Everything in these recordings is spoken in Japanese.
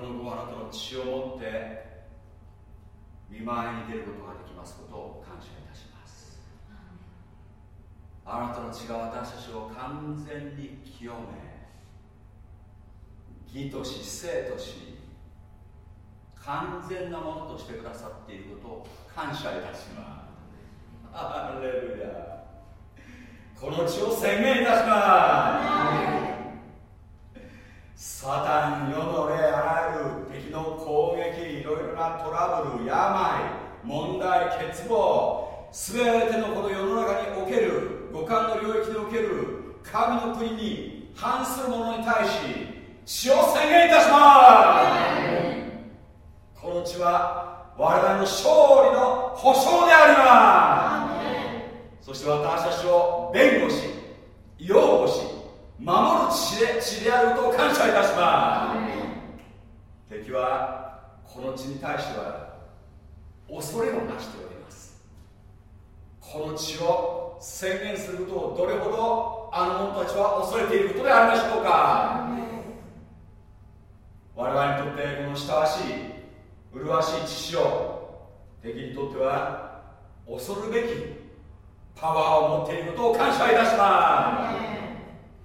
この後あなたの血を持って見舞いに出ることができますことを感謝いたします。あなたの血が私たちを完全に清め義とし生とし完全なものとしてくださっていることを感謝いたします。ハレルヤ。この地を宣言いたします。題欠乏全てのこの世の中における五感の領域における神の国に反するものに対し血を宣言いたしますこの地は我々の勝利の保証であります。そして私たちを弁護し擁護し守る地で地であることを感謝いたします。敵はこの地に対しては恐れをなしております。この地を宣言することをどれほどあの者たちは恐れていることでありましょうか。我々にとってこの親しい麗しい父を敵にとっては恐るべきパワーを持っていることを感謝いたします。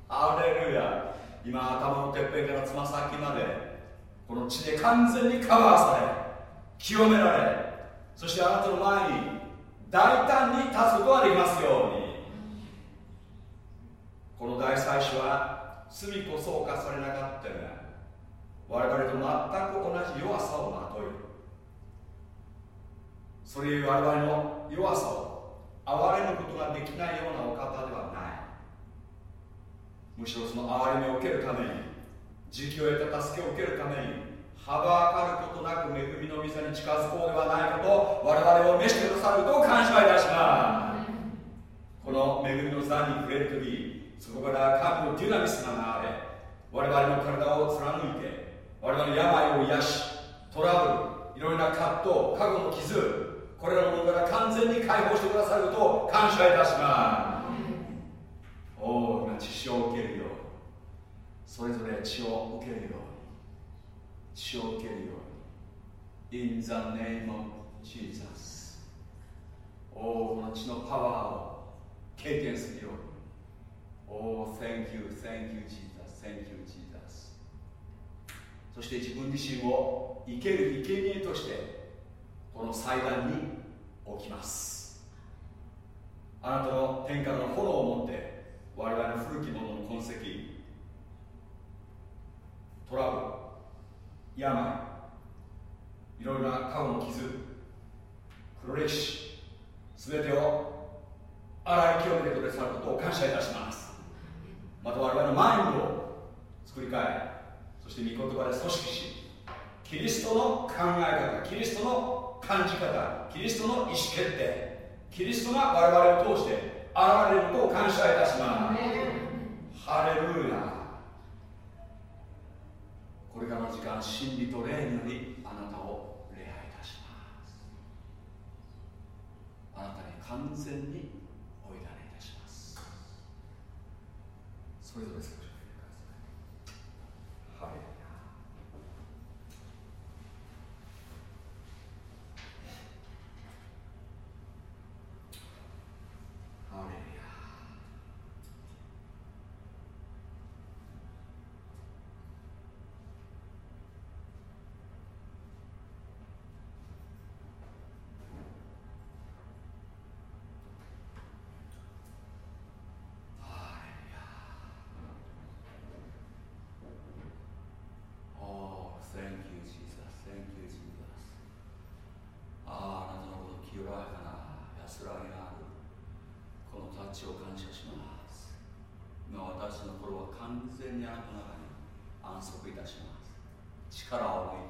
アレルヤ。今頭のてっぺんからつま先までこの地で完全にカバーされ清められそしてあなたの前に大胆に立つことができますように。この大祭司は罪こそ犯されなかったが我々と全く同じ弱さをまといそれゆえ我々の弱さを憐れむことができないようなお方ではない。むしろその憐れみを受けるために時期を得た助けを受けるためにはばかることなく恵みの水に近づこうではないかと我々を召してくださると感謝いたします。この恵みの座に触れる時そこから神のデュナミスが流れ我々の体を貫いて我々の病を癒しトラブルいろいろな葛藤過去の傷これらのものから完全に解放してくださることを感謝いたします。大きな血潮を受けるようそれぞれ血を受けるよう血を受けるように。In the name of Jesus. おこの血のパワーを経験するように。Oh, thank you, thank you, Jesus, thank you, Jesus. そして自分自身を生ける生贄としてこの祭壇に置きます。あなたの天下の炎を持って我々の古きものの痕跡トラブル病いろいろな過去の傷黒歴史全てを洗い清めてくださることを感謝いたしますまた我々のマインドを作り変えそして御言葉で組織しキリストの考え方キリストの感じ方キリストの意思決定キリストが我々を通して現れることを感謝いたしますハレルヤこれからの時間真理と霊によりあなたを礼拝いたします。あなたに完全にお委ねいたします。それぞれ全にあなたの中に安息いたします。力を抜い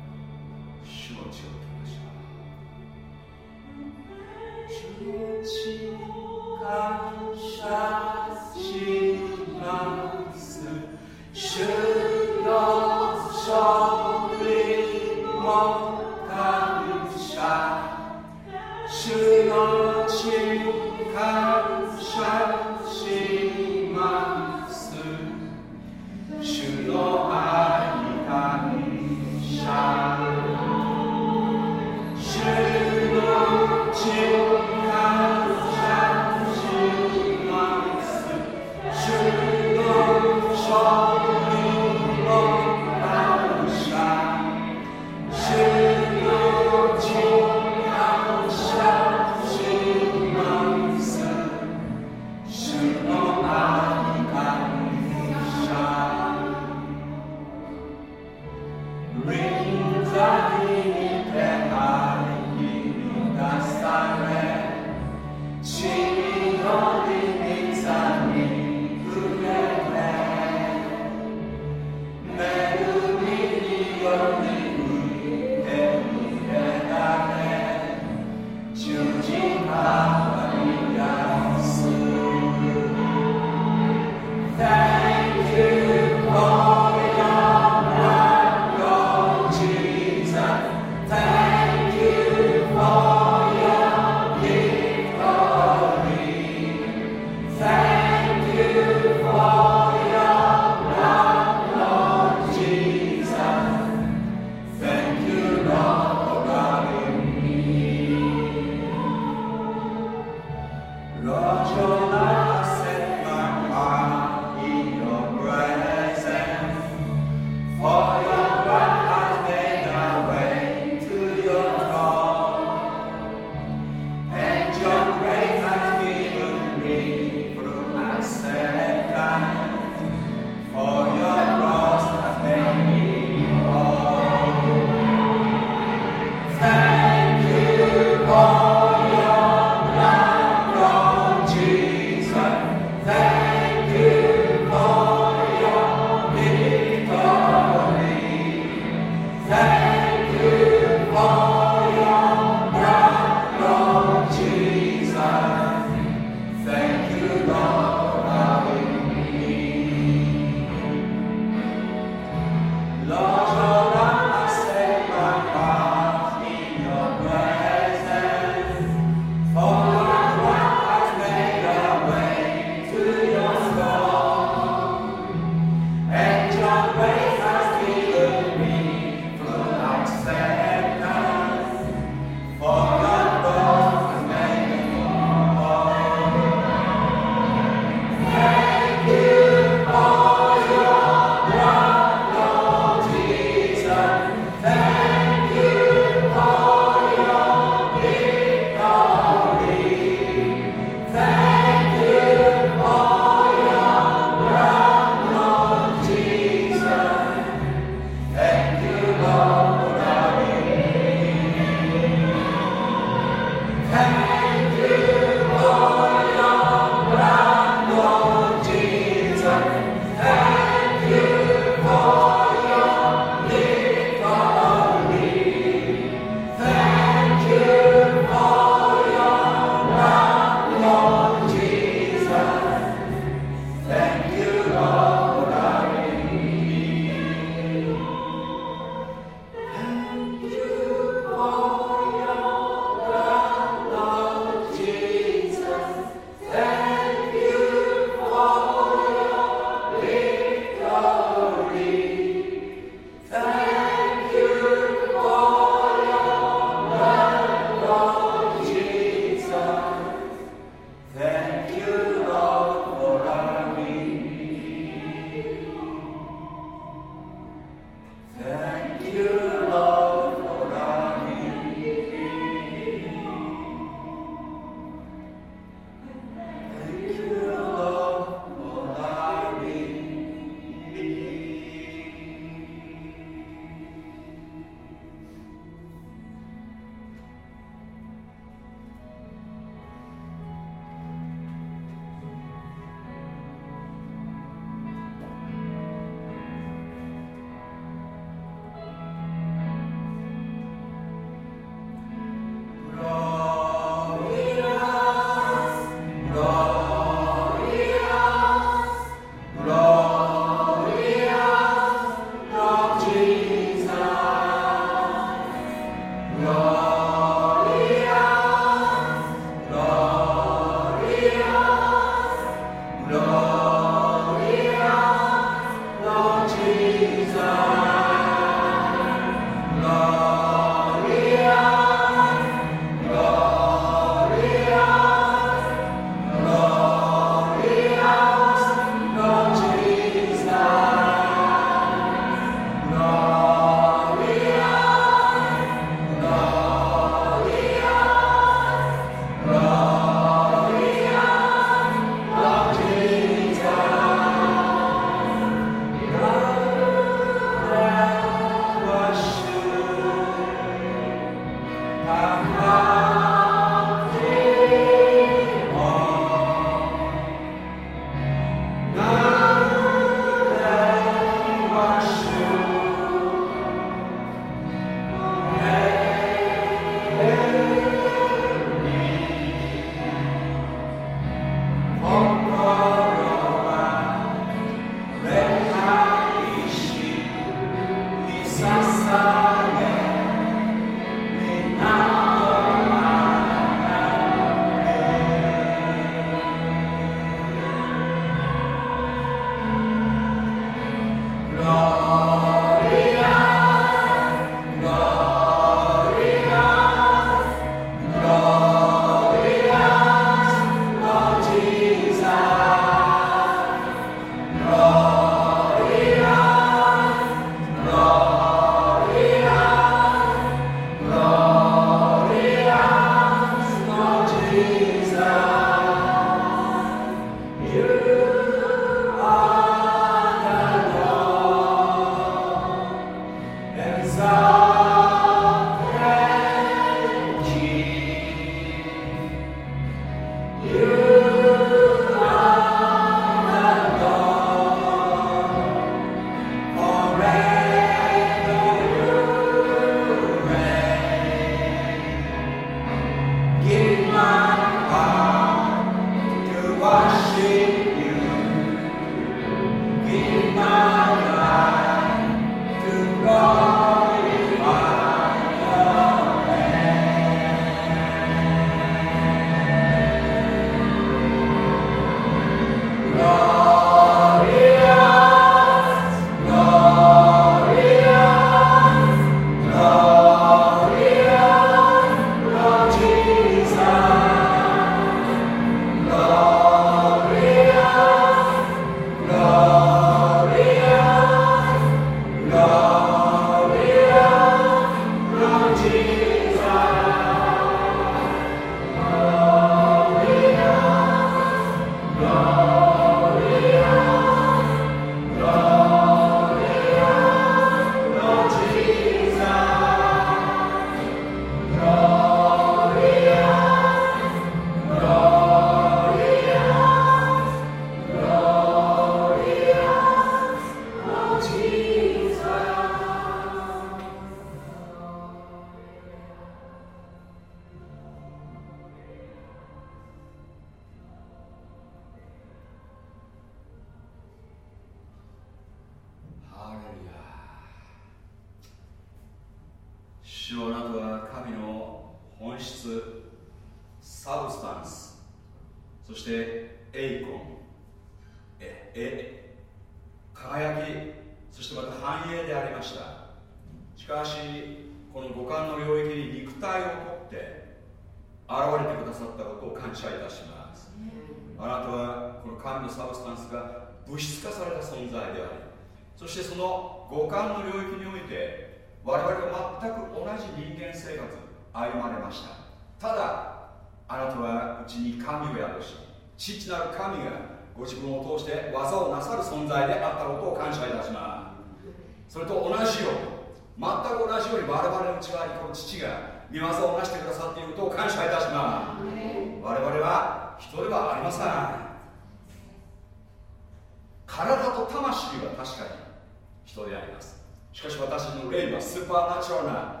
ーパーナチュラルな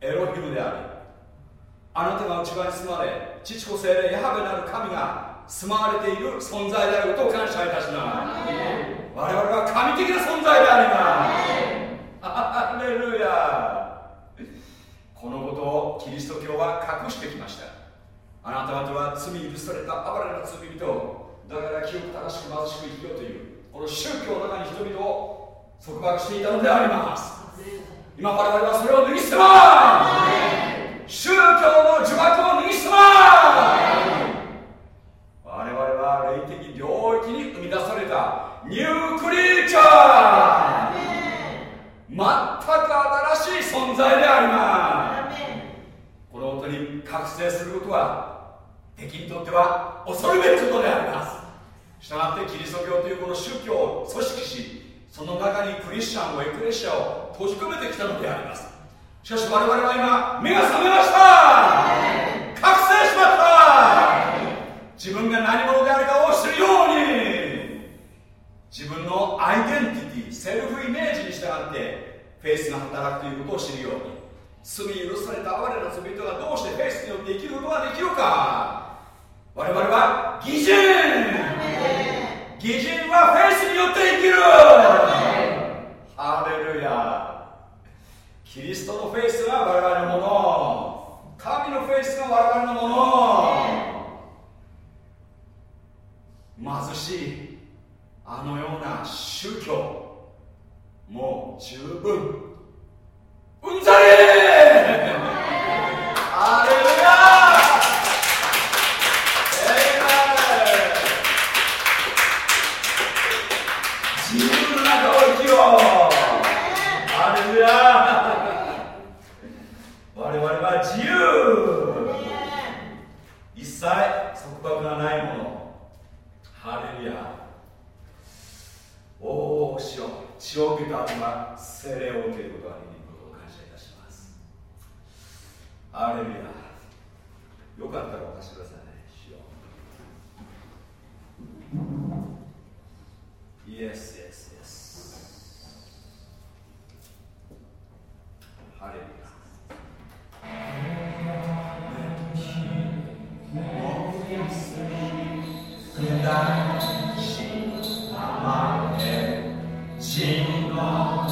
エロヒムである。あなたが内側に住まれ父子精霊ヤハベなる神が住まわれている存在であることを感謝いたします。我々は神的な存在であります。ハレルヤこのことをキリスト教は隠してきましたあなた方は罪許された哀れな罪人だから清く正しく貧しく生きようというこの宗教の中に人々を束縛していたのであります今我々はそれを脱ぎ捨てます宗教の呪縛を脱ぎ捨てます我々は霊的領域に生み出されたニュークリーチャー。全く新しい存在であります。この音に覚醒することは敵にとっては恐るべきことであります。したがってキリスト教というこの宗教を組織しその中にクリスチャンをエクレシアを閉じ込めてきたのであります。しかし我々は今目が覚めました。覚醒しました。自分が何者であるかを知るように。自分のアイデンティティセルフイメージに従ってフェイスが働くということを知るように。罪許された我らの罪人がどうしてフェイスによって生きることができるか。我々は義人。義人はフェイスによって生きる。ハレルヤ。キリストのフェイスは我々のもの。神のフェイスが我々のもの。貧しいあのような宗教もう十分。うんざり。ハレルヤ。ヤ我々は自由。一切束縛がないもの。ハレルヤ。おおしよ。血を受けた後は精霊を受けることができることを感謝いたします。ハレルヤ。よかったらお貸しくださいねしよ。イエスイ yes. Sing, Lord,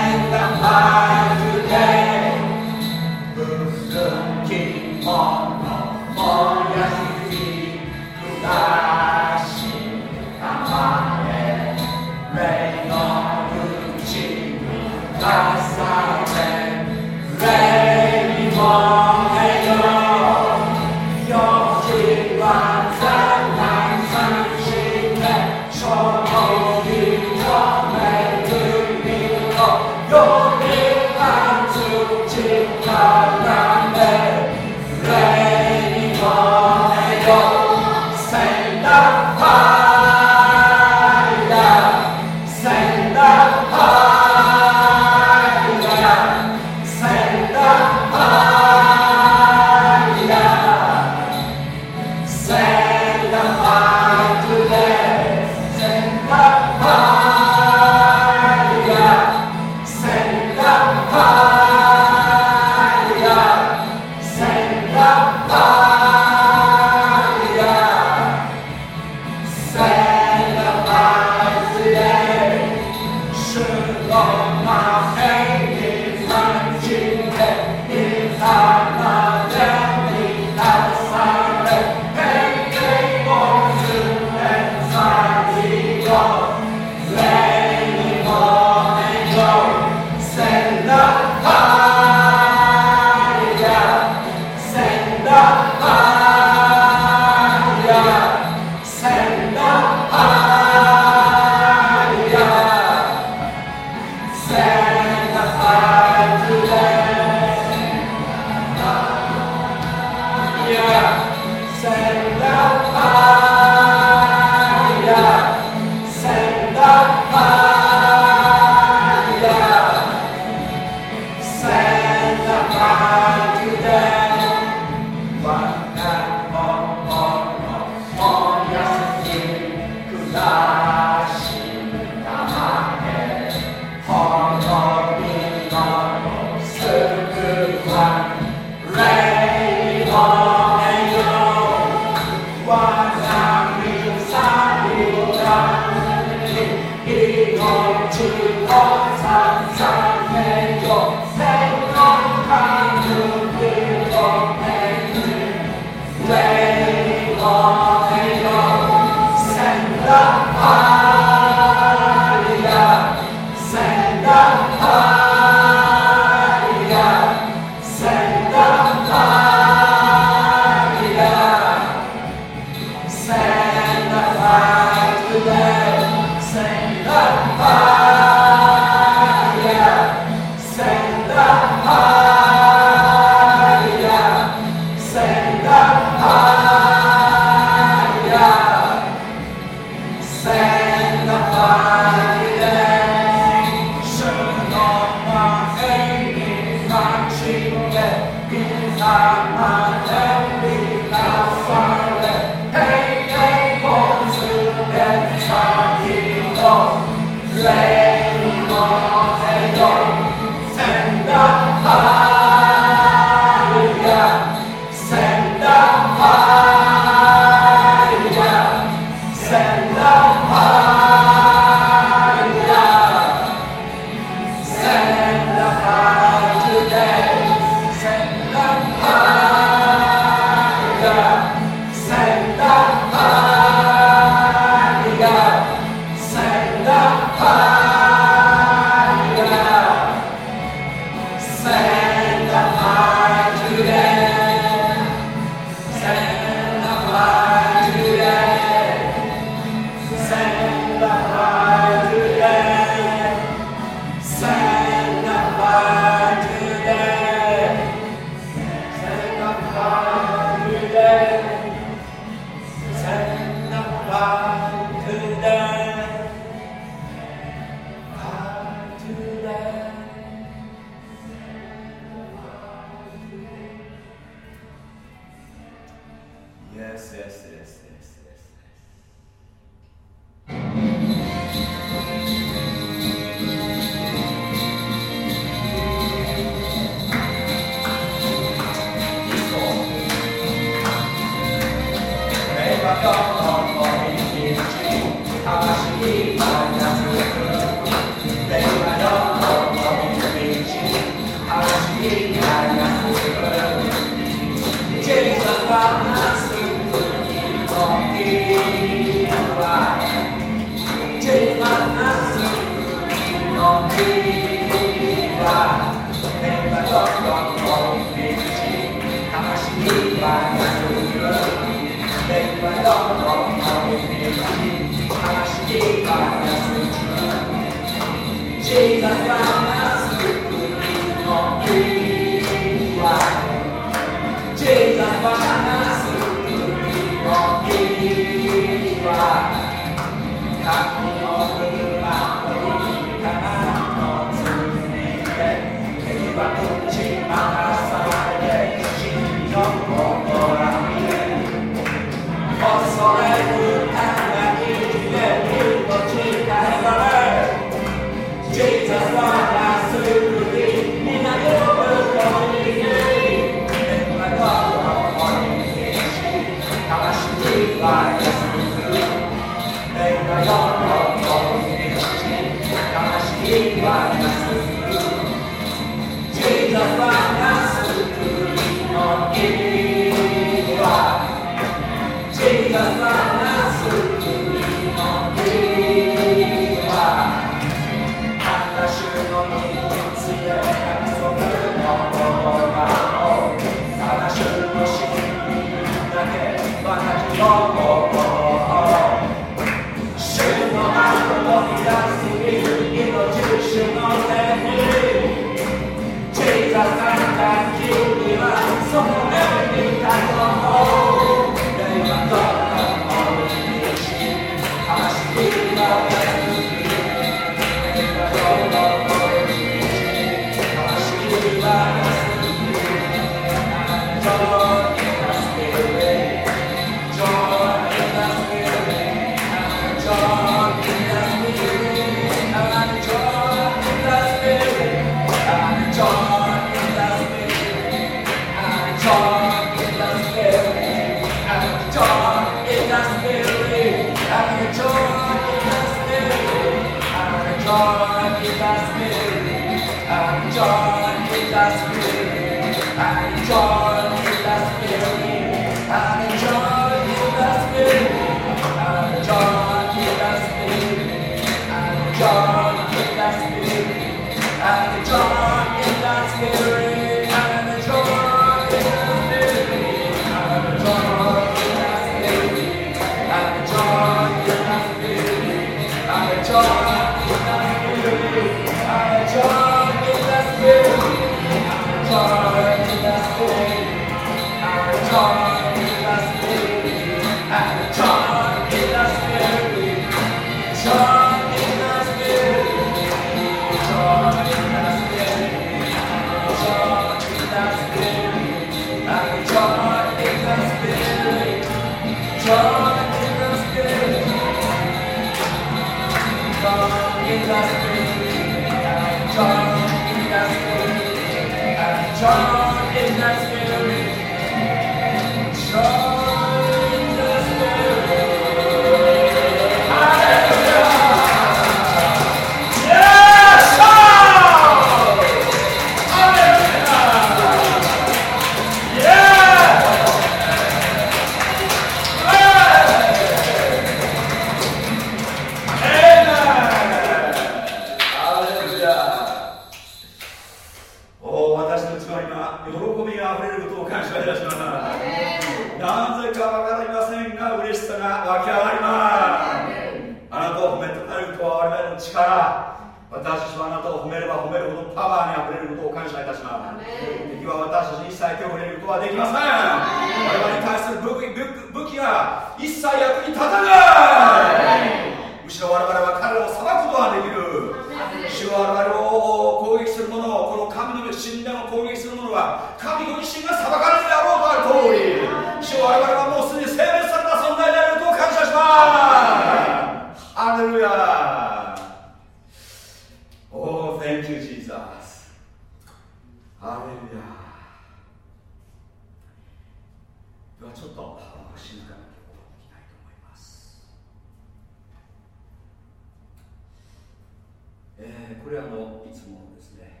これはのいつものですね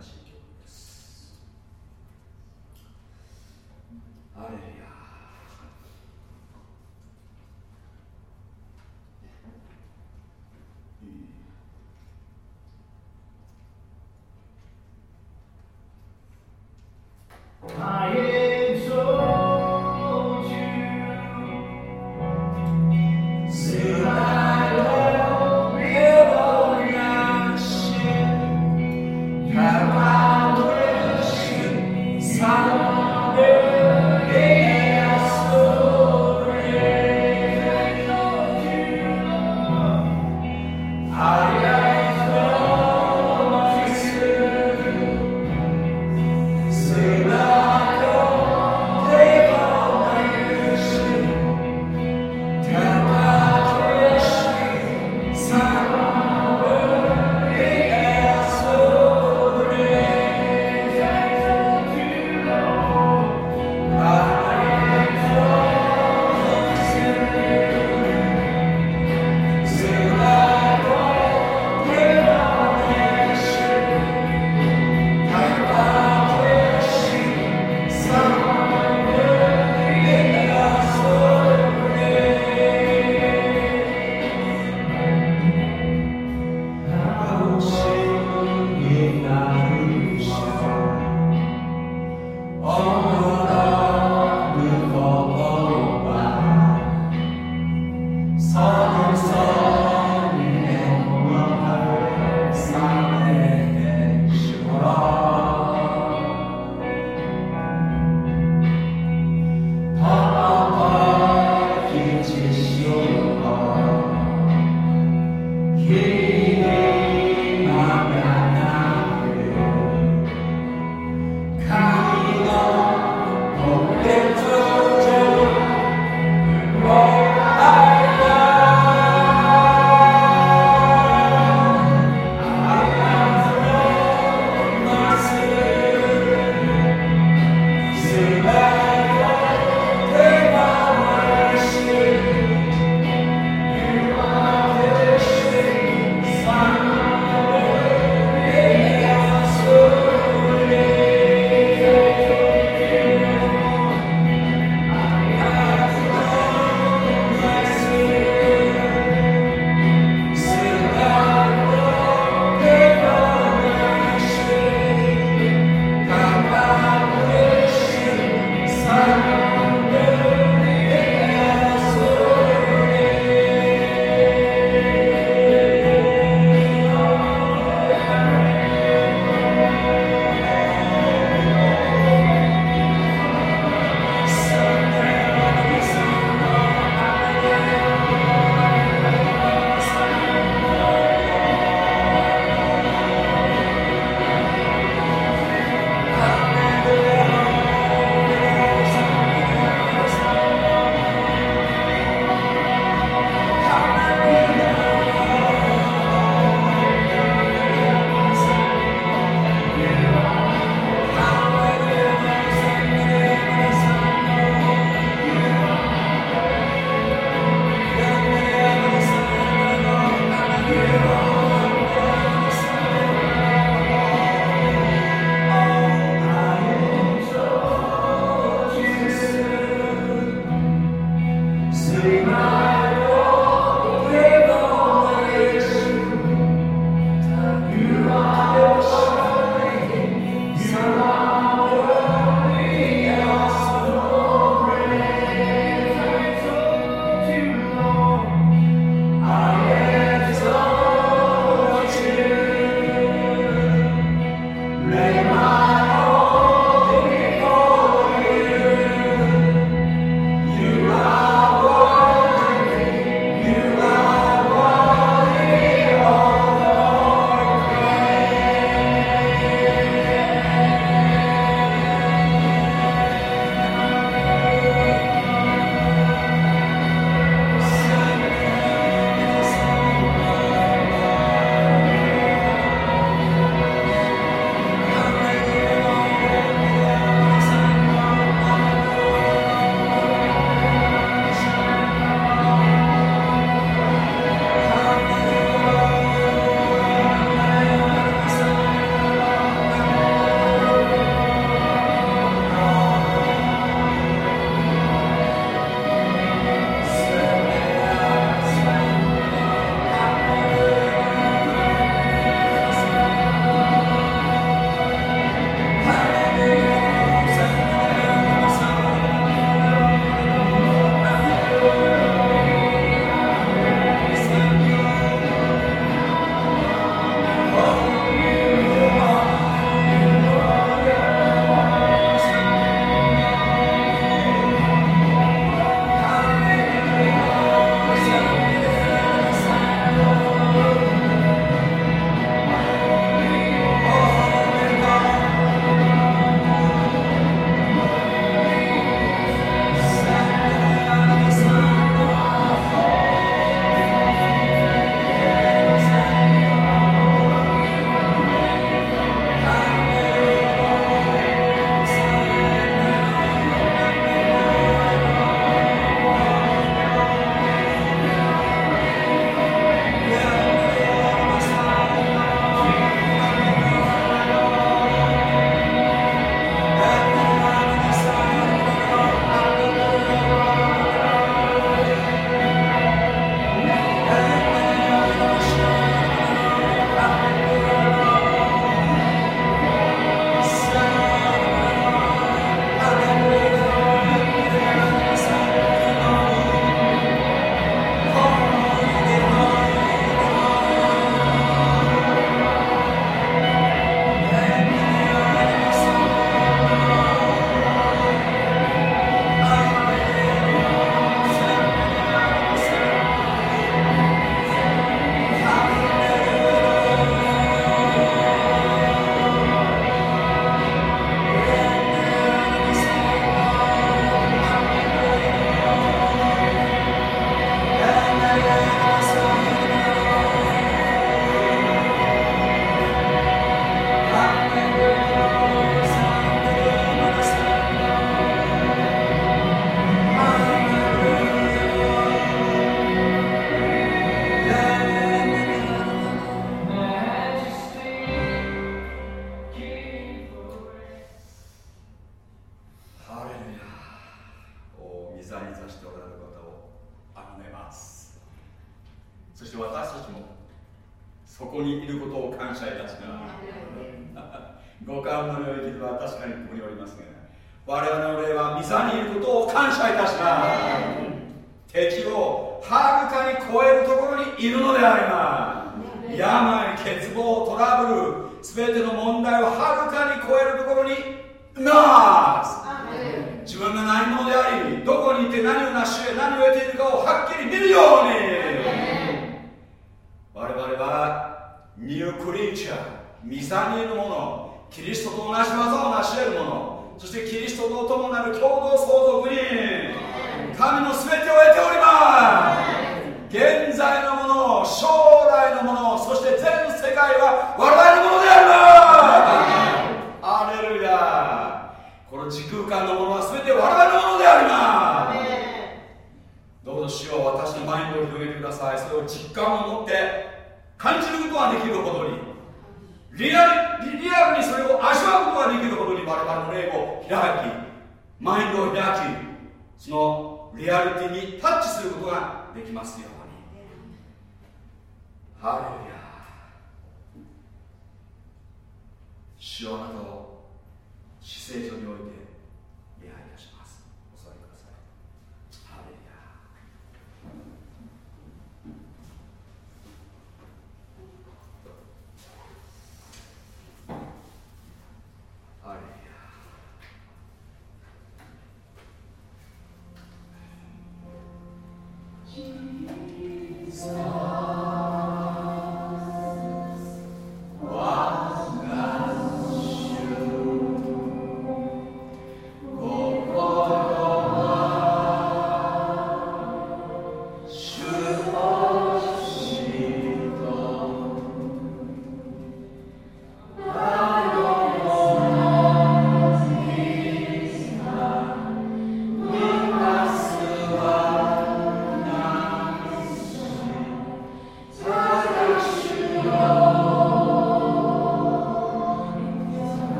新しい曲です、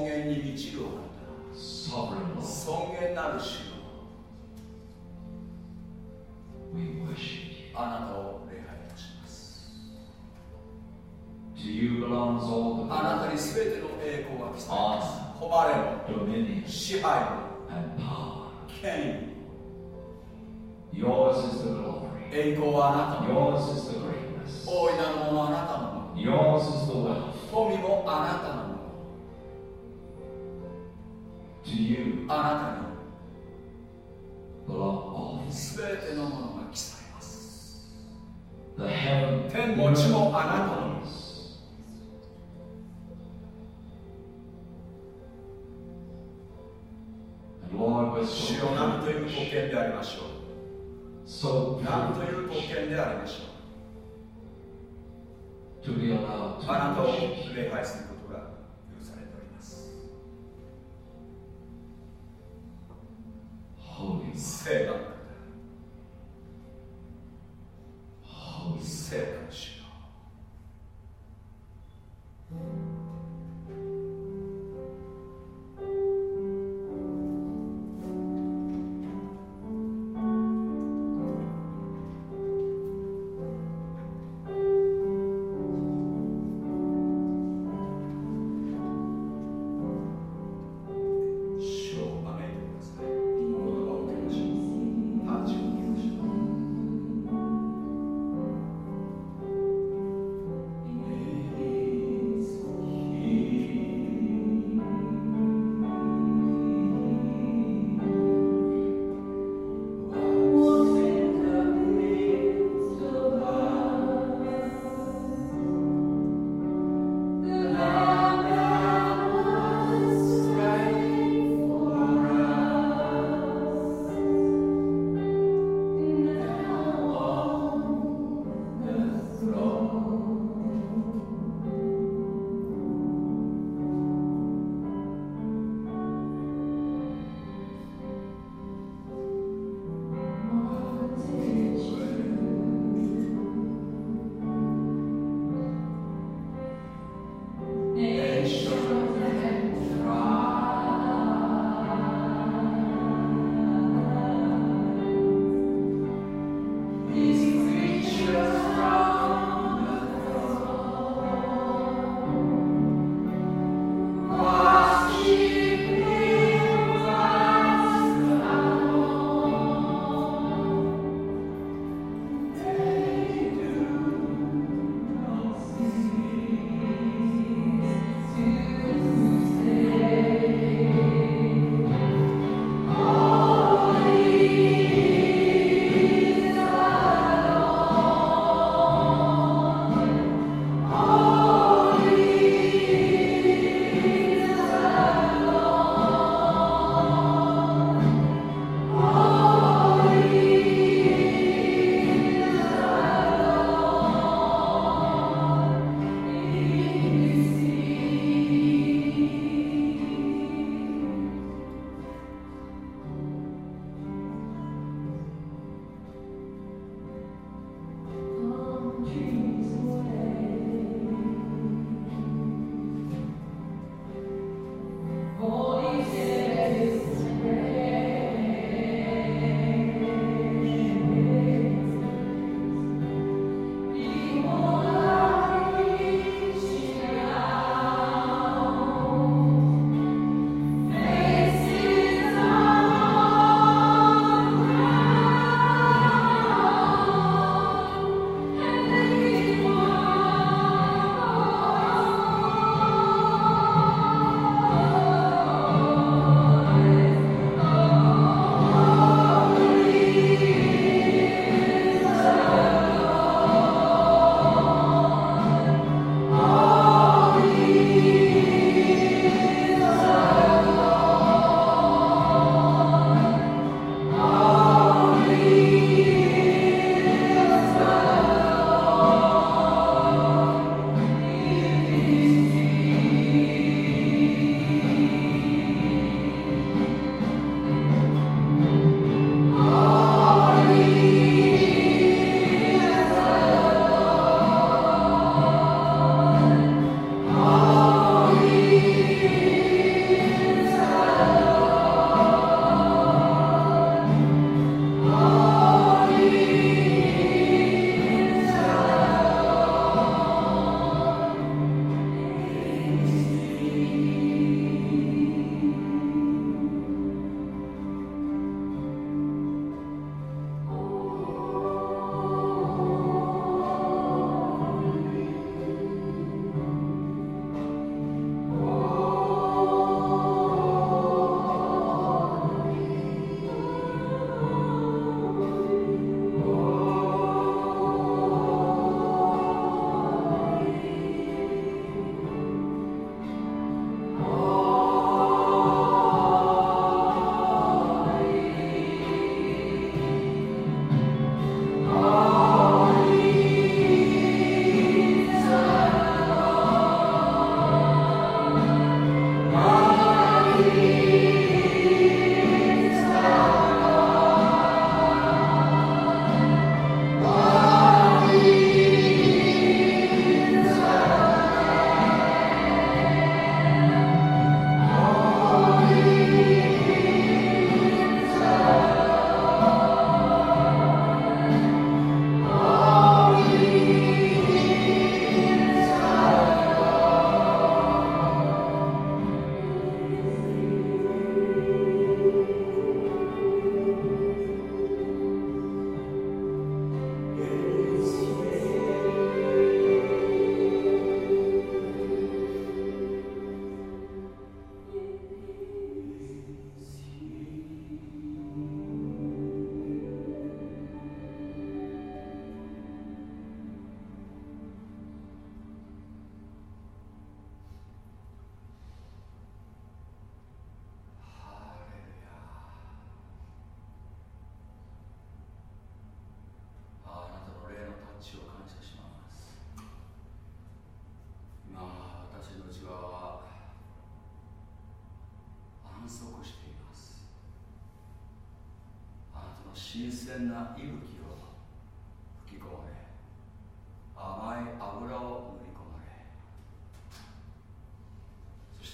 尊厳に満ちるお方。尊厳なる主よ。あなたを礼拝いたします。あなたに全ての栄光が来た誉れも支配も権威 Yours is the glory. 栄光はあなたの Yours is the greatness. 大いなるものはあなた Yours is the wealth. 富もあなたの自由。あなたにすべてのものが記されます The heaven 天持ちもあなたに主よ何という保険でありましょう So good. 何という保険でありましょう To be allowed あなたを Holy Sera. Holy Sera, Shiro.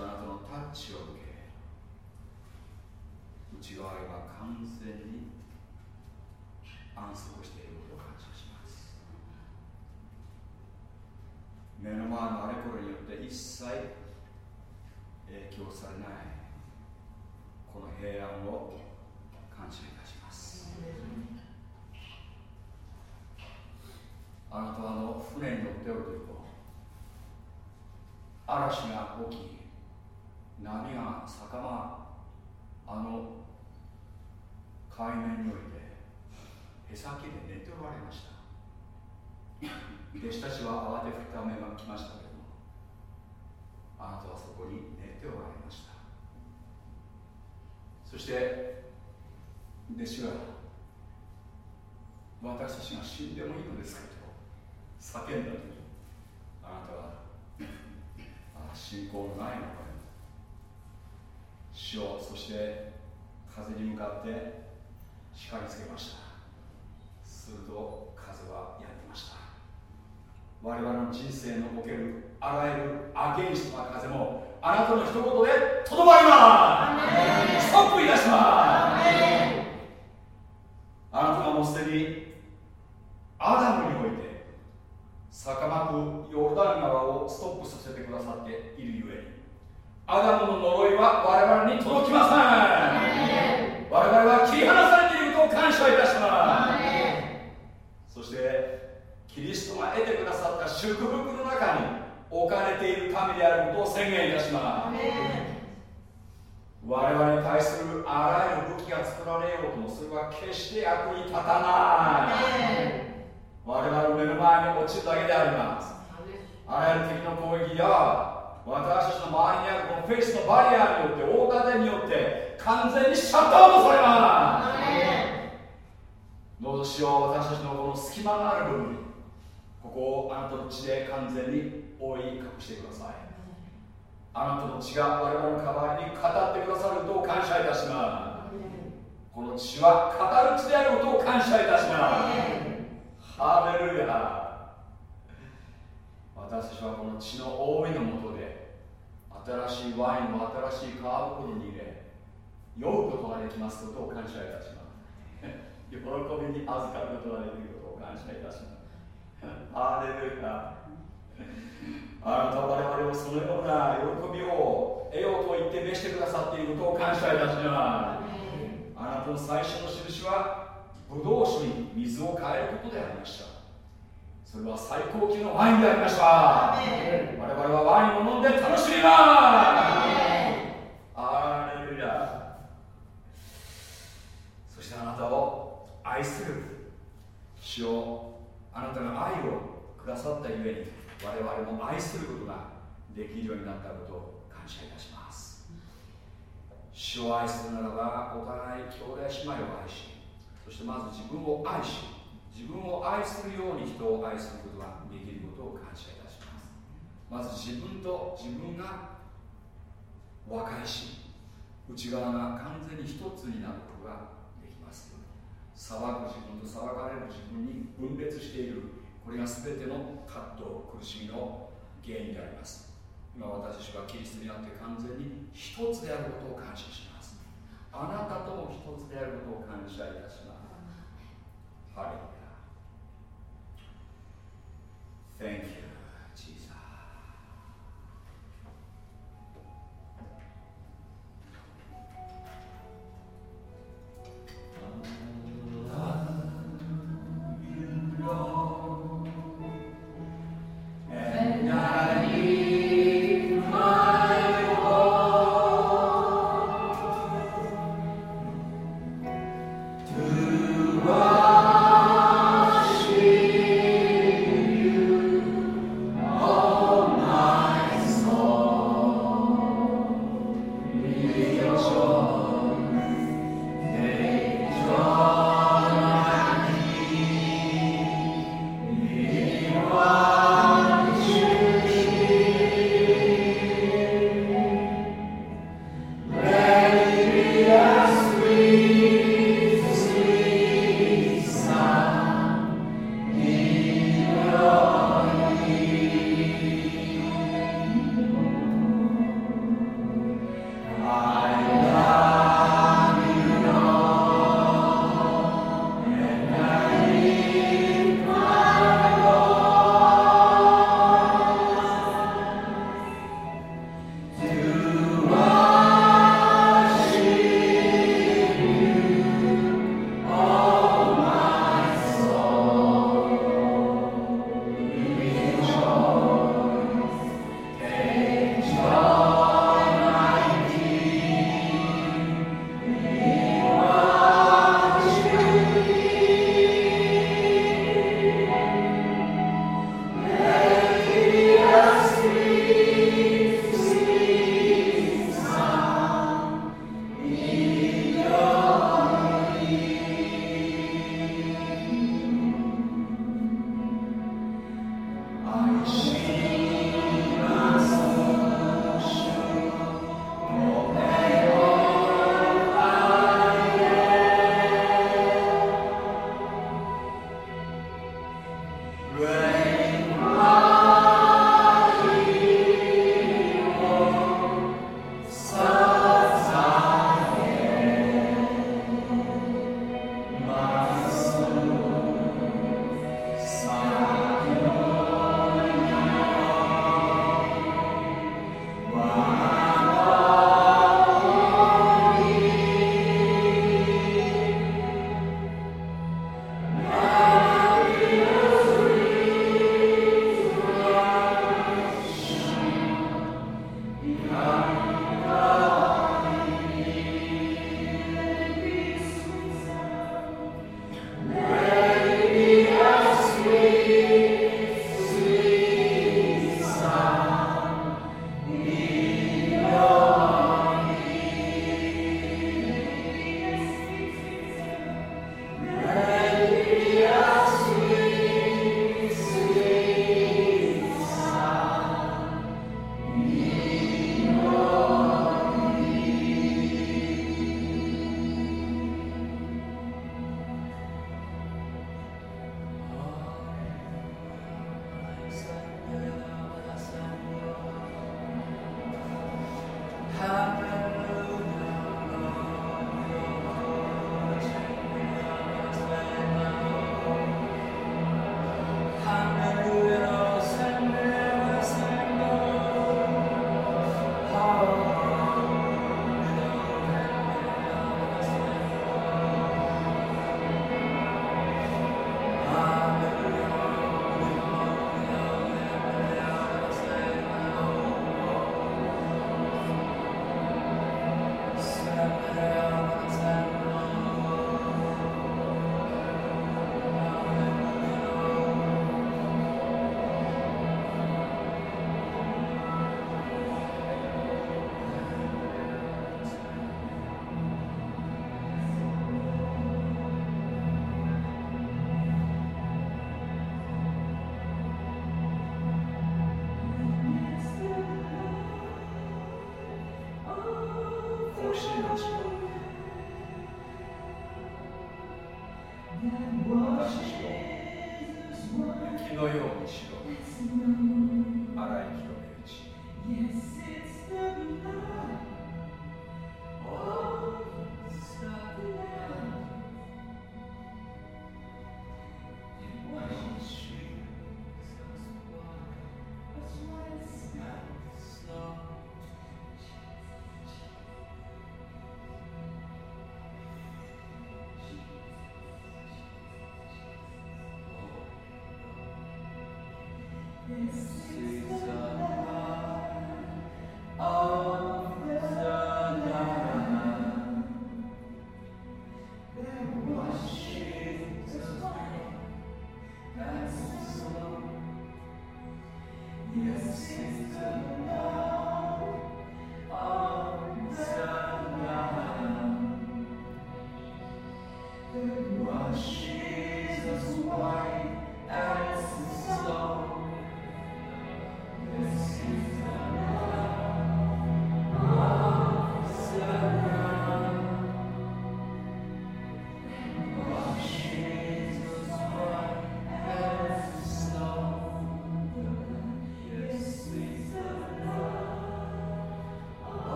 あなたのタッチを受け内側は完全に安息していることを感謝します目の前のあれこれによって一切影響されないこの平安を感謝いたしますあなたはあの船に乗っておると嵐が起き波が逆まあの海面においてへさきで寝ておられました弟子たちは慌てふためが来ましたけれどもあなたはそこに寝ておられましたそして弟子は私たちが死んでもいいのですかと叫んだ時あなたはあ信仰のないのか死をそして風に向かって叱りつけました。すると風はやってました。我々の人生のおけるあらゆるアゲインストな風もあなたの一言でとどまります。ストップいたします。あなたがもうすでにアダムにおいて坂巻くヨルダン川をストップさせてくださっているゆえに。アダムの呪いは我々に届きません。我々は切り離されていることを感謝いたします。そしてキリストが得てくださった祝福の中に置かれている神であることを宣言いたします。我々に対するあらゆる武器が作られようともそれは決して役に立たない。我々の目の前に落ちるだけであります。あらゆる敵の攻撃や私たちの周りにあるこのフェイスのバリアによって大盾によって完全にシャットアウトされます。どうぞしよう私たちのこの隙間がある部分ここをあなたの血で完全に覆い隠してくださいあなたの血が我々の代わりに語ってくださることを感謝いたします。この血は語る血であることを感謝いたします。ハレルヤ。私たちはこの血の覆いのもとで新しいワインを新しい皮袋に入れ酔うことができますことを感謝いたします。喜びに預かることができることを感謝いたします。ハレルヤ。あなたは我々をそのような喜びを得ようと言って召してくださっていることを感謝いたします。あなたの最初の印はブドウ酒に水を変えることでありました。それは最高級のワインでありました。我々はワインを飲んで楽しみます。アレルヤそしてあなたを愛する。主をあなたが愛をくださったゆえに我々も愛することができるようになったことを感謝いたします。主を愛するならばお互い兄弟姉妹を愛しそしてまず自分を愛し自分を愛するように人を愛することができることを感謝いたします。まず自分と自分が和解し内側が完全に一つになることができます裁く自分と裁かれる自分に分別しているこれが全ての葛藤苦しみの原因であります。今私たちはキリストにあって完全に一つであることを感謝します。あなたとも一つであることを感謝いたします。ハレルヤ。Thank you, Jesus.「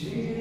Jesus.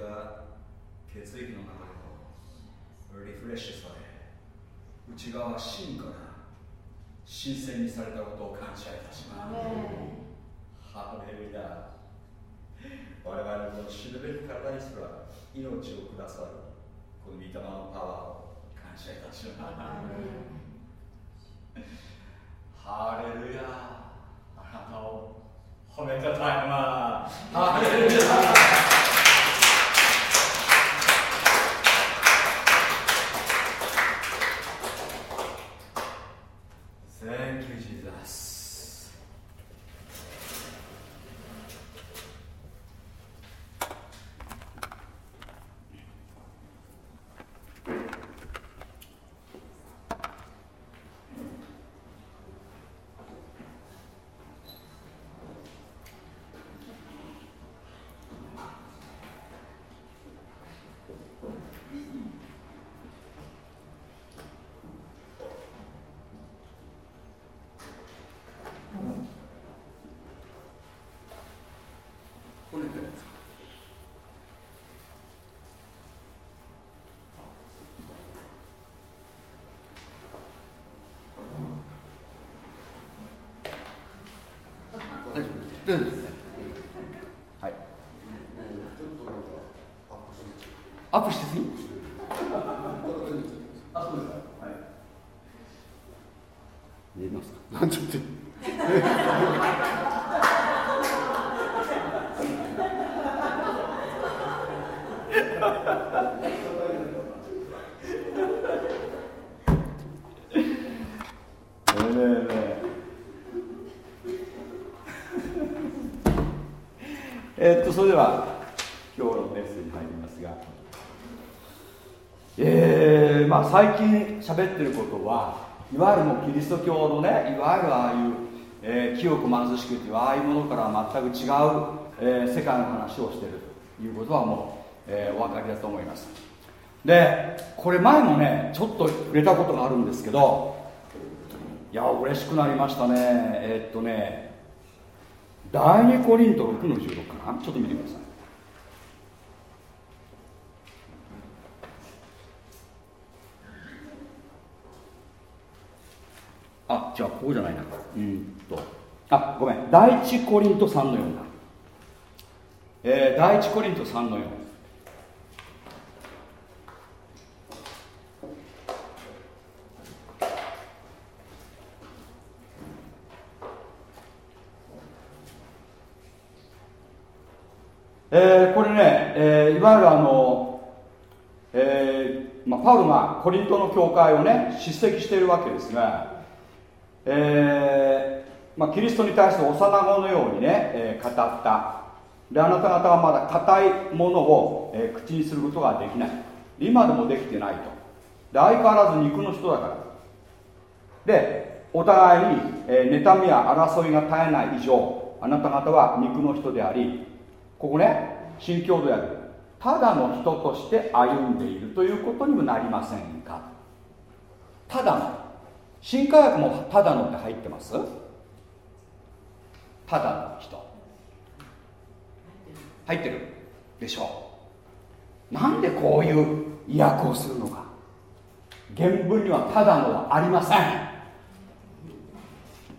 た血液の流れをリフレッシュされ内側芯から新鮮にされたことを感謝いたします。ハレルヤ。我々のこの死ぬべき体にすら命をくださるこの御霊のパワーを感謝いたします。ハレルヤ。あなたを褒めたたえます。ハレルヤ Thank you, Jesus. これで大丈夫ですねはいアップしてすぎあそうですかはい見えますかなんちゃってねえねえねええっとそれでは今日のメッセージに入りますがえー、まあ最近喋ってることはいわゆるもうキリスト教のねいわゆるああいう、えー清く貧しくっていうああいうものから全く違う、えー世界の話をしてるということはもう、えーお分かりだと思います。でこれ前もねちょっと触れたことがあるんですけどいや嬉しくなりましたね。えーっとね第2コリント6の16かなちょっと見てください。あじゃあここじゃないな。うんと。あごめん。第1コリント3の4だ。えー、第1コリント3の4えーこれね、えーいわゆるあの、えーまあ、パウロがコリントの教会をね叱責しているわけですが、えーまあ、キリストに対して幼子のようにね、えー語った。であなた方はまだ硬いものを、えー口にすることができない。今でもできてないと。で相変わらず肉の人だから。でお互いに、えー妬みや争いが絶えない以上あなた方は肉の人でありここね新教であるただの人として歩んでいるということにもなりませんか。ただの。新科学もただのって入ってます？ただの人。入ってる。でしょう。なんでこういう意訳をするのか。原文にはただのはありません。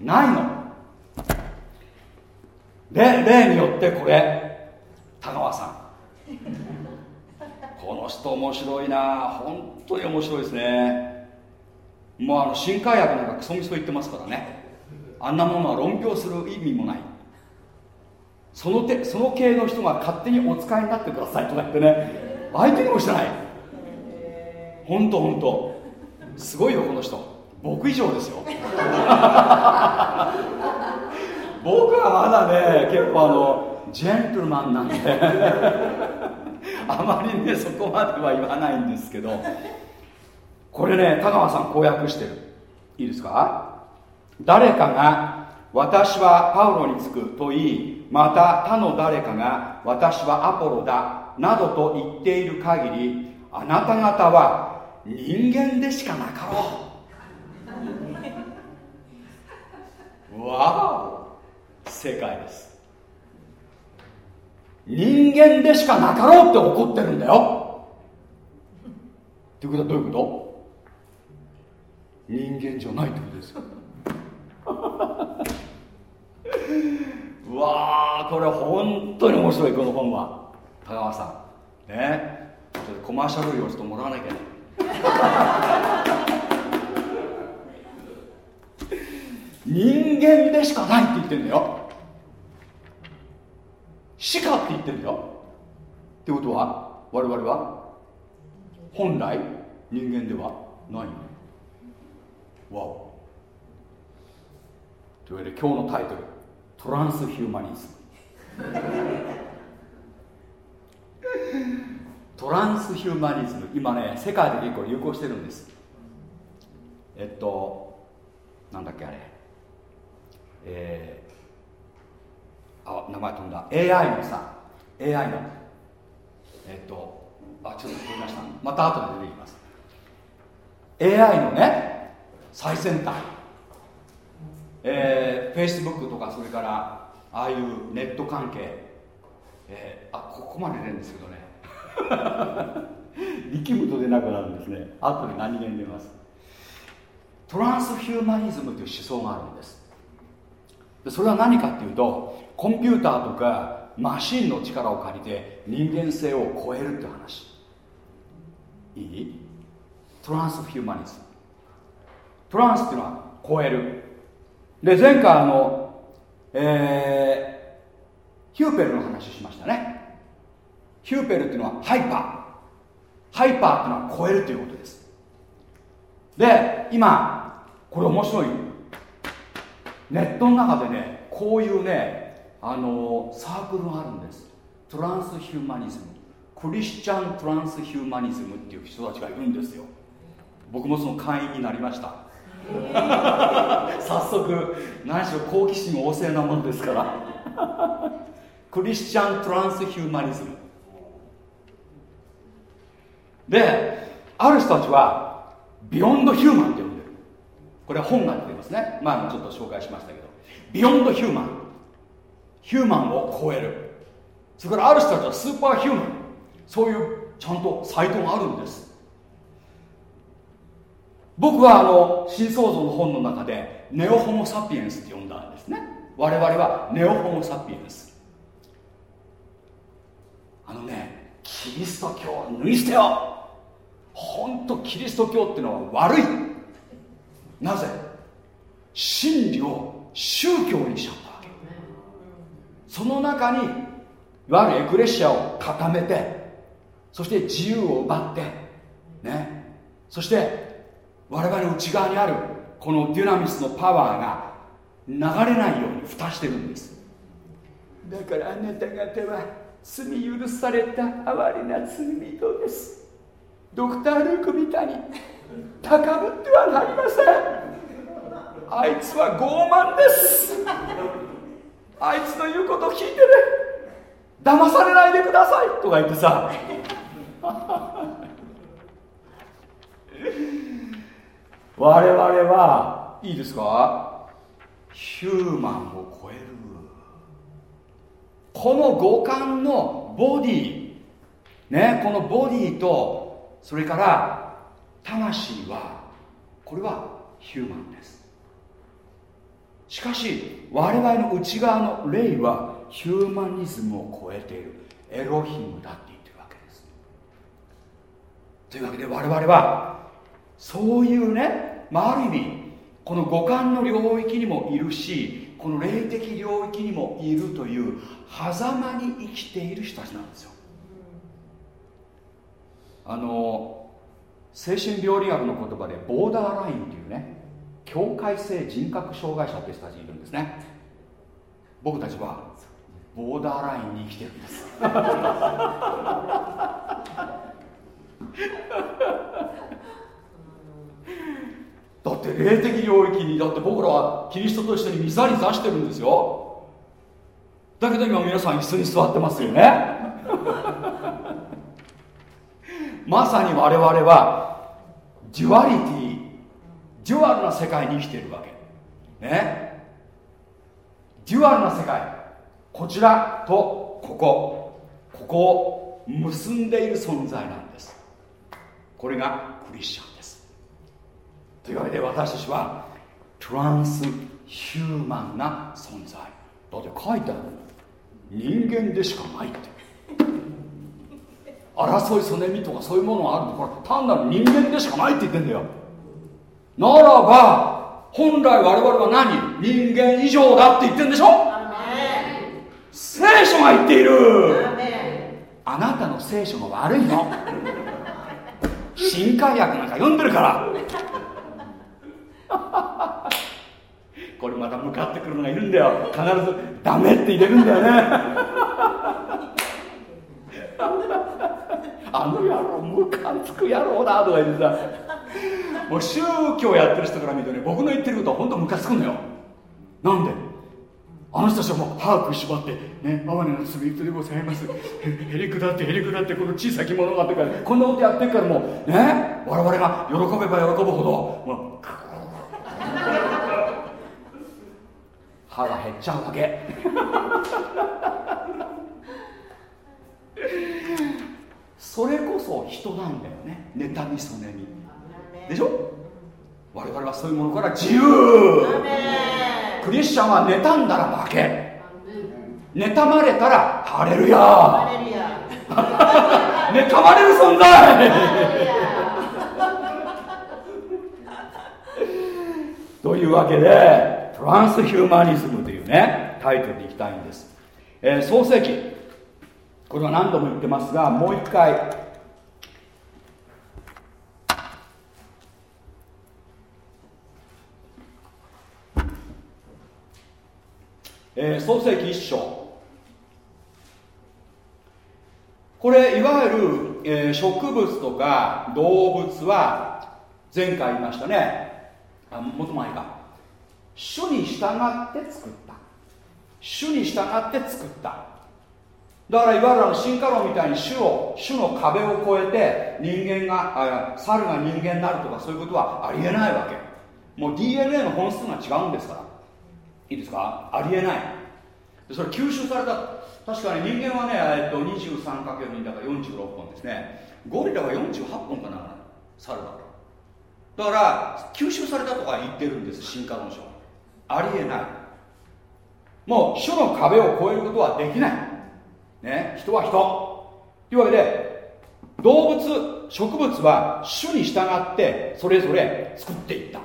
ないの。で例によってこれ。田川さん。この人面白いな。本当に面白いですね。もうあの新海薬なんかクソみそ言ってますからね。あんなものは論評する意味もない。その手その系の人が勝手にお使いになってください。とか言ってね。相手にもしてない。本当本当。すごいよこの人。僕以上ですよ。僕はまだね結構あのジェントルマンなんで。あまりねそこまでは言わないんですけど。これね田川さん公約してる。いいですか？誰かが私はパウロにつくと言いまた他の誰かが私はアポロだなどと言っている限りあなた方は人間でしかなかろう。わお。正解です人間でしかなかろうって怒ってるんだよ。っていうことはどういうこと？人間じゃないってことですよ。うわーこれ本当に面白いこの本は。高川さん。ね。ちょっとコマーシャル料ちょっともらわなきゃね。人間でしかないって言ってんだよ。しかって言ってんだよ。ってことは我々は本来人間ではないわお。というわけで今日のタイトルトランスヒューマニズム。トランスヒューマニズム。今ね世界で結構流行してるんです。えっとなんだっけあれ。えー、あ名前飛んだ。AI のさ AI の。えっとあちょっと飛びました。また後で出てきます。AI のね最先端。えー、Facebook とかそれからああいうネット関係、えー、あここまで出るんですけどね。力むと出なくなるんですね。後で何気に出ます。トランスヒューマニズムという思想があるんです。でそれは何かっていうとコンピューターとかマシンの力を借りて人間性を超えるって話。いい？トランスヒューマニズム。トランスっていうのは超える。で前回あのえー、ヒューペルの話しましたね。ヒューペルっていうのはハイパー。ハイパーっていうのは超えるということです。で今これ面白いネットの中でねこういうねあのサークルがあるんです。トランスヒューマニズム。クリスチャントランスヒューマニズムっていう人たちがいるんですよ。僕もその会員になりました。早速何しろ好奇心旺盛なものですから。クリスチャントランスヒューマニズム。である人たちはビヨンドヒューマンって呼んでる。これは本が出てますね。前もちょっと紹介しましたけど。ビヨンドヒューマン。ヒューマンを超える。それからある人たちはスーパーヒューマン。そういうちゃんとサイトがあるんです。僕はあの新創造の本の中でネオホモ・サピエンスって呼んだんですね。我々はネオホモ・サピエンス。あのねキリスト教を脱ぎ捨てよ本当キリスト教ってのは悪い。なぜ？真理を宗教にしちゃった。その中にいわゆるエクレシアを固めてそして自由を奪ってね。そして我々の内側にあるこのデュナミスのパワーが流れないように蓋してるんです。だからあなた方は罪許された哀れな罪人です。ドクター・ルークみたいに高ぶってはなりません。あいつは傲慢です。あいつの言うことを聞いてね。騙されないでください。とか言ってさ。我々はいいですか？ヒューマンを超える。この五感のボディ。ねこのボディとそれから魂はこれはヒューマンです。しかし我々の内側の霊はヒューマニズムを超えている。エロヒムだって言ってるわけです。というわけで我々はそういうね、まあ、ある意味この五感の領域にもいるしこの霊的領域にもいるという狭間に生きている人たちなんですよ。あの精神病理学の言葉でボーダーラインっていうね境界性人格障害者って人たちいるんですね。僕たちはボーダーラインに生きてるんです。だって霊的領域にだって僕らはキリストと一緒に御座に座してるんですよ。だけど今皆さん椅子に座ってますよね。まさに我々は dualityデュアルな世界に生きているわけ。ね。デュアルな世界。こちらとここ。ここを結んでいる存在なんです。これがクリスチャンです。というわけで私たちはトランスヒューマンな存在。だって書いてある人間でしかないって。争いそねみとかそういうものがあるとこれ単なる人間でしかないって言ってんだよ。ならば本来我々は何？人間以上だって言ってるんでしょ？聖書が言っている。あなたの聖書が悪いの。新海薬なんか読んでるから。これまた向かってくるのがいるんだよ。必ずダメって入れるんだよね。あの野郎ムカつく野郎だとか言ってさ。もう宗教やってる人から見るとね僕の言ってることは本当ムカつくのよ。なんで？あの人たちはもう歯食いしばってね哀れな罪人でございます。へりくだってへりくだってこの小さきものがあってからこんなことやってるからもうね？我々が喜べば喜ぶほどもう歯が減っちゃうわけ。それこそ人なんだよね。妬みそねみでしょ？我々はそういうものから自由。クリスチャンは妬んだら負け。妬まれたらハレルヤ 妬まれる存在。というわけでトランスヒューマニズムというねタイトルでいきたいんです、えー創世記。これは何度も言ってますがもう一回えー創世記一章。これいわゆる、えー植物とか動物は前回言いましたね。あもっと前か。主に従って作った。主に従って作った。だからいわゆるあの進化論みたいに種を種の壁を越えて人間があ猿が人間になるとかそういうことはありえないわけ。もう DNA の本数が違うんですから。いいですか？ありえない。でそれ吸収された。確かに人間はね、えっと、23×2 だから46本ですね。ゴリラは48本かな。猿だからだから吸収されたとか言ってるんです進化論書ありえない。もう種の壁を越えることはできない。ね人は人。というわけで動物植物は種に従ってそれぞれ作っていった。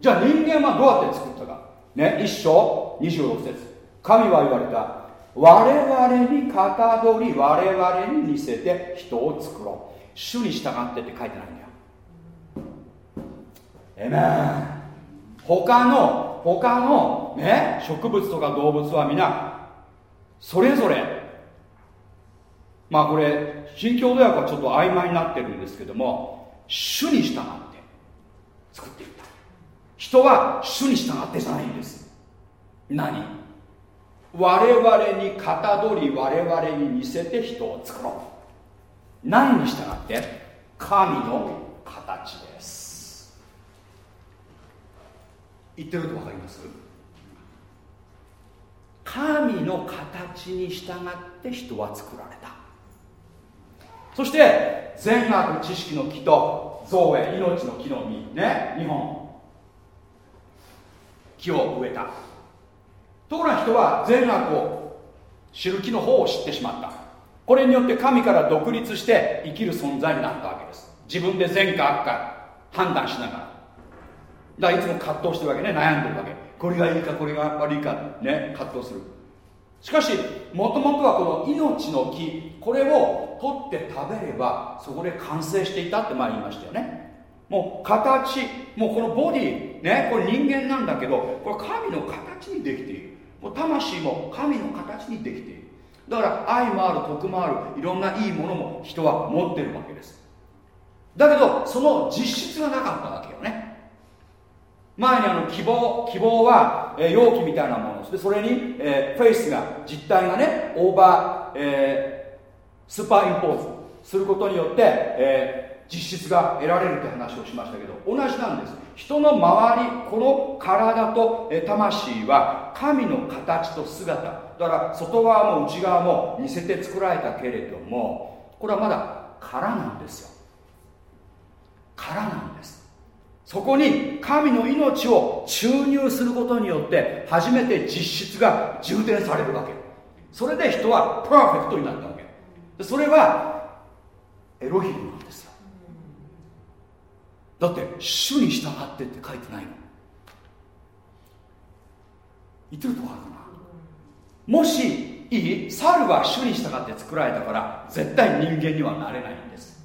じゃあ人間はどうやって作ったか。ね一章26節。神は言われた。我々にかたどり我々に似せて人を作ろう。主に従ってって書いてないんだよ。えめん他の他のね植物とか動物は皆それぞれ。まあこれ新共同訳はちょっと曖昧になってるんですけども主に従って作っていった人は主に従ってじゃないんです。何？我々にかたどり我々に似せて人を作ろう。何に従って？神の形です。言ってること分かります？神の形に従って人は作られた。そして善悪知識の木と造営命の木の実ね2本。木を植えた。ところが人は善悪を知る木の方を知ってしまった。これによって神から独立して生きる存在になったわけです。自分で善か悪か判断しながら。だからいつも葛藤してるわけね。悩んでるわけ。これがいいかこれが悪いかね。葛藤する。しかしもともとはこの命の木これを取って食べればそこで完成していたって前言いましたよね。もう形もうこのボディねこれ人間なんだけどこれ神の形にできている。もう魂も神の形にできている。だから愛もある徳もあるいろんないいものも人は持ってるわけです。だけどその実質がなかったわけよね。前にあの希望希望は、えー容器みたいなものでそれに、えーフェイスが実体がねオーバー、えースーパーインポーズすることによって、え実質が得られるって話をしましたけど同じなんです。人の周りこの体と、魂は神の形と姿。だから外側も内側も似せて作られたけれどもこれはまだ殻なんですよ。殻なんです。そこに神の命を注入することによって初めて実質が充填されるわけ。それで人はパーフェクトになったわけ。それはエロヒム。なんですよだって主に従ってって書いてないの。言ってるとこあるかな。もしいい？猿は主に従って作られたから絶対人間にはなれないんです。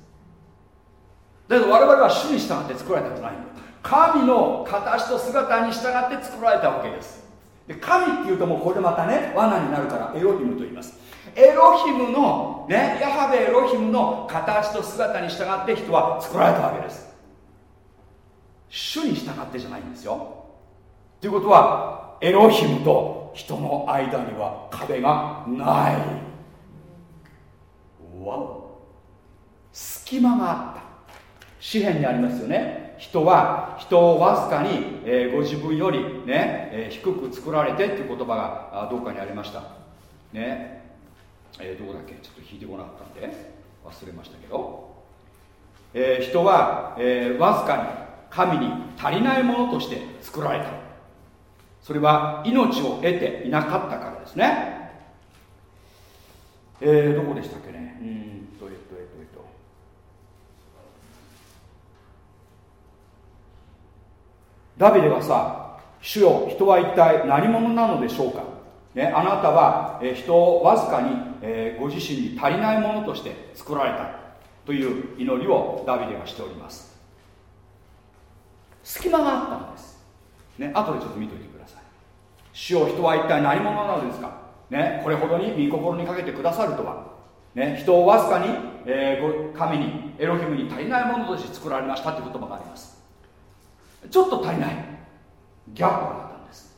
だけど我々は主に従って作られたんじゃないんだ神の形と姿に従って作られたわけです。で神っていうともうこれまたね罠になるからエロヒムと言います。エロヒムのねヤハベエロヒムの形と姿に従って人は作られたわけです。主に従ってじゃないんですよ。ということはエロヒムと人の間には壁がない。わお。隙間があった。詩篇にありますよね。人は人をわずかに、えーご自分よりね、えー低く作られてっていう言葉がどっかにありました。ね。えーどこだっけ？ちょっと引いてこなかったんで忘れましたけど、えー人は、えーわずかに神に足りないものとして作られた。それは命を得ていなかったからですね。えーどこでしたっけね。うんとえっとえっとえっと。ダビデがさ主よ人は一体何者なのでしょうか、ね、あなたは、え人をわずかに、えーご自身に足りないものとして作られたという祈りをダビデがしております。隙間があったんです。ね後でちょっと見ておいてください。主よ人は一体何者なのですか？ねこれほどに御心にかけてくださるとは。ね人をわずかに、えー神にエロヒムに足りないものとして作られましたって言葉があります。ちょっと足りない。ギャップがあったんです、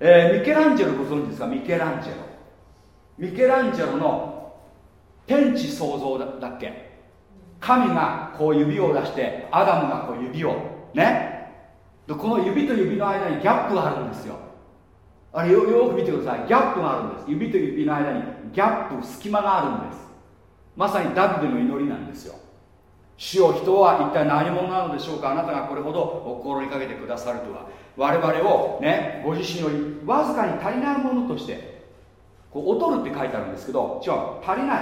えーミケランジェロご存知ですか？ミケランジェロ。ミケランジェロの天地創造だっけ？神がこう指を出してアダムがこう指をね。でこの指と指の間にギャップがあるんですよ。あれよよく見てください。ギャップがあるんです。指と指の間にギャップ隙間があるんです。まさにダビデの祈りなんですよ。主を人は一体何者なのでしょうか？あなたがこれほどお心にかけてくださるとは。我々をねご自身よりわずかに足りないものとしてこう劣るって書いてあるんですけど違う足りない。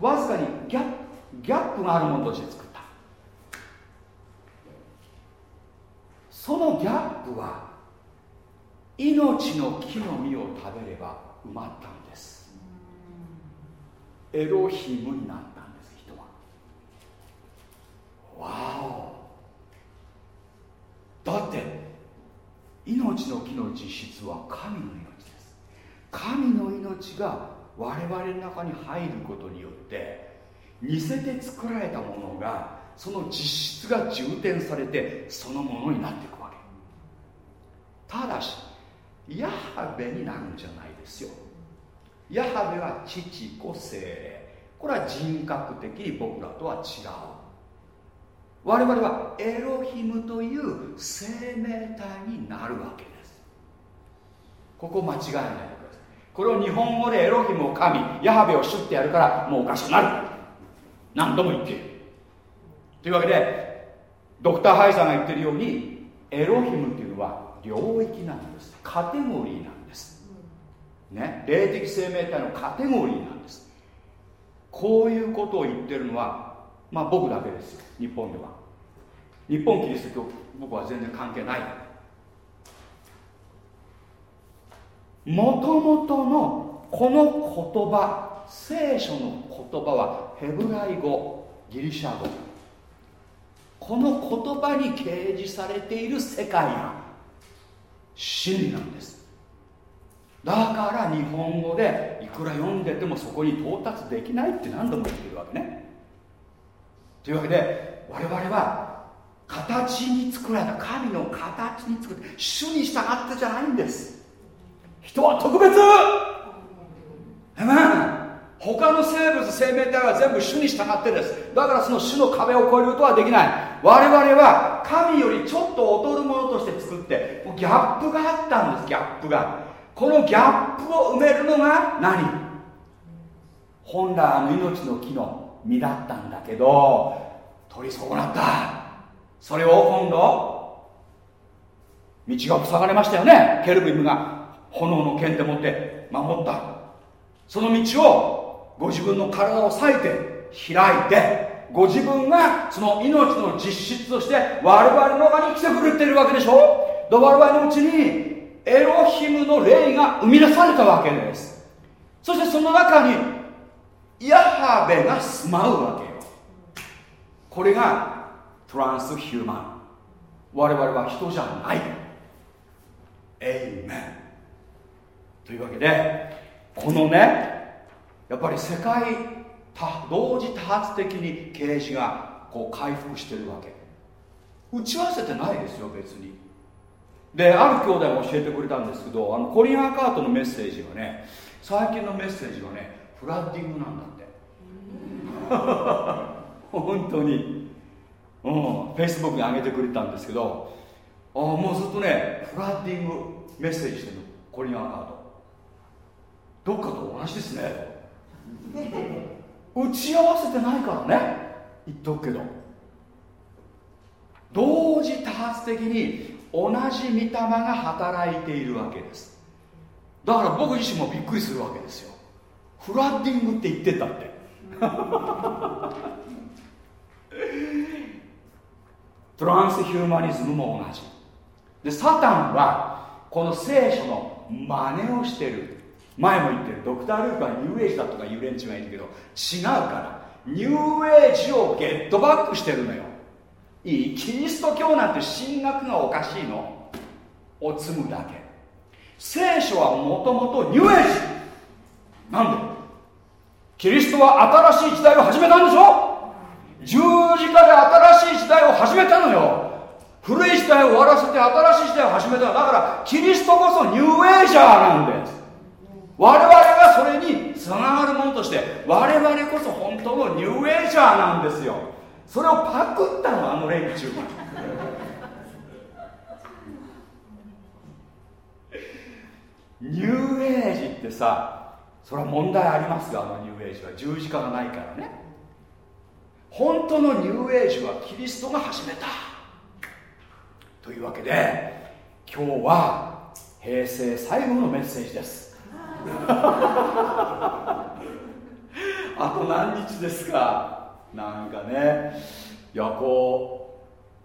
わずかにギャップギャップがあるものとして作った。そのギャップは命の木の実を食べれば埋まったんです。エロヒムになったんです人は。わお。だって命の木の実質は神の命です。神の命が我々の中に入ることによって似せて作られたものがその実質が充填されてそのものになっていくわけ。ただしヤハベになるんじゃないですよ。ヤハベは父子精霊これは人格的に僕らとは違う。我々はエロヒムという生命体になるわけです。ここ間違えないでください。これを日本語でエロヒムを神ヤハベを主ってやるからもうおかしくなる。何度も言っている。というわけでドクター・ハイさんが言ってるようにエロヒムっていうのは領域なんです。カテゴリーなんです。ね霊的生命体のカテゴリーなんです。こういうことを言ってるのはまあ僕だけです日本では。日本キリスト教僕は全然関係ない。もともとのこの言葉聖書の言葉はヘブライ語ギリシャ語。この言葉に掲示されている世界が真理なんです。だから日本語でいくら読んでてもそこに到達できないって何度も言ってるわけね。というわけで我々は形に作られた神の形に作って主に従ってじゃないんです。人は特別。えめ他の生物生命体は全部主に従ってです。だからその主の壁を越えることはできない。我々は神よりちょっと劣るものとして作ってギャップがあったんです。ギャップが。このギャップを埋めるのが何？本来あの命の木の実だったんだけど取り損なった。それを今度道が塞がれましたよね。ケルビムが炎の剣でもって守った。その道をご自分の体を裂いて開いてご自分がその命の実質として我々の中に来てくれてるわけでしょ？我々のうちにエロヒムの霊が生み出されたわけです。そしてその中にヤハベが住まうわけよ。これがトランスヒューマン。我々は人じゃない。エイメン。というわけでこのねやっぱり世界同時多発的に啓示がこう回復してるわけ。打ち合わせてないですよ別に。である兄弟が教えてくれたんですけどあのコリン・アーカートのメッセージはね最近のメッセージはねフラッディングなんだって。本当に。うん。フェイスブックに上げてくれたんですけどあもうずっとねフラッディングメッセージしてるのコリン・アーカート。どっかと同じですね打ち合わせてないからね。言っとくけど。同時多発的に同じ御霊が働いているわけです。だから僕自身もびっくりするわけですよ。フラッディングって言ってたって。トランスヒューマニズムも同じ。でサタンはこの聖書の真似をしてる。前も言ってるドクター・ルークはニューエイジだとかいう連中がいるけど違うから。ニューエイジをゲットバックしてるのよ。いいキリスト教なんて神学がおかしいの。おつむだけ。聖書はもともとニューエイジ。なんで？キリストは新しい時代を始めたんでしょ？十字架で新しい時代を始めたのよ。古い時代を終わらせて新しい時代を始めた。だからキリストこそニューエイジャーなんです。我々がそれにつながるものとして我々こそ本当のニューエイジャーなんですよ。それをパクったのあの連中が。ニューエイジってさそれは問題ありますよあのニューエイジは十字架がないからね。本当のニューエイジはキリストが始めた。というわけで今日は平成最後のメッセージです。あと何日ですか？なんかね。いやこ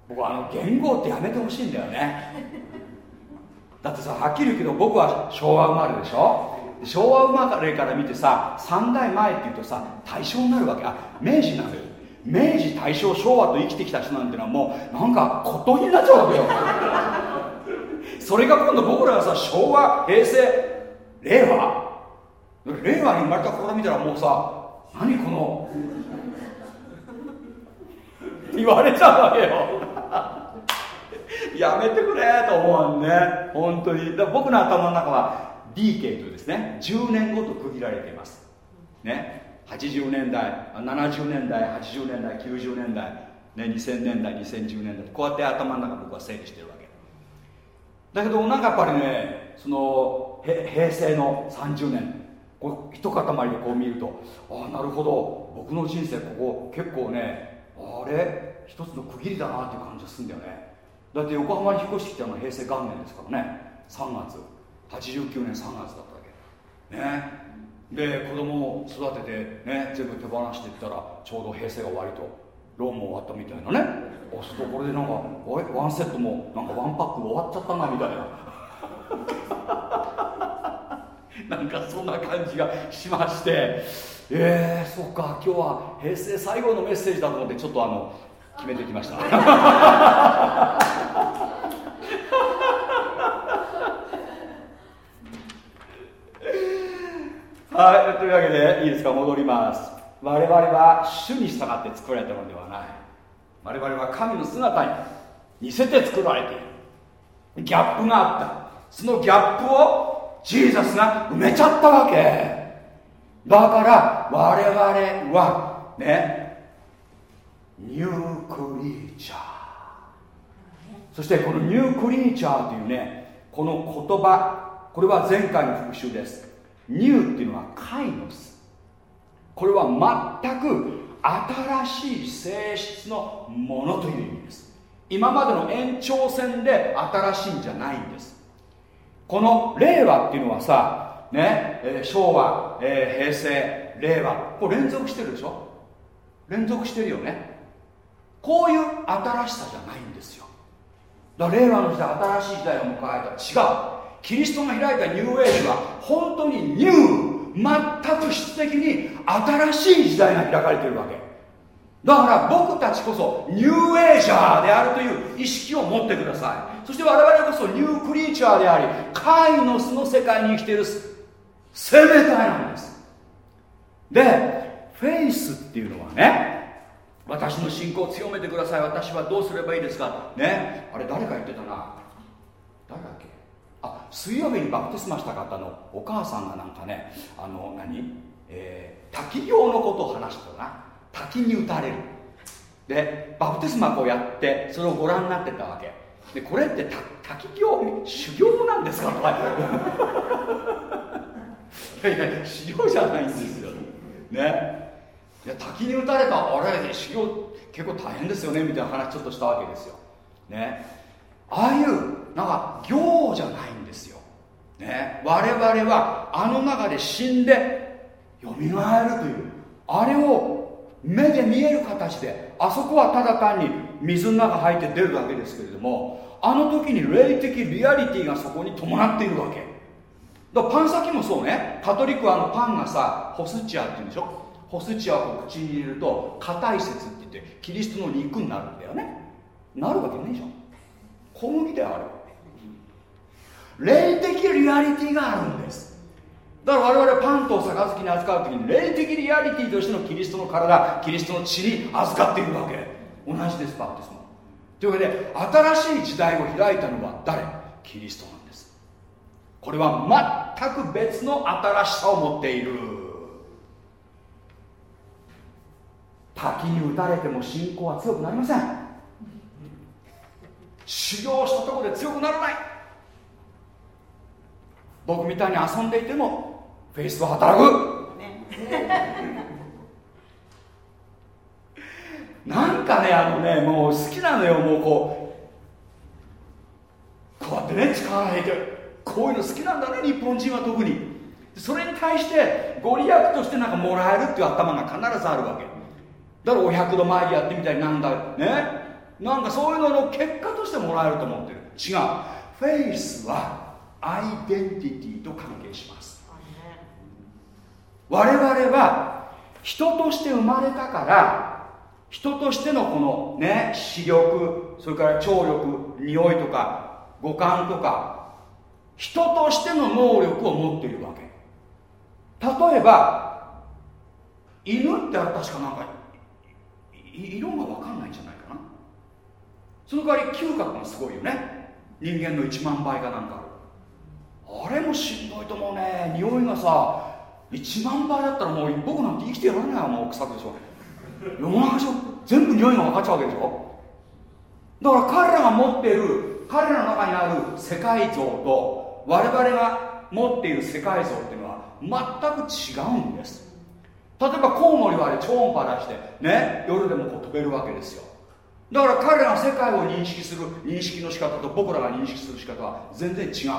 う僕あの言語ってやめてほしいんだよね。だってさはっきり言うけど僕は昭和生まれでしょ？昭和生まれから見てさ3代前っていうとさ大正になるわけ。あ明治になる。明治大正昭和と生きてきた人なんてのはもうなんか孤島になっちゃうわけよ。それが今度僕らがさ昭和平成令和令和に生まれた頃見たらもうさ何この？言われちゃうわけよ。やめてくれと思わんね。本当に。だ僕の頭の中は DK というですね10年ごと区切られています。ね。80年代70年代80年代90年代、ね、2000年代2010年代こうやって頭の中僕は整理してるわけ。だけどなんかやっぱりねその平成の30年。こう一塊でこう見るとああなるほど。僕の人生ここ結構ねあれ一つの区切りだなっていう感じがするんだよね。だって横浜に引っ越してきたのは平成元年ですからね。3月。89年3月だったわけ。ね。で子供を育ててね全部手放していったらちょうど平成が終わりとローンも終わったみたいなね。あするとこれでなんかワンセットもなんかワンパック終わっちゃったなみたいな。なんかそんな感じがしまして。えー、そっか。今日は平成最後のメッセージだと思ってちょっとあの決めてきました。はい。というわけでいいですか？戻ります。我々は主に従って作られたのではない。我々は神の姿に似せて作られている。ギャップがあった。そのギャップをジーザスが埋めちゃったわけ。だから我々はねニュークリーチャー。そしてこのニュークリーチャーというねこの言葉これは前回の復習です。ニューっていうのはカイノス。これは全く新しい性質のものという意味です。今までの延長線で新しいんじゃないんです。この令和っていうのはさね、え、昭和、えー、平成令和これ連続してるでしょ？連続してるよね。こういう新しさじゃないんですよ。だから令和の時代新しい時代を迎えた。違う。キリストが開いたニューエイジは本当にニュー全く質的に新しい時代が開かれてるわけ。だから僕たちこそニューエイジャーであるという意識を持ってください。そして我々こそニュークリーチャーでありカイノスの世界に生きている生命体なんです。でフェイスっていうのはね私の信仰を強めてください。私はどうすればいいですか？ねあれ誰か言ってたな？誰だっけ？あ水曜日にバプテスマした方のお母さんがなんかねあの何、えー、滝行のことを話したな。滝に打たれる。でバプテスマをやってそれをご覧になってたわけ。でこれって滝行修行なんですか？とか いやいや修行じゃないんですよ。ね。いや滝に打たれたあれ修行結構大変ですよねみたいな話ちょっとしたわけですよ。ね。ああいうなんか行じゃないんですよ、ね、我々はあの中で死んでよみがえるという。あれを目で見える形であそこはただ単に水の中入って出るだけですけれどもあの時に霊的リアリティがそこに伴っているわけ。だパン先もそうね。カトリックはあのパンがさホスチアって言うんでしょ？ホスチアを口に入れると硬い説って言ってキリストの肉になるんだよね。なるわけねえじゃん。小麦である。霊的リアリティがあるんです。だから我々パンと杯に扱う時に霊的リアリティとしてのキリストの体キリストの血に預かっているわけ。同じですバプテスマ。というわけで新しい時代を開いたのは誰？キリストなんです。これは全く別の新しさを持っている。滝に打たれても信仰は強くなりません。修行したところで強くならない。僕みたいに遊んでいてもフェイスは働く、なんかねあのねもう好きなのよ。もうこうこうやってね力が入れてこういうの好きなんだね日本人は特に。それに対してご利益としてなんかもらえるっていう頭が必ずあるわけ。だからお百度参りやってみたりなんだね。なんかそういうのの結果としてもらえると思ってる。違う。フェイスはアイデンティティと関係します我々は人として生まれたから人としてのこのね視力それから聴力匂いとか五感とか人としての能力を持っているわけ。例えば犬って確かなんか色が分かんないんじゃないかな。その代わり嗅覚がすごいよね。人間の1万倍かなんかあれもしんどいと思うね。匂いがさ1万倍だったらもう僕なんて生きてやらないわもう臭くでしょ。世の中上全部匂いが分かっちゃうわけでしょ。だから彼らが持っている彼らの中にある世界像と我々が持っている世界像っていうのは全く違うんです。例えばコウモリはあれ超音波出してね夜でもこう飛べるわけですよ。だから彼らが世界を認識する認識の仕方と僕らが認識する仕方は全然違う。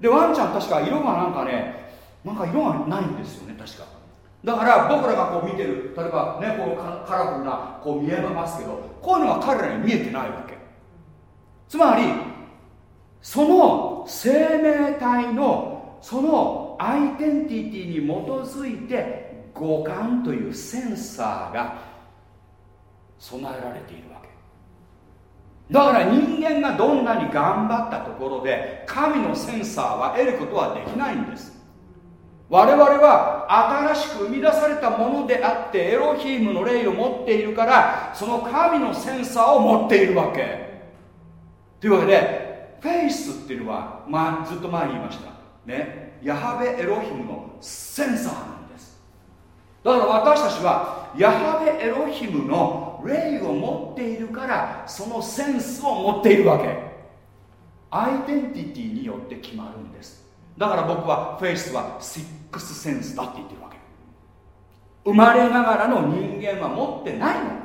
でワンちゃん確か色がなんかねなんか色がないんですよね確か。だから僕らがこう見てる例えばねこうカラフルなこう見えますけどこういうのは彼らに見えてないわけ。つまりその生命体のそのアイデンティティに基づいて五感というセンサーが備えられているわけ。だから人間がどんなに頑張ったところで神のセンサーは得ることはできないんです。我々は新しく生み出されたものであってエロヒームの霊を持っているからその神のセンサーを持っているわけ。というわけでフェイスっていうのは、まあ、ずっと前に言いました。ね。ヤハベエロヒムのセンサーなんです。だから私たちはヤハベエロヒムの霊を持っているからそのセンスを持っているわけ。アイデンティティによって決まるんです。だから僕はフェイスはシックスセンスだって言ってるわけ。生まれながらの人間は持ってないの。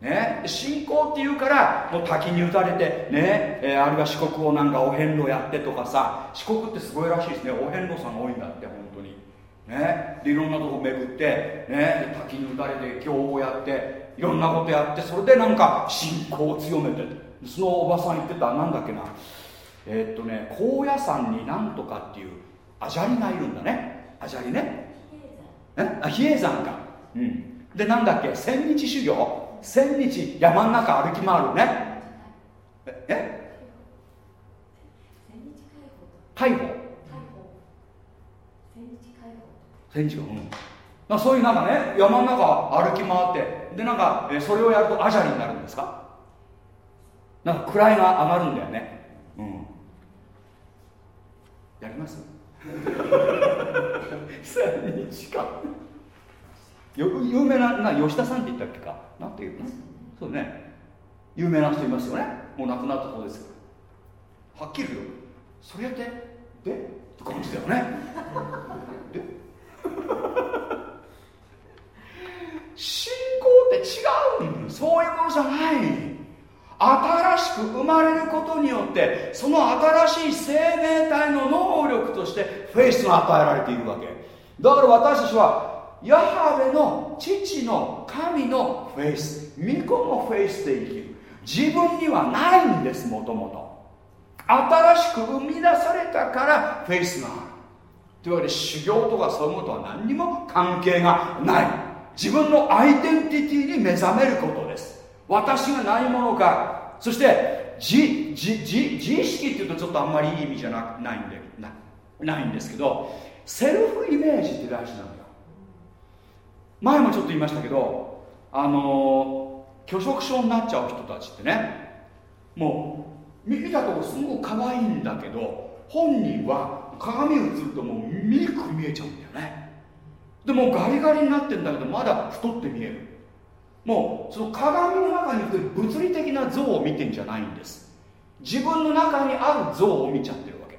ね、信仰っていうからもう滝に打たれてね、えー、あるいは四国をなんかお遍路やってとかさ四国ってすごいらしいですね。お遍路さんが多いんだって本当に。ね。でいろんなとこ巡ってね。滝に打たれて今日をやっていろんなことやってそれでなんか信仰を強めてそのおばさん言ってたなんだっけな。えー、っとね高野山になんとかっていうアジャリがいるんだね。アジャリね。え？あ比叡山か。うん。でなんだっけ？千日修行。千日山の中歩き回るね。え？介護千日うん。まあ、そういうなんかね山の中歩き回ってでなんかえそれをやるとアジャリになるんですか？なんか位が上がるんだよね。うん。やります？千日か有名なな吉田さんって言ったっけか？なんて言うの？そうね。有名な人いますよね。もう亡くなった方ですはっきり言うよそれやって？で？って感じだよね。で？く生まれることによってその新しい生命体の能力としてフェイスが与えられているわけ。だから私たちはヤハヴェの父の神の faith 御子の faith で生きる。自分にはないんですもともと。新しく生み出されたからフェイスがある。というわけで修行とかそういうことは何にも関係がない。自分のアイデンティティに目覚めることです。私が何者かそして自自自自意識っていうとちょっとあんまりいい意味じゃなないんでなないんですけどセルフイメージって大事なのよ。前もちょっと言いましたけどあの拒食症になっちゃう人たちってねもう見たとこすごく可愛いんだけど本人は鏡映るともうミルク見えちゃうんだよね。でもガリガリになってんだけどまだ太って見える。もうその鏡の中に物理的な像を見てんじゃないんです。自分の中にある像を見ちゃってるわけ。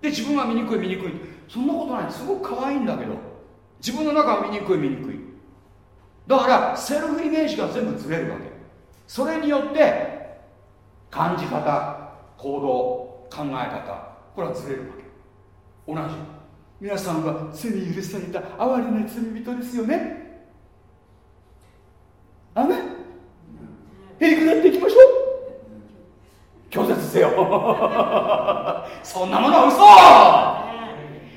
で自分は醜い醜い。そんなことない。すごく可愛いんだけど。自分の中は醜い醜い。だからセルフイメージが全部ずれるわけ。それによって感じ方行動考え方これはずれるわけ。同じ。皆さんは罪許された哀れな罪人ですよね。あめへりくだっていきましょう？拒絶せよ。そんなものは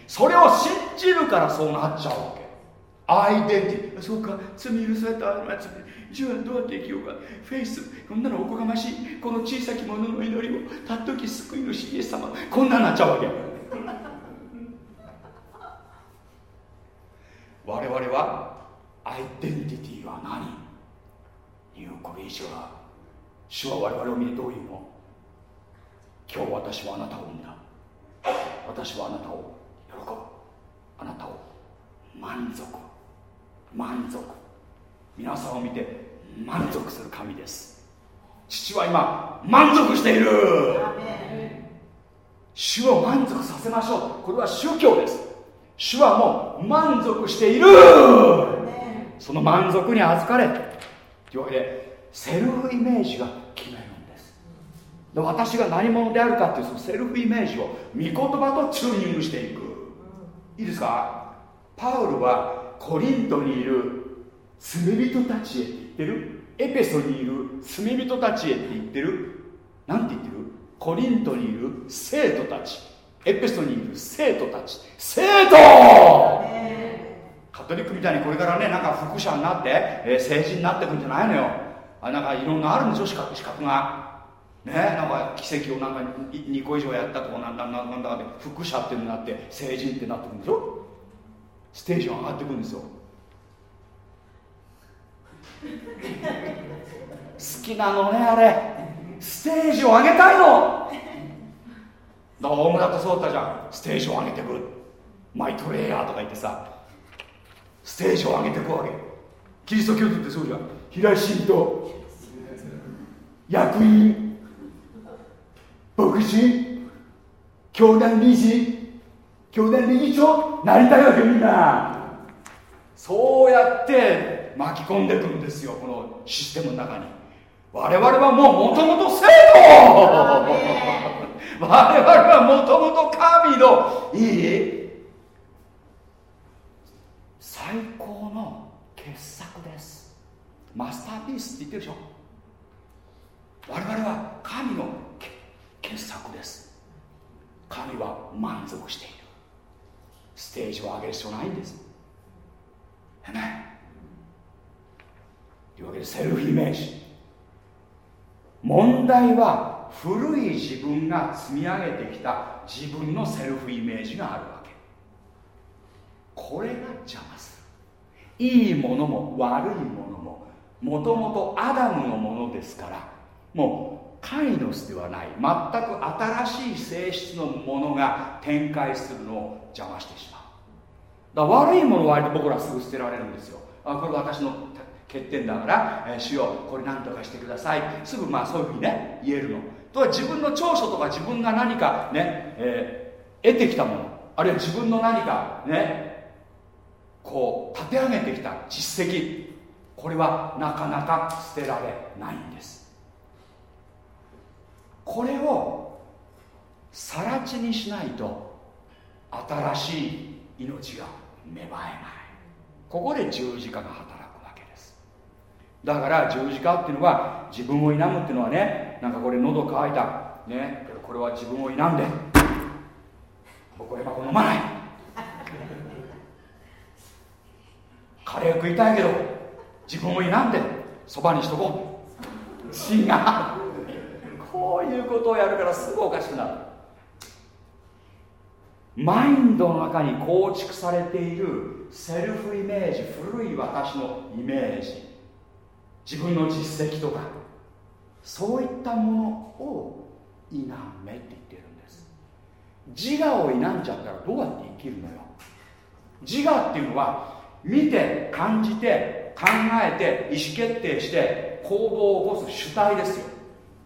嘘！それを信じるからそうなっちゃうわけ。アイデンティティ。そうか。罪許された罪じゃあどうやって生きようか。フェイスこんなのおこがましい。この小さき者の祈りをたっとき救い主イエス様。こんなになっちゃうわけ。我々はアイデンティティは何？ニュークリーチャー主は我々を見てどういうの？今日私はあなたを産んだ私はあなたを喜ぶ。あなたを満足。満足。皆さんを見て満足する神です。父は今満足している。主を満足させましょう。これは宗教です。主はもう満足している。その満足に預かれというわけでセルフイメージが決めるんです。で私が何者であるかっていうそのセルフイメージを御言葉とチューニングしていく。いいですか？パウルはコリントにいる罪人たちへって言ってる。エペソにいる罪人たちへって言ってる。なんて言ってる？コリントにいる生徒たち。エペソにいる生徒たち。生徒！カトリックみたいにこれからねなんか副者になって、えー、成人になってくんじゃないのよ。あなんかいろんなあるんでしょ資格資格が。ねなんか奇跡をなんか 2, 個以上やったとかなんだなんだなんだで副者っていうのになって成人ってなってくるんでしょ？ステージ上がってくるんですよ。好きなのねあれ。ステージを上げたいの。だから大村とそうだったじゃん。ステージを上げてくる。マイトレイヤーとか言ってさステージを上げてくわけキリスト教徒ってそうじゃん。平井信徒役員牧師教団理事教団理事長なりたいわけみんな。そうやって巻き込んでくるんですよこのシステムの中に。我々はもうもともと生徒 我々はもともと神のいい最高の傑作です。マスターピースって言ってるでしょ。我々は神の傑作です。神は満足している。ステージを上げる必要ないんです。へねというわけでセルフイメージ。問題は古い自分が積み上げてきた自分のセルフイメージがあるわけ。これが邪魔する。いいものも悪いものももともとアダムのものですからもうカイノスではない全く新しい性質のものが展開するのを邪魔してしまう。だ悪いものは割と僕らすぐ捨てられるんですよ。あこれ私の欠点だから、えー、主よこれ何とかしてください。すぐまあそういうふうにね言えるの。とは自分の長所とか自分が何かね、えー、得てきたもの。あるいは自分の何かねこう立て上げてきた実績。これはなかなか捨てられないんです。これを更地にしないと新しい命が芽生えない。ここで十字架が働くわけです。だから十字架っていうのは自分を否むっていうのはねなんかこれ喉乾いた。ねこれは自分を否んで僕は箱飲まない。カレー食いたいけど自分を否んでそばにしとこう。違う。こういうことをやるからすぐおかしくなる。マインドの中に構築されているセルフイメージ古い私のイメージ。自分の実績とか。そういったものを否めって言ってるんです。自我を否んじゃったらどうやって生きるのよ。自我っていうのは見て感じて考えて意思決定して行動を起こす主体ですよ。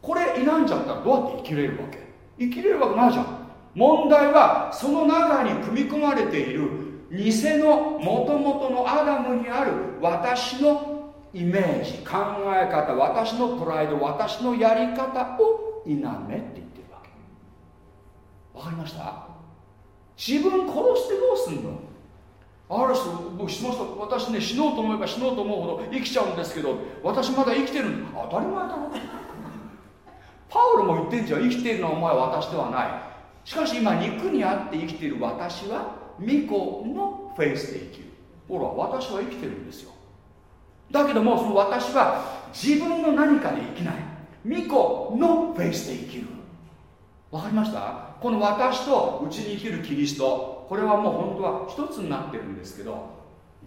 これ否んじゃったらどうやって生きれるわけ？生きれるわけないじゃん。問題はその中に組み込まれている偽のもともとのアダムにある私のイメージ考え方私のプライド私のやり方を否めって言ってるわけ。わかりました？自分殺してどうすんの？ある人僕質問した私ね死のうと思えば死のうと思うほど生きちゃうんですけど私まだ生きてる当たり前だろ。パウロも言ってんじゃん生きてるのはお前は私ではない。しかし今肉にあって生きている私は巫女のフェイスで生きる。ほら私は生きてるんですよ。だけどもその私は自分の何かで生きない。巫女のフェイスで生きる。わかりました？この私とうちに生きるキリスト。これはもう本当は一つになってるんですけど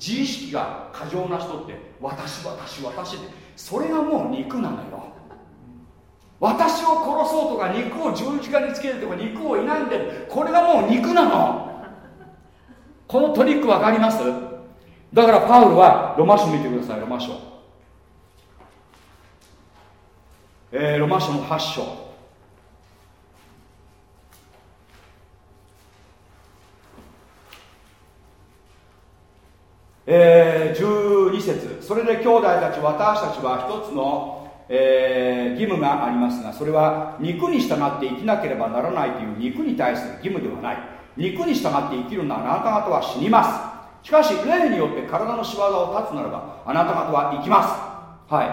自意識が過剰な人って私私私でそれがもう肉なのよ。私を殺そうとか肉を十字架につけるとか肉を否んでこれがもう肉なの。このトリック分かります？だからパウルはロマ書見てください。ロマ書。えー、ロマ書の8章。えー、12節それで兄弟たち私たちは一つのえー、義務がありますがそれは肉に従って生きなければならないという肉に対する義務ではない。肉に従って生きるならあなた方は死にます。しかし霊によって体の仕業を断つならばあなた方は生きます。は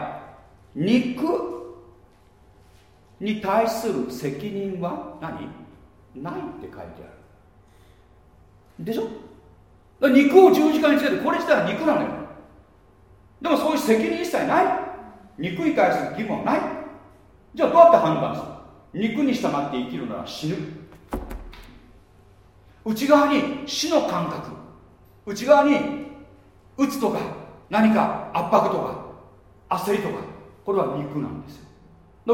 い。肉に対する責任は何？ないって書いてある。でしょ？肉を十字架につけてこれ自体は肉なのよ。でもそういう責任一切ない。肉に対する義務はない。じゃあどうやって判断する？肉に従って生きるなら死ぬ。内側に死の感覚。内側にうつとか何か圧迫とか焦りとか。これは肉なんですよ。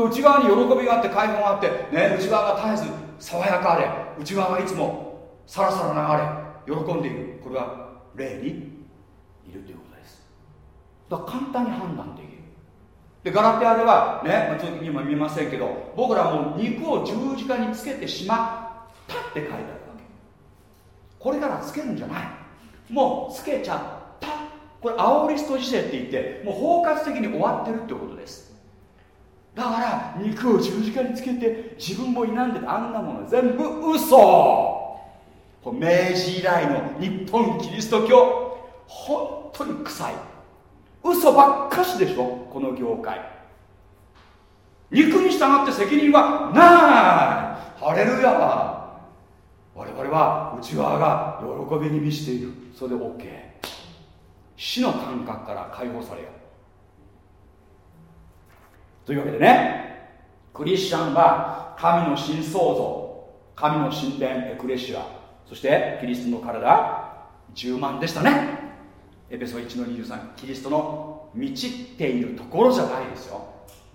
内側に喜びがあって解放があって、ね、内側が絶えず爽やかで内側がいつもさらさら流れ。喜んでいる。これは霊にいるということです。だから簡単に判断できる。でガラテアではね、まあ、ちょっと今見えませんけど僕らも肉を十字架につけてしまったって書いてあるわけ。これからつけるんじゃない。もうつけちゃった。これアオリスト時世って言ってもう包括的に終わってるってことです。だから肉を十字架につけて自分も否んであんなもの全部嘘。こ明治以来の日本キリスト教本当に臭い。嘘ばっかしでしょこの業界。肉に従って責任はない。ハレルヤ。我々は内側が喜びに満ちている。それで OK 死の感覚から解放されよというわけでねクリスチャンは神の新創造神の神殿エクレシア。そしてキリストの体10万でしたね。エペソ1の23キリストの満ちているところじゃないですよ。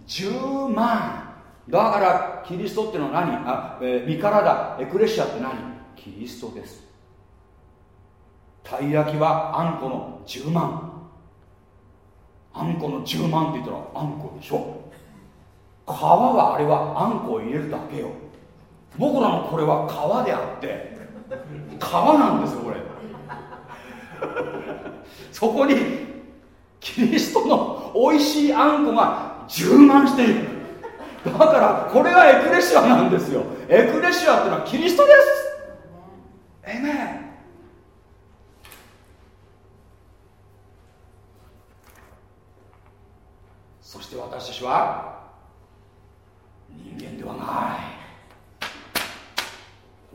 10万。だからキリストってのは何？あ、えー、身体。エクレシアって何？キリストです。たい焼きはあんこの10万。あんこの10万って言ったらあんこでしょ。皮はあれはあんこを入れるだけよ。僕らのこれは皮であって皮なんですよこれ。そこにキリストの美味しいあんこが充満している。だからこれはエクレシアなんですよ。エクレシアってのはキリストです。えめそして私たちは人間ではない。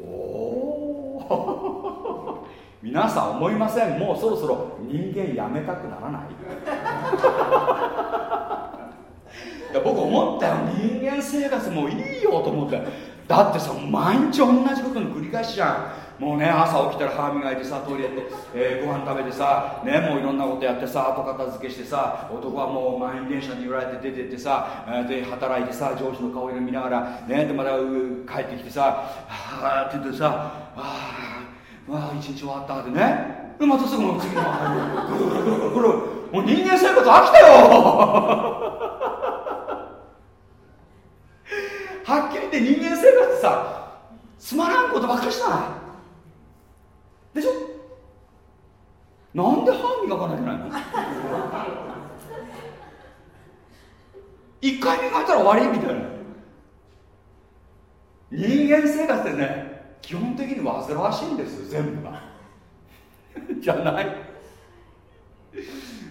おお 皆さん思いません。もうそろそろ人間やめたくならない？いや僕思ったよ。人間生活もういいよと思ってだってさ毎日同じことの繰り返しじゃん。もうね朝起きたら歯磨いてさトイレって、えー、ご飯食べてさねもういろんなことやってさ後片付けしてさ男はもう満員電車に揺られて出てってさ、えー、で働いてさ上司の顔色見ながらねでまた帰ってきてさはあって言ってさああわあ一日終わったってね。またすぐ次のぐるぐるぐるぐる。もう人間生活飽きたよ。はっきり言って人間生活さつまらんことばっかりしたな。でしょ？なんで歯磨かなきゃいけないの？一回磨いたら終わりみたいな。人間生活ってね基本的に煩わしいんですよ全部が。じゃない。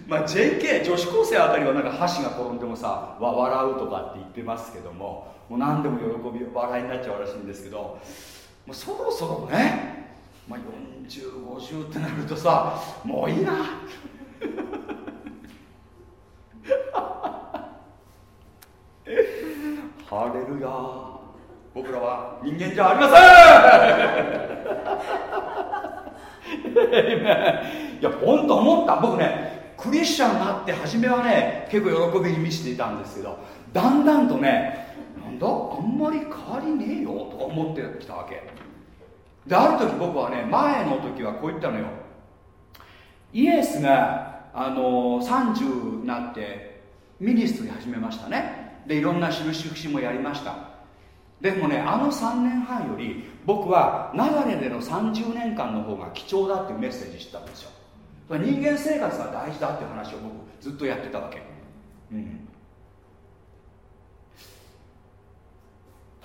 まあ JK 女子高生あたりはなんか箸が転んでもさ笑うとかって言ってますけどももう何でも喜び笑いになっちゃうらしいんですけどもうそろそろね、まあ、4050ってなるとさもういいな。ハレルヤ。僕らは人間じゃありません。いや本当思った。僕ねクリスチャンになって初めはね結構喜びに満ちていたんですけどだんだんとねなんだあんまり変わりねえよとか思ってきたわけ。である時僕はね前の時はこう言ったのよ。イエスがあの30になってミニストリー始めましたね。でいろんな印節もやりました。でもねあの3年半より僕はナダレでの30年間の方が貴重だっていうメッセージしてたんですよ。人間生活が大事だって話を僕ずっとやってたわけ。うん。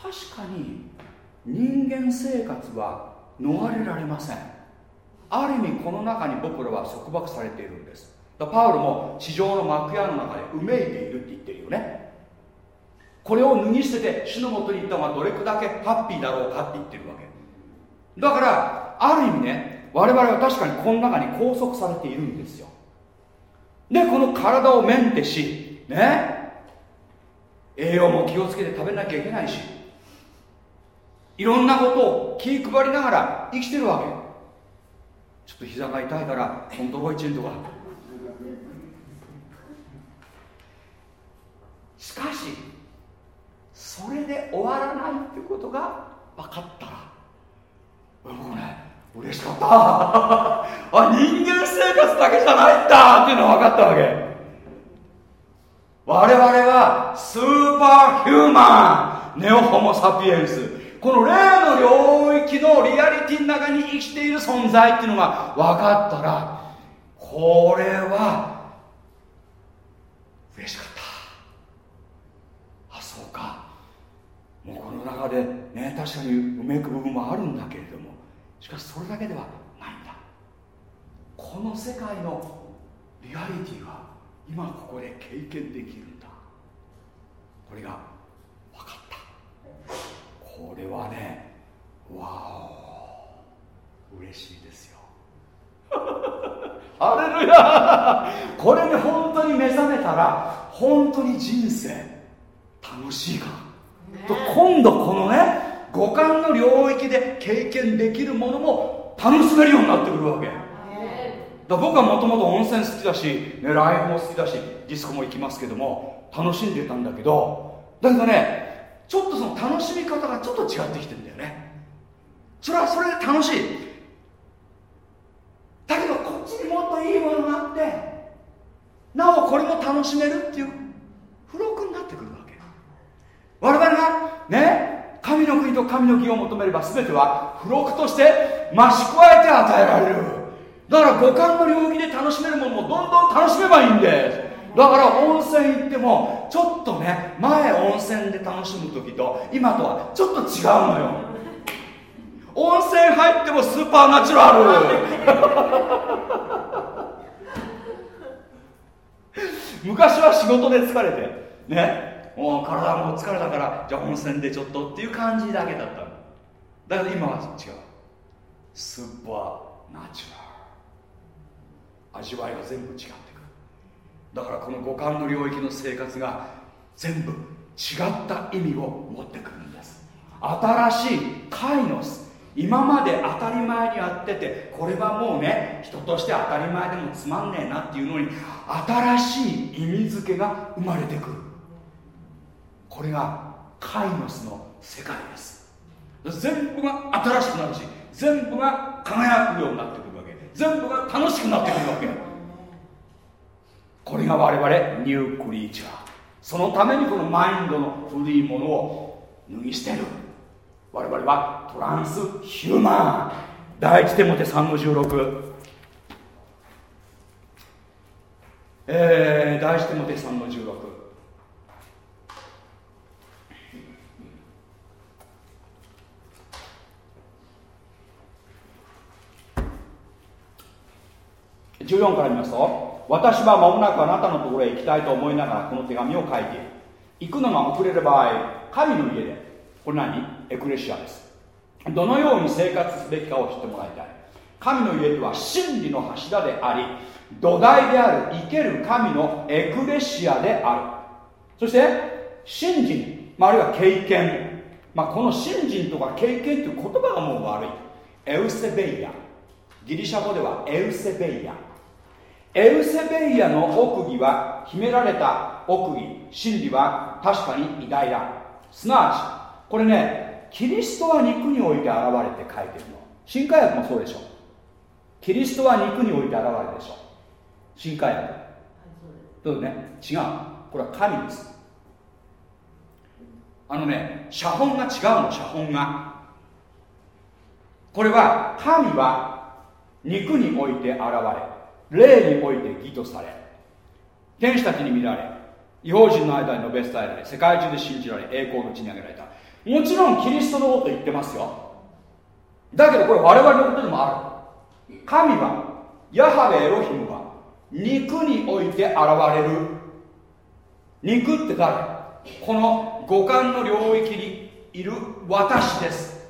確かに人間生活は逃れられません。ある意味この中に僕らは束縛されているんです。パウロも地上の幕屋の中でうめいているって言ってるよね。これを脱ぎ捨てて主のもとに行ったのはどれだけハッピーだろうかって言ってるわけ。だからある意味ね我々は確かにこの中に拘束されているんですよ。でこの体をメンテしね栄養も気をつけて食べなきゃいけないしいろんなことを気配りながら生きてるわけ。ちょっと膝が痛いからコントロイチンとか。しかしそれで終わらないってことが分かったら僕ね嬉しかった。あ人間生活だけじゃないんだっていうのが分かったわけ。我々はスーパーヒューマン。ネオホモ・サピエンス。この霊の領域のリアリティの中に生きている存在っていうのが分かったらこれは嬉しかった。あそうか。もうこの中でね確かにうめく部分もあるんだけれどもしかしそれだけではないんだ。この世界のリアリティは今ここで経験できるんだ。これがこれはねわお嬉しいですよ。ハレルヤこれに本当に目覚めたら本当に人生楽しいかと今度このね五感の領域で経験できるものも楽しめるようになってくるわけ。だ僕はもともと温泉好きだし、ね、ライブも好きだしディスコも行きますけども楽しんでたんだけどだけどねちょっとその楽しみ方がちょっと違ってきてるんだよね。それはそれで楽しい。だけどこっちにもっといいものがあってなおこれも楽しめるっていう付録になってくるわけ我々がね神の国と神の義を求めれば全ては付録として増し加えて与えられる。だから五感の領域で楽しめるものもどんどん楽しめばいいんです。だから温泉行ってもちょっとね前温泉で楽しむ時と今とはちょっと違うのよ。温泉入ってもスーパーナチュラル。昔は仕事で疲れてねもう体も疲れたからじゃあ温泉でちょっとっていう感じだけだっただけど今は違う。スーパーナチュラル。味わいが全部違ってくるだからこの五感の領域の生活が全部違った意味を持ってくるんです。新しいカイノス。今まで当たり前にやっててこれはもうね人として当たり前でもつまんねえなっていうのに新しい意味付けが生まれてくる。これがカイノスの世界です。全部が新しくなるし全部が輝くようになってくるわけ。全部が楽しくなってくるわけ。これが我々ニュークリーチャーそのためにこのマインドの古いものを脱ぎ捨てる。我々はトランスヒューマン。第一手モテ3の16えー、第一手モテ3の16 14から見ますと私は間もなくあなたのところへ行きたいと思いながらこの手紙を書いている。行くのが遅れる場合神の家でこれ何？エクレシアです。どのように生活すべきかを知ってもらいたい。神の家とは真理の柱であり土台である生ける神のエクレシアである。そして信心、まあ、あるいは経験、まあ、この信心とか経験という言葉がもう悪い。エウセベイヤ。ギリシャ語ではエウセベイヤ。エルセベイアの奥義は秘められた奥義真理は確かに偉大だ。すなわちこれねキリストは肉において現れて書いてるの。新海薬もそうでしょキリストは肉において現れるでしょ新海薬そうね。違う。これは神です。あのね写本が違うの。写本が。これは神は肉において現れ霊において義とされ天使たちに見られ違法人の間に述べ伝えられ世界中で信じられ栄光の地に上げられた。もちろんキリストのこと言ってますよ。だけどこれ我々のことでもある。神はヤハベエロヒムは肉において現れる。肉って誰？この五感の領域にいる私です。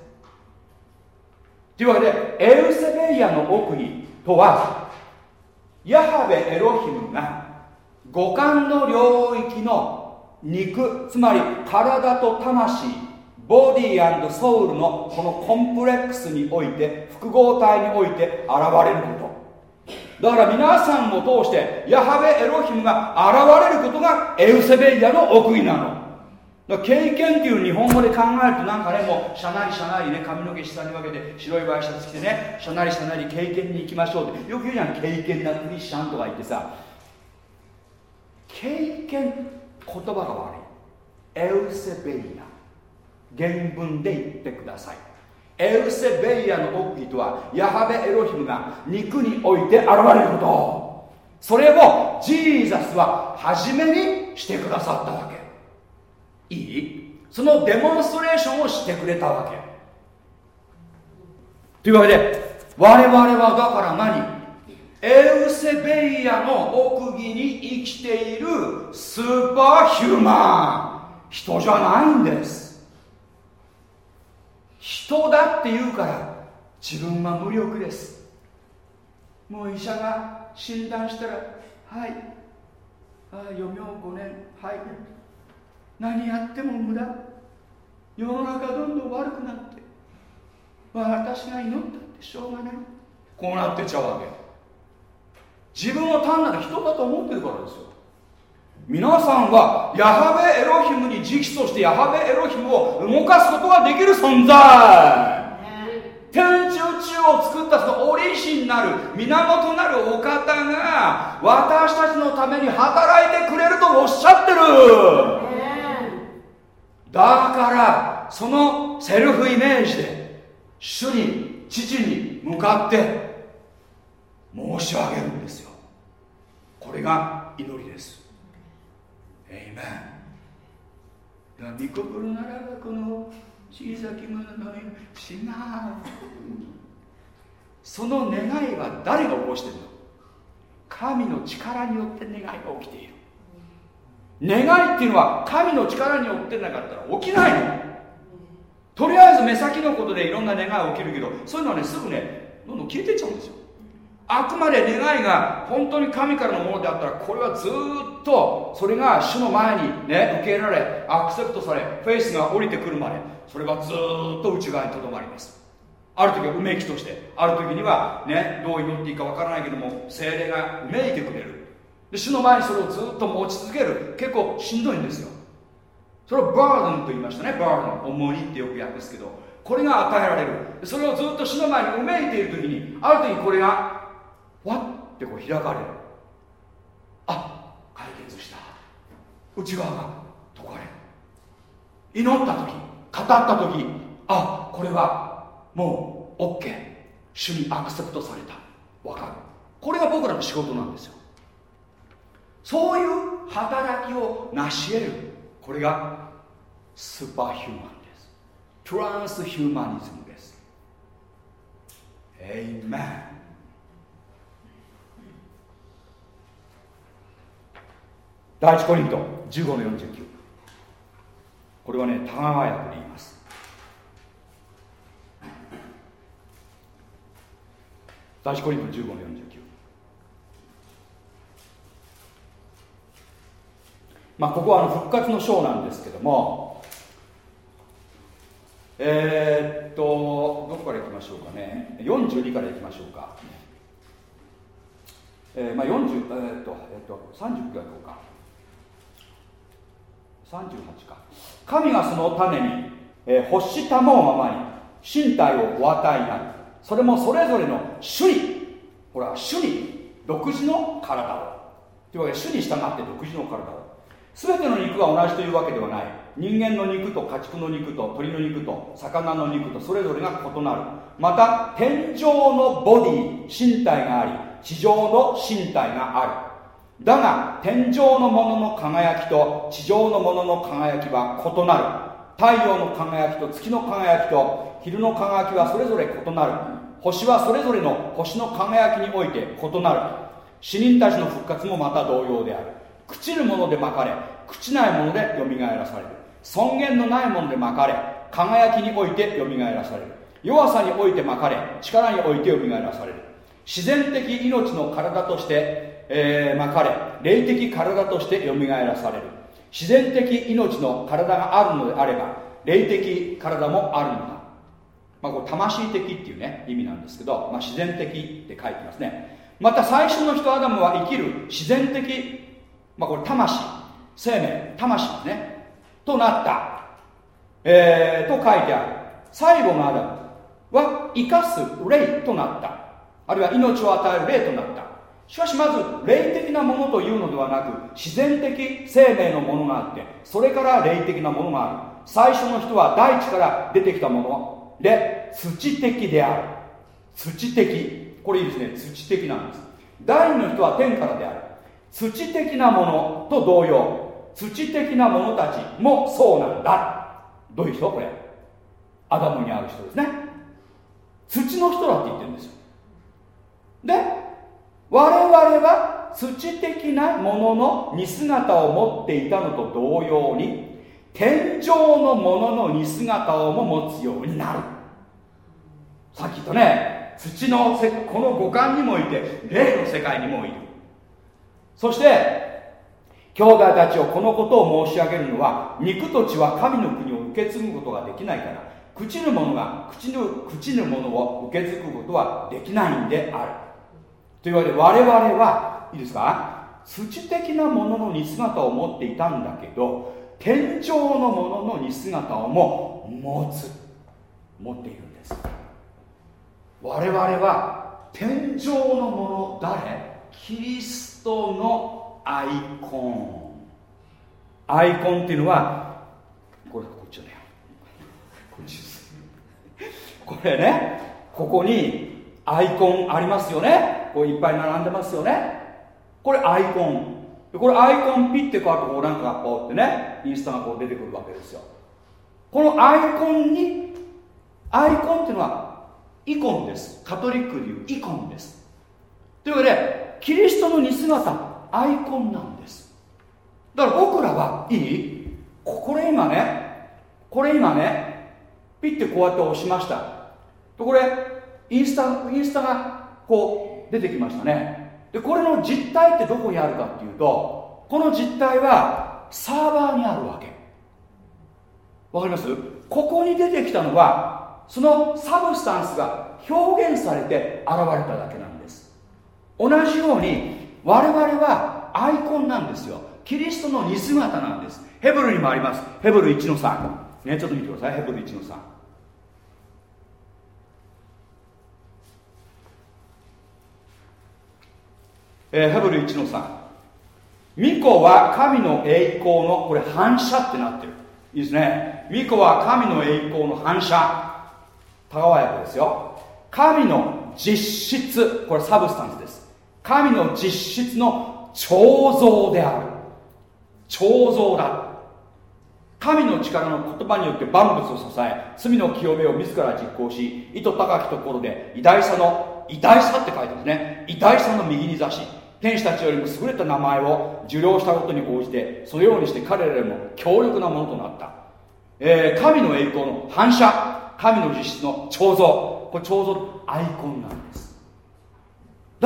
というわけでエウセベイヤの奥にとはヤハベエロヒムが五感の領域の肉つまり体と魂ボディーソウルのこのコンプレックスにおいて複合体において現れること。だから皆さんを通してヤハベエロヒムが現れることがエウセベイヤの奥義なの。だ経験っていう日本語で考えるとなんかねもうしゃなりしゃなりね髪の毛下に分けて白いワイシャツ着てねしゃなりしゃなり経験に行きましょうってよく言うじゃん。経験なクリスチャンとか言ってさ経験言葉が悪い。エウセベイア原文で言ってください。エウセベイアの奥義とはヤハベエロヒムが肉において現れること。それをジーザスは初めにしてくださったわけ。いい？そのデモンストレーションをしてくれたわけ。というわけで我々はだから何？エウセベイアの奥義に生きているスーパーヒューマン。人じゃないんです。人だって言うから自分は無力です。もう医者が診断したらはい。ああ余命5年はい。何やっても無駄。世の中どんどん悪くなって。私が祈ったってしょうがない。こうなってちゃうわけ。自分を単なる人だと思ってるからですよ。皆さんはヤハベエロヒムに直訴してヤハベエロヒムを動かすことができる存在。天地宇宙を作ったその折しになる源なるお方が私たちのために働いてくれるとおっしゃってる。だからそのセルフイメージで主に父に向かって申し上げるんですよ。これが祈りです。エイメンだ御心ならばこの小さき者のために違うその願いは誰が起こしてるの？神の力によって願いが起きている。願いっていうのは神の力によってなかったら起きないの。とりあえず目先のことでいろんな願いが起きるけどそういうのはねすぐねどんどん消えてっちゃうんですよ。あくまで願いが本当に神からのものであったらこれはずっとそれが主の前にね受け入れられアクセプトされフェイスが降りてくるまでそれはずっと内側にとどまります。ある時はうめきとしてある時にはねどう祈っていいかわからないけども精霊がうめいてくれる。主の前にそれをずっと持ち続ける。結構しんどいんですよ。それをバーデンと言いましたね。バーデン重荷ってよく訳すけど。これが与えられる。それをずっと主の前にうめいている時にある時これがわってこう開かれる。あ解決した。内側が解かれる。祈った時語った時あこれはもう OK 主にアクセプトされた。わかる。これが僕らの仕事なんですよ。そういう働きを成し得る。これがスーパーヒューマンです。トランスヒューマニズムです。エイメン第一コリント15の49これはね田川訳で言います。第一コリント15の49まあ、ここはあの復活の章なんですけどもえー、っとどこからいきましょうかね。42からいきましょうか。えー、まあ40えー、っと,、え、っと30くらいこうか。38か。神がその種に、えー、欲したもうままに身体をお与えになる。それもそれぞれの主にほら主に独自の体を。というわけで主に従って独自の体を。全ての肉が同じというわけではない。人間の肉と家畜の肉と鳥の肉と魚の肉とそれぞれが異なる。また天井のボディ身体があり地上の身体がある。だが天井のものの輝きと地上のものの輝きは異なる。太陽の輝きと月の輝きと昼の輝きはそれぞれ異なる。星はそれぞれの星の輝きにおいて異なる。死人たちの復活もまた同様である。朽ちるものでまかれ朽ちないものでよみがえらされる。尊厳のないものでまかれ輝きにおいてよみがえらされる。弱さにおいてまかれ力においてよみがえらされる。自然的命の体として、えー、まかれ霊的体としてよみがえらされる。自然的命の体があるのであれば霊的体もあるのだ、まあ、これ魂的っていうね意味なんですけど、まあ、自然的って書いてますね。また最初の人アダムは生きる自然的まあこれ魂。生命。魂ですね。となった、えーと書いてある。最後のアダムは生かす霊となった。あるいは命を与える霊となった。しかしまず霊的なものというのではなく自然的生命のものがあってそれから霊的なものがある。最初の人は大地から出てきたもの。で土的である。土的。これいいですね。土的なんです。第二の人は天からである。土的なものと同様土的なものたちもそうなんだ。どういう人？これ。アダムにある人ですね。土の人だって言ってるんですよ。で我々は土的なものの似姿を持っていたのと同様に天上のものの似姿をも持つようになる。さっき言ったね土のこの五感にもいて霊の世界にもいる。そして兄弟たちをこのことを申し上げるのは肉と血は神の国を受け継ぐことができないから朽ちぬ者が朽ちぬ朽ちぬ者を受け継ぐことはできないんである。というわけで我々はいいですか？土的なものの似姿を持っていたんだけど天上のものの似姿をも持つ。持っているんです。我々は天上のもの誰？キリスト。のアイコン。アイコンっていうのはこれこっちだよこっちです。これねここにアイコンありますよね。こういっぱい並んでますよね。これアイコン。これアイコンピッてこうやってこうなんかこうってねインスタがこう出てくるわけですよ。このアイコンにアイコンっていうのはイコンです。カトリックでいうイコンです。というわけでキリストの似姿アイコンなんです。だから僕らはいい。これ今ねこれ今ねピッてこうやって押しました。とこれインスタインスタがこう出てきましたね。でこれの実態ってどこにあるかっていうとこの実態はサーバーにあるわけ。わかります？ここに出てきたのはそのサブスタンスが表現されて現れただけなんです。同じように我々はアイコンなんですよ。キリストの似姿なんです。ヘブルにもあります。ヘブル1の3ねちょっと見てください。ヘブル1の3えーヘブル1の3巫女は神の栄光のこれ反射ってなってる。いいですね。巫女は神の栄光の反射。田川役ですよ。神の実質。これサブスタンスです。神の実質の彫像である。彫像だ。神の力の言葉によって万物を支え罪の清めを自ら実行し意図高きところで偉大さの偉大さって書いてますね。偉大さの右に座し天使たちよりも優れた名前を受領したことに応じてそのようにして彼らよりも強力なものとなった、えー神の栄光の反射神の実質の彫像。これ彫像のアイコンなんです。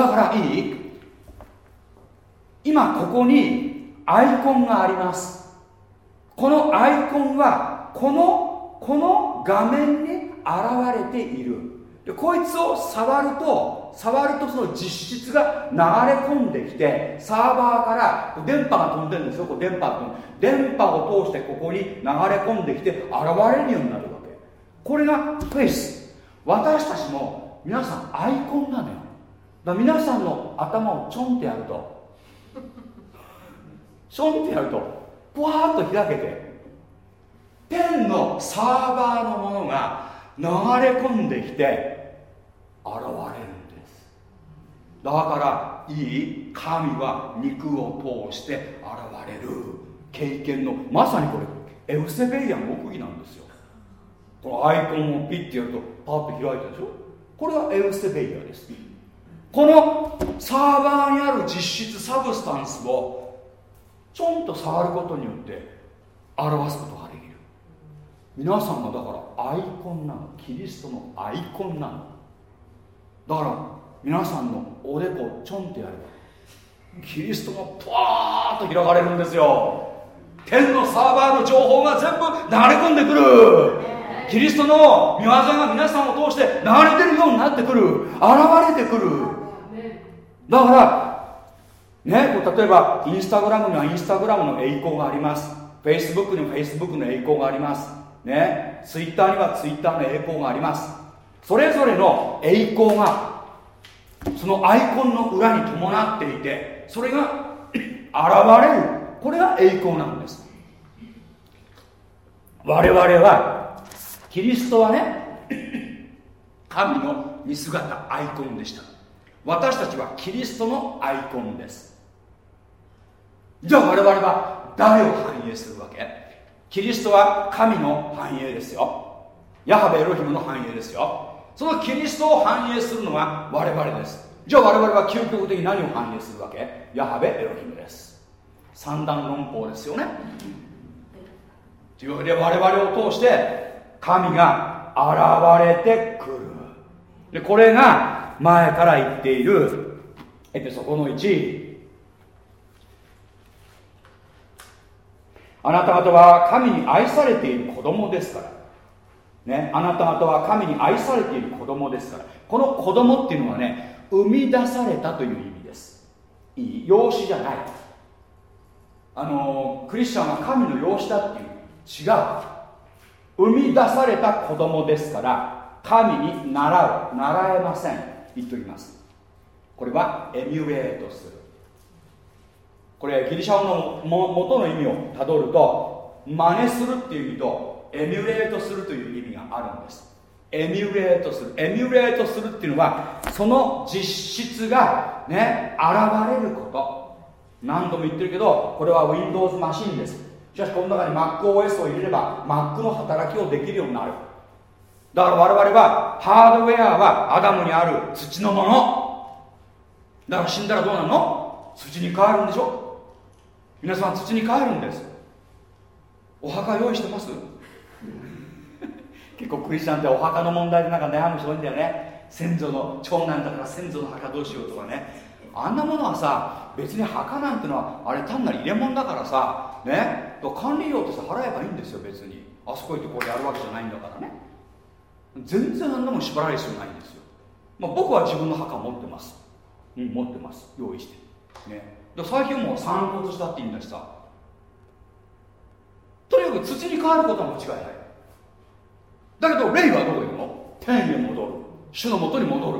だからいい？今ここにアイコンがあります。このアイコンはこのこの画面に現れている。でこいつを触ると触るとその実質が流れ込んできてサーバーから電波が飛んでるんですよ。こ電波飛んで電波を通してここに流れ込んできて現れるようになるわけ。これがフェイス。私たちも皆さんアイコンなのよ。だ皆さんの頭をちょんってやると。ちょんってやるとぷわーっと開けて天のサーバーのものが流れ込んできて現れるんです。だからいい神は肉を通して現れる。経験のまさにこれエウセベイアの奥義なんですよ。このアイコンをピッてやるとパッと開いたでしょ？これがエウセベイアです。このサーバーにある実質サブスタンスをちょんと触ることによって表すことができる。皆さんがだからアイコンなのキリストのアイコンなの。だから皆さんのおでこちょんってやればキリストがパーッと開かれるんですよ。天のサーバーの情報が全部流れ込んでくる。キリストの御業が皆さんを通して流れてるようになってくる。現れてくる。だからね例えばインスタグラムにはインスタグラムの栄光があります。Facebook にも Facebook の栄光があります。ね Twitter には Twitter の栄光があります。それぞれの栄光がそのアイコンの裏に伴っていてそれが現れる。これが栄光なんです。我々はキリストはね神の見姿アイコンでした。私たちはキリストのアイコンです。じゃあ我々は誰を反映するわけ？キリストは神の繁栄ですよ。ヤハベエロヒムの繁栄ですよ。そのキリストを反映するのが我々です。じゃあ我々は究極的に何を反映するわけ？ヤハベエロヒムです。三段論法ですよね。というわけで我々を通して神が現れてくる。でこれが前から言っている。エペソコの1あなた方は神に愛されている子供ですから。ね、あなた方は神に愛されている子供ですから。この子供っていうのはね生み出されたという意味です。いい養子じゃない。あのクリスチャンは神の養子だっていう。違う。生み出された子供ですから神に習う。習えません。言っておきます。これはエミュレートする。これギリシャ語のも元の意味をたどると真似するっていう意味とエミュレートするという意味があるんです。エミュレートする。エミュレートするっていうのはその実質がね現れること。何度も言ってるけどこれは Windows マシンです。しかしこの中に MacOS を入れれば Mac の働きをできるようになる。だから我々はハードウェアはアダムにある土のもの。だから死んだらどうなの？土に変わるんでしょ？皆さん土に変えるんです。お墓用意してます？結構クリスチャンってお墓の問題でなんか悩む人多いんだよね。先祖の長男だから先祖の墓どうしようとかね。あんなものはさ別に墓なんてのはあれ単なる入れ物だからさね。管理料として払えばいいんですよ別に。あそこ行ってこれやるわけじゃないんだからね。全然あんなもん縛られる必要ないんですよ、まあ、僕は自分の墓持ってます。うん持ってます。用意して。ね。で最近もう散骨したっていいんだしさとにかく土に変わることは間違いない。だけど霊はどこ行くの？天へ戻る。主のもとに戻る。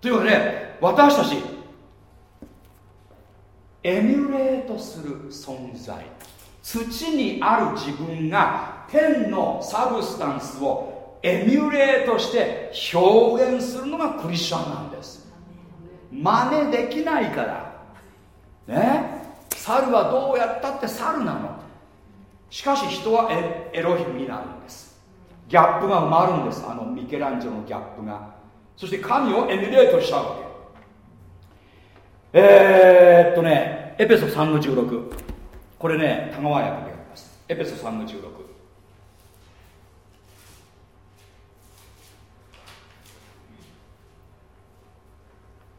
というわけで私たちエミュレートする存在。土にある自分が天のサブスタンスをエミュレートして表現するのがクリスチャンなんです。真似できないから。ね？猿はどうやったって猿なの。しかし人はエロヒムになるんです。ギャップが埋まるんです。あのミケランジェロのギャップが。そして神をエミュレートしちゃうわけ。えー、っとねエペソ3の16これね田川訳でやります。エペソ3の16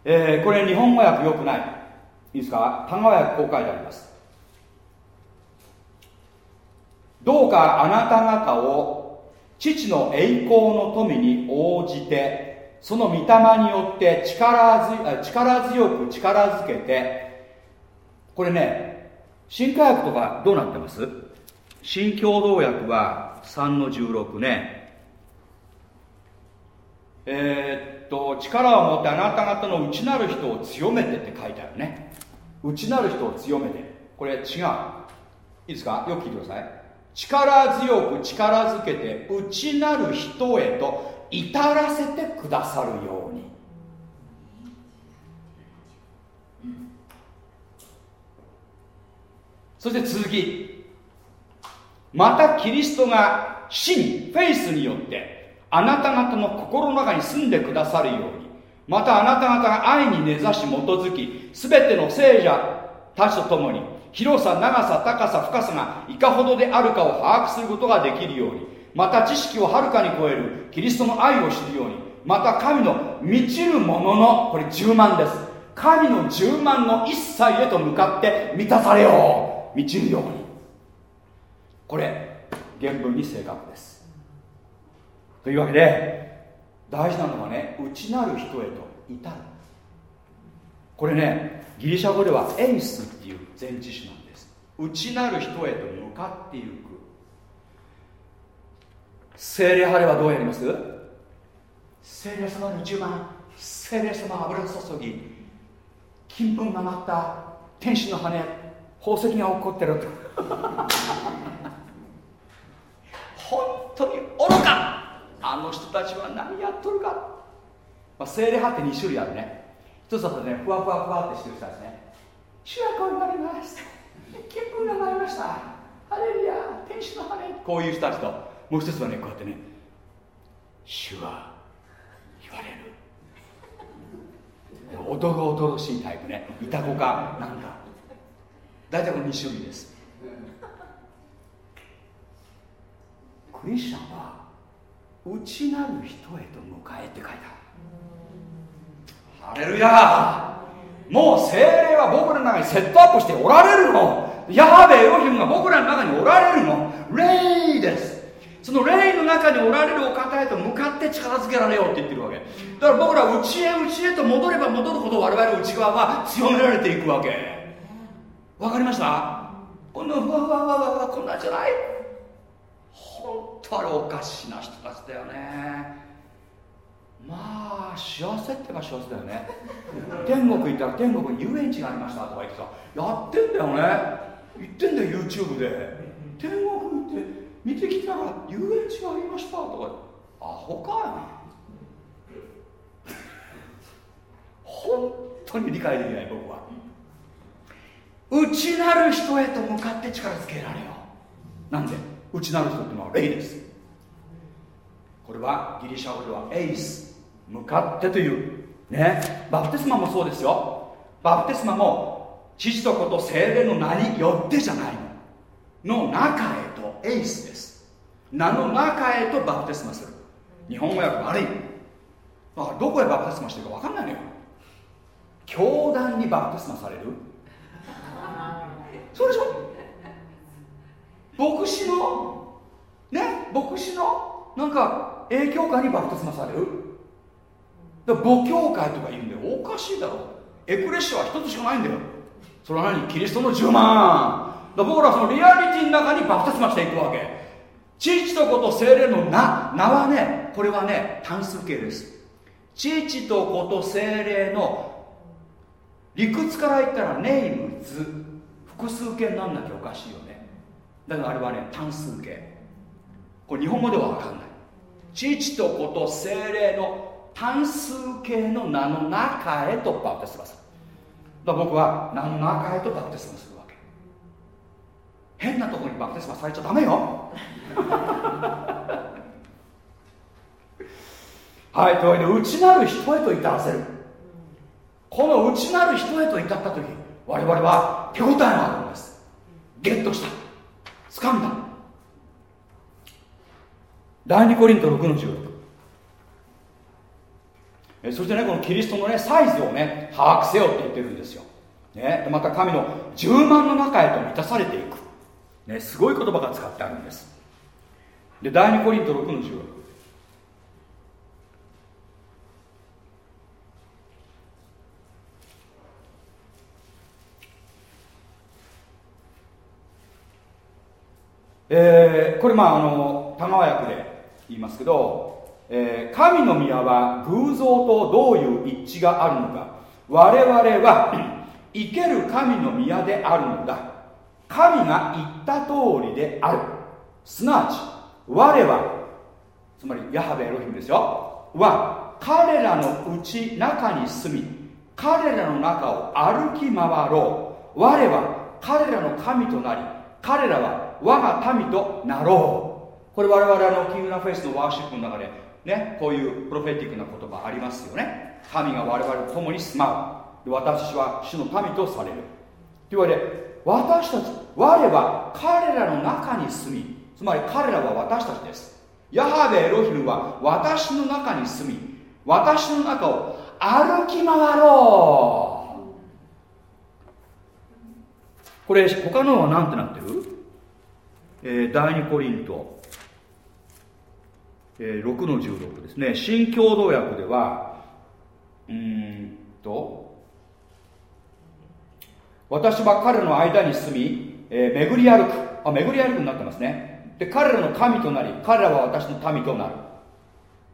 えー、これ日本語訳よくない。いいですか？田川訳こう書いてあります。どうかあなた方を父の栄光の富に応じてその御霊によって力力強く力づけてこれね新科学とかどうなってます？新共同訳は3の16ね。えー、と力を持ってあなた方の内なる人を強めてって書いてあるね。内なる人を強めて。これ違う。いいですか？よく聞いてください。力強く力づけて内なる人へと至らせてくださるように。そして続き。またキリストが真フェイスによってあなた方の心の中に住んでくださるように。またあなた方が愛に根ざし基づき全ての聖者たちと共に広さ長さ高さ深さがいかほどであるかを把握することができるようにまた知識をはるかに超えるキリストの愛を知るようにまた神の満ちるもののこれ10万です。神の10万の一切へと向かって満たされよう。満ちるように。これ原文に正確です。というわけで大事なのはね内なる人へと至る。これねギリシャ語ではエイスっていう前置詞なんです。内なる人へと向かっていく。精霊派ではどうやります？精霊様の10万精霊様油注ぎ金粉が舞った。天使の羽宝石が起こってると。本当に愚かあの人たちは何やっとるか、まあ、精霊派って2種類あるね。一つはねふわふわふわってしてる人ですね。主役になります。金粉が舞いました。ハレルヤ天使の羽。こういう人たちと。もう一つはねこうやってね主は言われる。おどろおどろしいタイプね。いた子かなんか。大体この2種類です。クリスチャンは内なる人へと迎えって書いた。ハレルヤもう精霊は僕らの中にセットアップしておられるの。ヤハベエロヒムが僕らの中におられるの。霊です。その霊の中におられるお方へと向かって力づけられようって言ってるわけ。だから僕ら内へ内へと戻れば戻るほど我々内側は強められていくわけ。わかりました？こんなふわふわふわふわこんなんじゃない？本当あれおかしな人たちだよね。まあ幸せってば幸せだよね。天国行ったら天国に遊園地がありましたとか言ってさやってんだよね。言ってんだよ YouTube で。天国行って見てきたら遊園地がありましたとか。アホかや本当に理解できない僕は。内なる人へと向かって力づけられよ。なんで？内なる人っていうのは霊です。これはギリシャ語ではエイス。向かってという。ね。バプテスマもそうですよ。バプテスマも父と子と精霊の名によってじゃないの。の中へとエイスです。名の中へとバプテスマする。日本語訳悪い。だからどこへバプテスマしてるか分かんないのよ。教団にバプテスマされる。そうでしょ？牧師の？ね？牧師の？なんか影響下にバプテスマされる？だ母教会とか言うんだよ。おかしいだろ。エクレッシアは一つしかないんだよ。それは何？キリストの10万。だ僕らそのリアリティの中にバプテスマしていくわけ。父と子と精霊の名名はねこれはね単数形です。父と子と精霊の理屈から言ったらネームズ複数形になんなきゃおかしいよね。だからあれはね単数形。これ日本語では分かんない。父と子と精霊の単数形の名の中へとバプテスマす。るだから僕は名の中へとバプテスマするわけ。変なところにバプテスマされちゃダメよ。はいというわけで内なる人へと至らせる。この内なる人へと至った時我々は手応えがあるんです。ゲットした。掴んだ。第2コリント6の16えそしてねこのキリストのねサイズをね把握せよって言ってるんですよ、ね、また神の10万の中へと満たされていく、ね、すごい言葉が使ってあるんです。で第2コリント6の16えー、これまああの田川訳で言いますけど、えー、神の宮は偶像とどういう一致があるのか。我々は 生ける神の宮であるのだ。神が言った通りである。すなわち我はつまりヤハベエロヒムですよ。は彼らのうち中に住み彼らの中を歩き回ろう。我は彼らの神となり彼らは我が民となろう。これ我々のキングダムフェイスのワーシップの中でねこういうプロフェティックな言葉ありますよね。神が我々と共に住まう。私は主の民とされる。というわけで私たち我は彼らの中に住みつまり彼らは私たちです。ヤハベエロヒムは私の中に住み私の中を歩き回ろう。これ他のは何てなってる、えー、第2コリント、えー、6の16ですね。新共同訳ではうんと私は彼の間に住みえー巡り歩く。あ巡り歩くになってますね。で彼らの神となり彼らは私の民となる。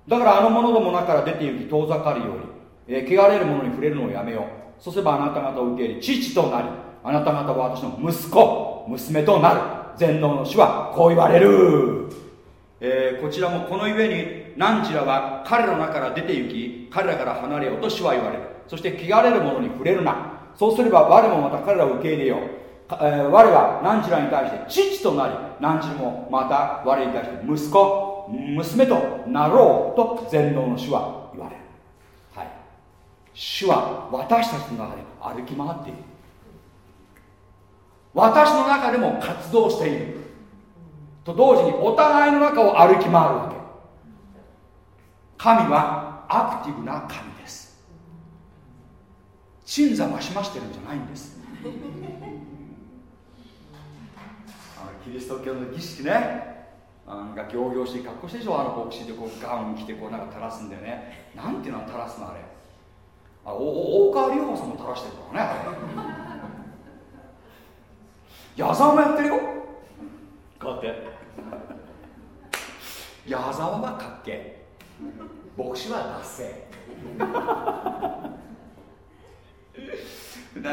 だからあの者ども中から出て行き遠ざかるように、えー汚れる者に触れるのをやめよう。そうすればあなた方を受け入れ父となりあなた方は私の息子娘となる。全能の主はこう言われる、えーこちらもこのゆえに何ちらは彼の中から出て行き彼らから離れようと主は言われる。そして汚れる者に触れるな。そうすれば我もまた彼らを受け入れよう。えー我は何ちらに対して父となり何ちらもまた我に対して息子娘となろうと全能の主は言われる。はい。主は私たちの中で歩き回っている。私の中でも活動している。と同時にお互いの中を歩き回るわけ。神はアクティブな神です。鎮座増し増してるんじゃないんです。キリスト教の儀式ね。なんか行々しい格好してでしょあの牧師でこうガウン着てこうなんか垂らすんだよね。なんていうの垂らすのあれ。あお大川隆法さんも垂らしてるからねあれ。矢沢もやってるよ。こうやって。矢沢はかっけ牧師は達成だ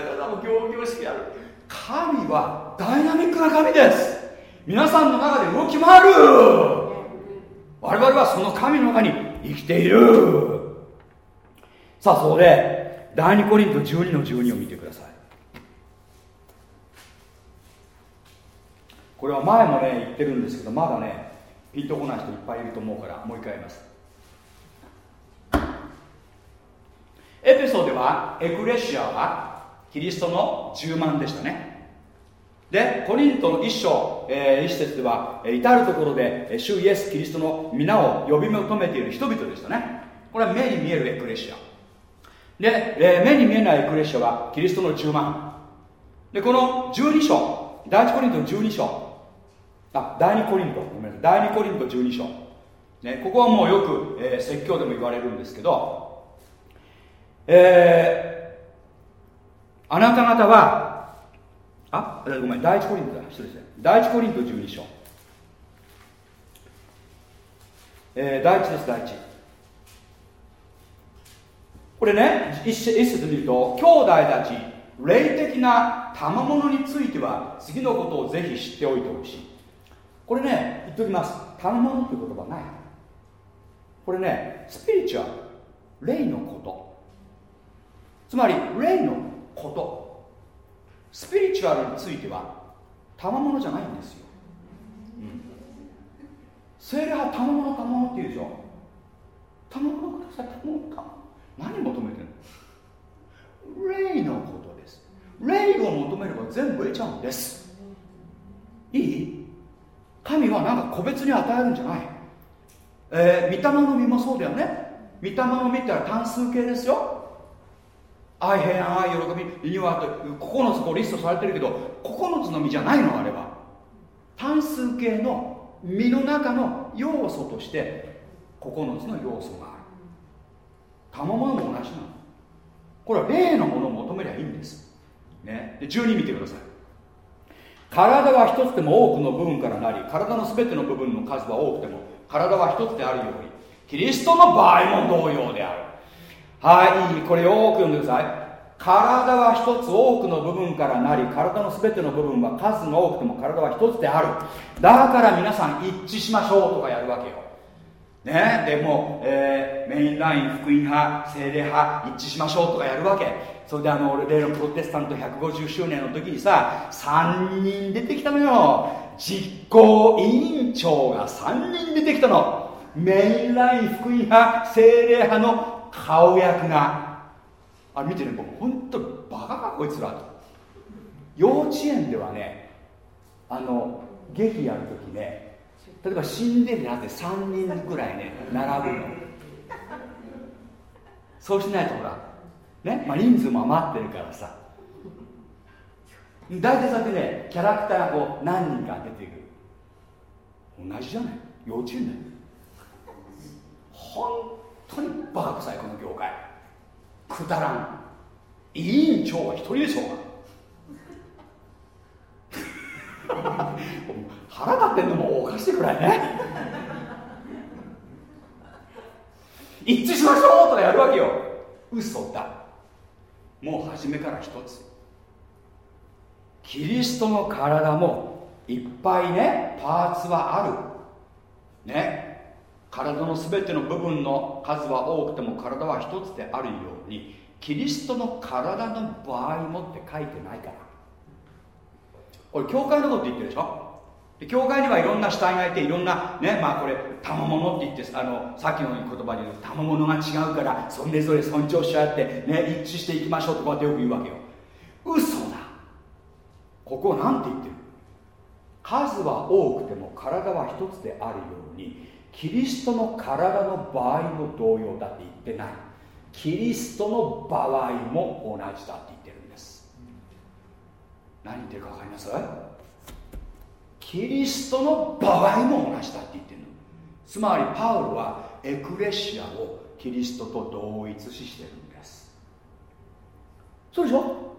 からもう行々しくやる。神はダイナミックな神です。皆さんの中で動き回る。我々はその神の中に生きている。さあそこで第2コリント12の12を見てくださいこれは前もね言ってるんですけどまだねピンとこない人いっぱいいると思うからもう一回言います。エペソではエクレシアはキリストの10万でしたね。でコリントの一章、えー一節ではえー至る所でえー主イエス・キリストの皆を呼び求めている人々でしたね。これは目に見えるエクレシア。で、えー目に見えないエクレシアはキリストの10万。でこの12章第1コリントの12章あ第2コリント。ごめんなさい。第2コリント12章、ね、ここはもうよく、えー説教でも言われるんですけどえーあなた方はあえごめん第1コリントだ。失礼です第1コリント12章。えー第1です第1これね一節見ると兄弟たち霊的な賜物については次のことをぜひ知っておいてほしい。これね言っておきます。賜物っていう言葉ない。これねスピリチュアル。霊のこと。つまり霊のこと。スピリチュアルについては賜物じゃないんですよ、うん、聖霊は賜物賜物って言うでしょ。賜物ください賜物賜物何求めてるの？霊のことです。霊を求めれば全部得ちゃうんです。いい？神はなんか個別に与えるんじゃない。えー、御霊の実もそうだよね。御霊の実ってのは単数形ですよ。愛平安愛喜びリニューアルと9つこうリストされてるけど9つの実じゃないのあれは。単数形の実の中の要素として9つの要素がある。賜物も同じなの。これは霊のものを求めりゃいいんです、ね、で12見てください。体は一つでも多くの部分からなり体の全ての部分の数は多くても体は一つであるようにキリストの場合も同様である。はいこれよく読んでください。体は一つ多くの部分からなり体の全ての部分は数が多くても体は一つである。だから皆さん一致しましょうとかやるわけよ。ねでも、えーメインライン福音派精霊派一致しましょうとかやるわけ。それであの例のプロテスタント150周年の時にさ3人出てきたのよ。実行委員長が3人出てきたの。メインライン福音派精霊派の顔役が。あ見てね僕本当バカかこいつら。と幼稚園ではねあの劇やる時ね例えばシンデレラって3人ぐらいね並ぶの。そうしないとほらね、まあ、人数も余ってるからさ。大体さってねキャラクターが何人か出てくる。同じじゃない？幼稚園だよ。本当にバカ臭いこの業界。くだらん。委員長は一人でしょうが。腹立ってんのもおかしいくらいね。一致しましょうとかやるわけよ。嘘だ。もう初めから一つ。キリストの体もいっぱいねパーツはある。ね。体の全ての部分の数は多くても体は一つであるようにキリストの体の場合もって書いてないから。これ教会のこと言ってるでしょ？で教会にはいろんな死体がいていろんなねまあこれ賜物って言ってあのさっきの言葉で言う賜物が違うからそれぞれ尊重し合ってね一致していきましょうとかってよく言うわけよ。嘘だ。ここなんて言ってる。数は多くても体は一つであるようにキリストの体の場合も同様だって言ってない。キリストの場合も同じだって言ってるんです。何言ってるか分かります？キリストの場合も同じだって言ってるの。つまりパウロはエクレシアをキリストと同一視してるんです。そうでしょ？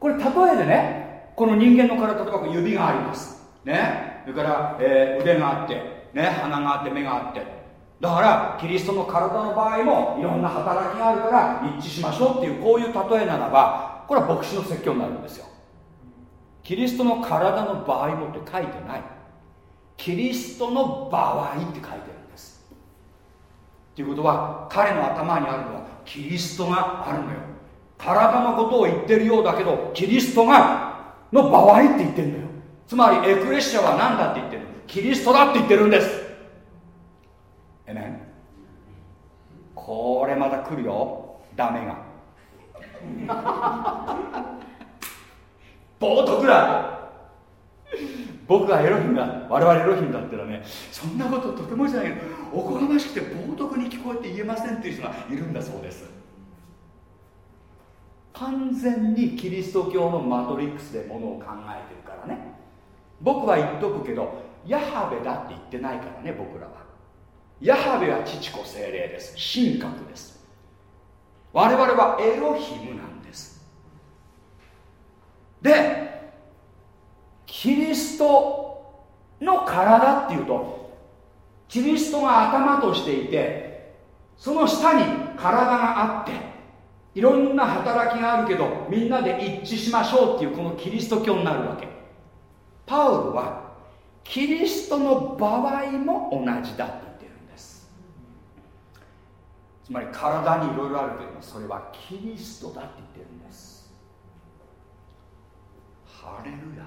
これ例えでねこの人間の体例えば指があります。ね？それから、えー、腕があってね？鼻があって目があって。だからキリストの体の場合もいろんな働きがあるから一致しましょうっていうこういう例えならばこれは牧師の説教になるんですよ。キリストの体の場合もって書いてない。キリストの場合って書いてるんです。ということは彼の頭にあるのはキリストがあるのよ。体のことを言ってるようだけどキリストがの場合って言ってるのよ。つまりエクレシアは何だって言ってるの？キリストだって言ってるんです。えねこれまた来るよ。ダメが。冒涜だ。僕がエロヒムだ我々エロヒムだったらねそんなこととてもじゃないけどおこがましくて冒涜に聞こえて言えませんっていう人がいるんだそうです。完全にキリスト教のマトリックスでものを考えてるからね。僕は言っとくけどヤハベだって言ってないからね僕らは。ヤハベは父子精霊です。神格です。我々はエロヒムなんでキリストの体っていうとキリストが頭としていてその下に体があっていろんな働きがあるけどみんなで一致しましょうっていうこのキリスト教になるわけ。パウロはキリストの場合も同じだって言ってるんです。つまり体にいろいろあるけどもそれはキリストだって言ってるハレルヤ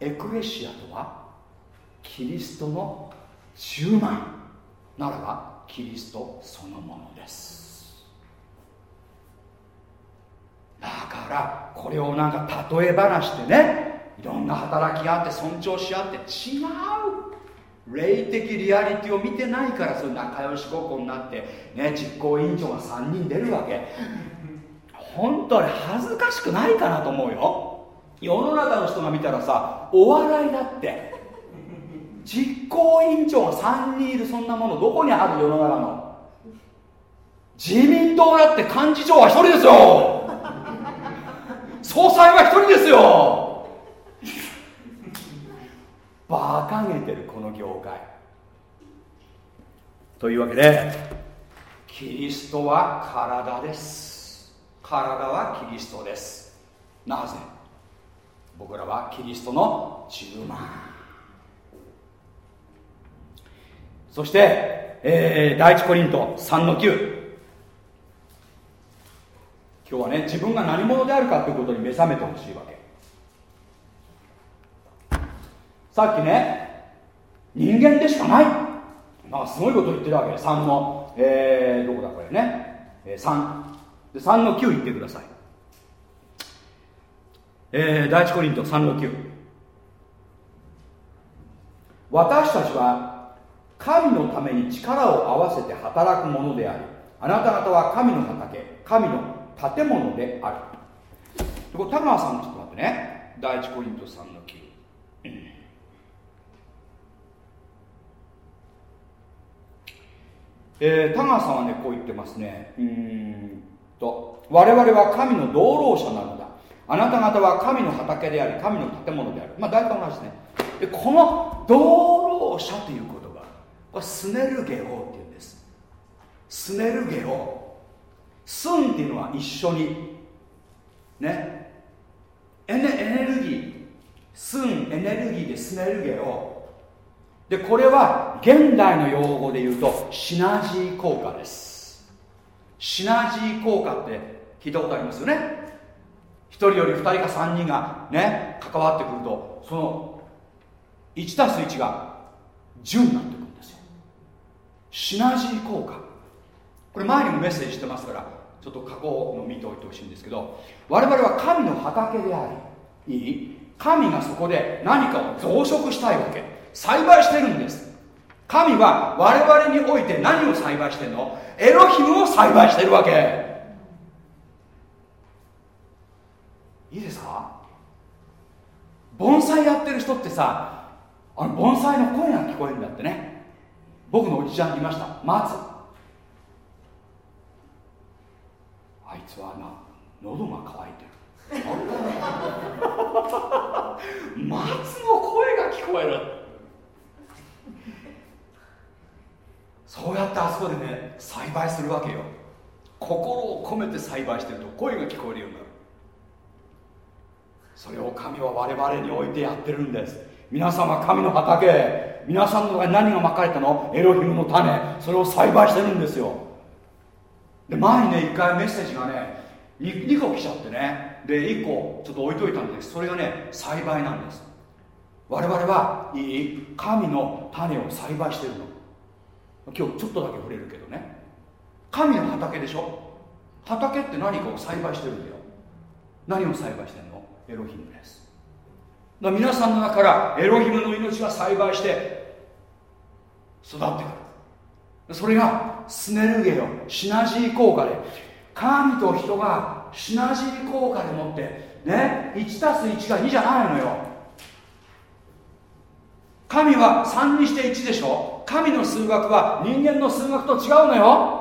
エクレシアとはキリストの10万ならばキリストそのものです。だからこれをなんか例え話でねいろんな働きがあって尊重し合って違う。霊的リアリティを見てないからそういう仲良しごっこになってね実行委員長が3人出るわけ。本当に恥ずかしくないかなと思うよ。世の中の人が見たらさお笑いだって実行委員長が3人いるそんなものどこにある世の中の？自民党だって幹事長は1人ですよ。総裁は1人ですよ。馬鹿げてるこの業界。というわけでキリストは体です。体はキリストです。なぜ？僕らはキリストの10万。そして、えー、第一コリント3の9今日はね自分が何者であるかということに目覚めてほしいわけ。さっきね人間でしかない。まあすごいこと言ってるわけ。3の、えー、どこだこれね、3で3の9言ってください。えー、第一コリント3の9私たちは神のために力を合わせて働くものでありあなた方は神の畑神の建物である。これ田川さんちょっと待ってね。第一コリント3の9、えー、田川さんはねこう言ってますね。うん。と我々は神の道路者なのだ。あなた方は神の畑であり神の建物である。まあ大体同じですね。でこの道路者という言葉これスネルゲオっていうんです。スネルゲオ。スンっていうのは一緒にね。エネエネルギー。スンエネルギーでスネルゲオ。でこれは現代の用語で言うとシナジー効果です。シナジー効果って聞いたことありますよね。1人より2人か3人がね関わってくるとその 1+1 が10になってくるんですよ。シナジー効果。これ前にもメッセージしてますからちょっと過去の見ておいてほしいんですけど我々は神の畑でありいい神がそこで何かを増殖したいわけ。栽培してるんです。神は我々において何を栽培してるの？エロヒムを栽培してるわけ。いいですか？盆栽やってる人ってさあの盆栽の声が聞こえるんだってね。僕のおじちゃんにいました。松あいつはな喉が渇いてる。松の声が聞こえるそうやってあそこでね栽培するわけよ。心を込めて栽培してると声が聞こえるようになる。それを神は我々においてやってるんです。皆さんは神の畑皆さんの中に何がまかれたの？エロヒムの種。それを栽培してるんですよ。で前にね一回メッセージがね 2, 2個来ちゃってね。で1個ちょっと置いといたんです。それがね栽培なんです。我々はいい神の種を栽培してるの。今日ちょっとだけ触れるけどね。神の畑でしょ？畑って何かを栽培してるんだよ。何を栽培してるの？エロヒムです。だ皆さんの中からエロヒムの命が栽培して育ってくる。それがスネルゲよ。シナジー効果で。神と人がシナジー効果でもってね？1たす1が2じゃないのよ。神は3にして1でしょ。神の数学は人間の数学と違うのよ。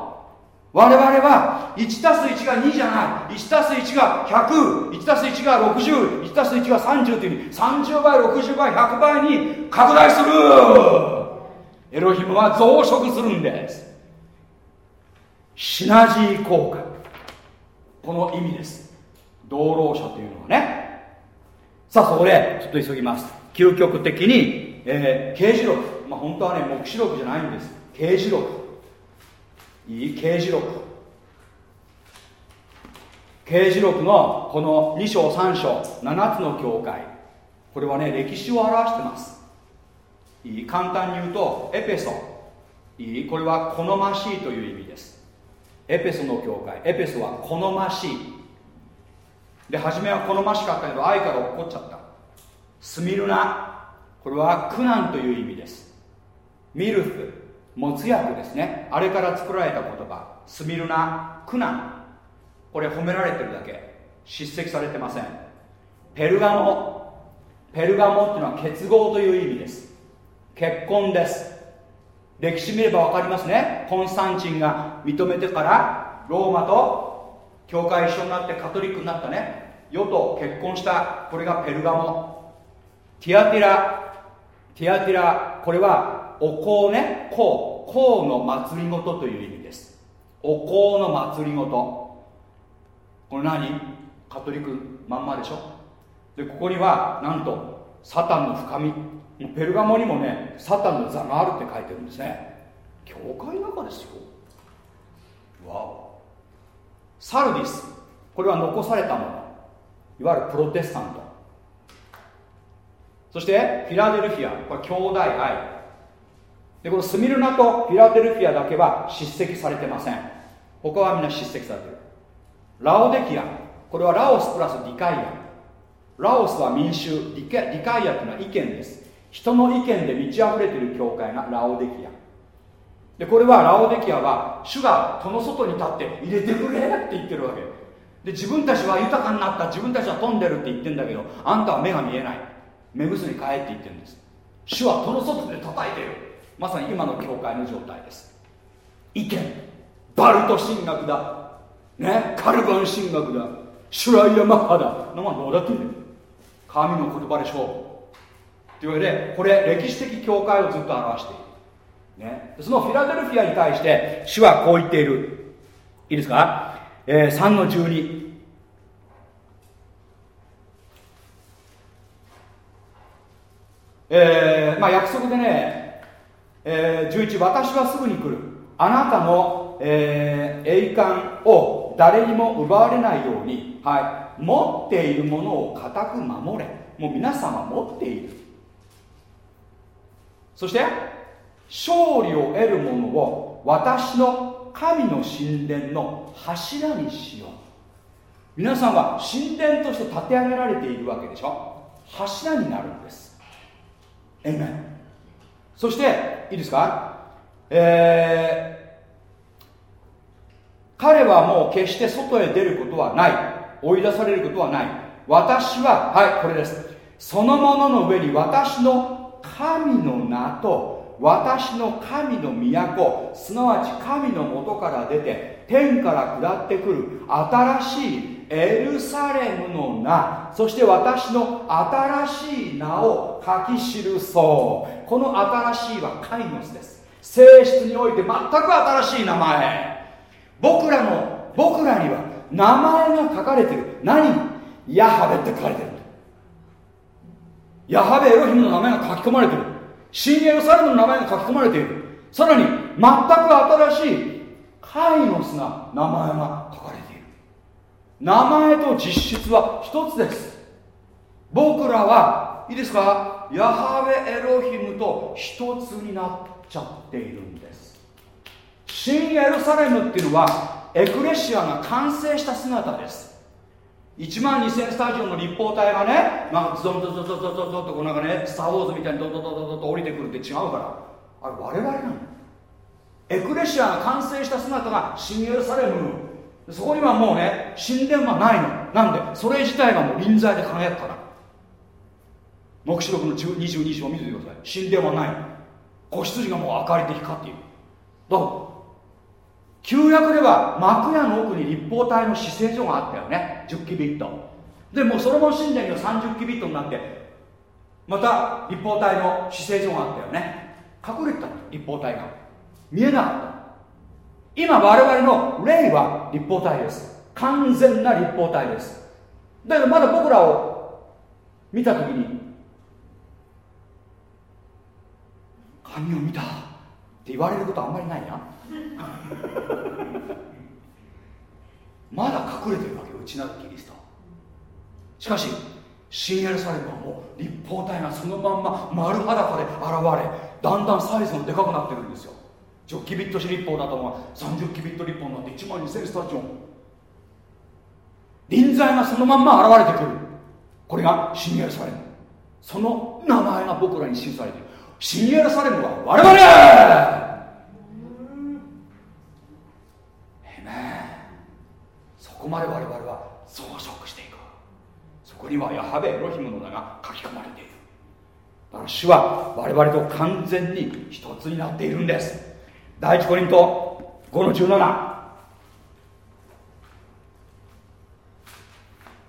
我々は1たす1が2じゃない。1たす1が1001たす1が601たす1が30という30倍60倍100倍に拡大する。エロヒムは増殖するんです。シナジー効果。この意味です。道路者というのはね。さあそこでちょっと急ぎます。究極的に、えー、刑事録。まあ本当はね黙示録じゃないんです。刑事録。いい刑事録。刑事録のこの2章3章7つの教会。これはね歴史を表してます。いい簡単に言うとエペソ。いいこれは好ましいという意味です。エペソの教会。エペソは好ましい。で初めは好ましかったけど愛から落っこっちゃった。スミルナこれは苦難という意味です。ミルフもつ薬ですね。あれから作られた言葉。スミルナ苦難。これ褒められてるだけ。叱責されてません。ペルガモ。ペルガモっていうのは結合という意味です。結婚です。歴史見れば分かりますね。コンスタンチンが認めてからローマと教会一緒になってカトリックになったね。世と結婚した。これがペルガモ。ティアティラティアティラこれはお香ね。香。香の祭りごとという意味です。お香の祭りごと。これ何？カトリックまんまでしょ？でここにはなんとサタンの深み。ペルガモにもねサタンの座があるって書いてるんですね。教会の中ですよ。わお。サルディス。これは残されたもの。いわゆるプロテスタント。そしてフィラデルフィアこれ兄弟愛。でこのスミルナとフィラデルフィアだけは叱責されてません。他はみんな叱責されてる。ラオデキア。これはラオスプラスディカイアラオスは民衆。ディカディカイアというのは意見です。人の意見で満ち溢れている教会がラオデキア。でこれはラオデキアは主が戸の外に立って入れてくれって言ってるわけ。で自分たちは豊かになった。自分たちは飛んでるって言ってんだけどあんたは目が見えない。目薬変えって言ってるんです。主は戸の外で叩いてる。まさに今の教会の状態です。意見。バルト神学だ。ね？カルバン神学だ。シュライヤマッハだ。のまどうだっていいんだよ神の言葉でしょうというわけでこれ歴史的教会をずっと表している、ね、そのフィラデルフィアに対して主はこう言っている。いいですか、えー、3の12えー、まあ約束でね、えー、11私はすぐに来る。あなたの、えー、栄冠を誰にも奪われないように、はい、持っているものを固く守れ。もう皆様持っている。そして勝利を得るものを私の神の神殿の柱にしよう。皆さんは神殿として建て上げられているわけでしょ。柱になるんです。エイメンそしていいですか？えー、彼はもう決して外へ出ることはない。追い出されることはない。私ははいこれです。そのものの上に私の神の名と私の神の都すなわち神のもとから出て天から下ってくる新しいエルサレムの名。そして私の新しい名を書き記そう。この新しいはカイノスです。性質において全く新しい名前。僕らの僕らには名前が書かれてる。何？ヤハベって書かれてる。ヤハベエロヒムの名前が書き込まれてる。新エルサレムの名前が書き込まれている。さらに全く新しいカイノスな名前が書かれている。名前と実質は一つです。僕らはいいですか？ヤハウェエロヒムと一つになっちゃっているんです。新エルサレムっていうのはエクレシアが完成した姿です。1万2000スタジオの立方体がねなんかゾンゾンゾンゾンゾンゾンとこうなんかねスター・ウォーズみたいにドドドドドと降りてくるって違うから。あれ我々なのエクレシアが完成した姿が新エルサレム。そこにはもうね神殿はないの。なんでそれ自体がもう臨在で輝くから。黙示録の22章を見ててください。神殿はない子羊がもう明かりで光っているだから旧約では幕屋の奥に立方体の姿勢所があったよね。10キビット。でもうソロモン神殿には30キビットになってまた立方体の姿勢所があったよね。隠れてたの立方体が。見えなかった。今我々の霊は立方体です。完全な立方体です。だけどまだ僕らを見た時に神を見たって言われることあんまりないな。まだ隠れてるわけよ内なるキリストしかし新エルサレムはもう立方体がそのまんま丸裸で現れだんだんサイズがでかくなってくるんですよ。10キビット立法だとが30キビット立法になって1万2000スタジオ。ン臨在がそのまんま現れてくる。これが新エルサレム。その名前が僕らに記されている。新エルサレムは我々そこまで我々は増殖していく。そこにはヤハベエロヒムの名が書き込まれている。だから主は我々と完全に一つになっているんです。第一コリント5の17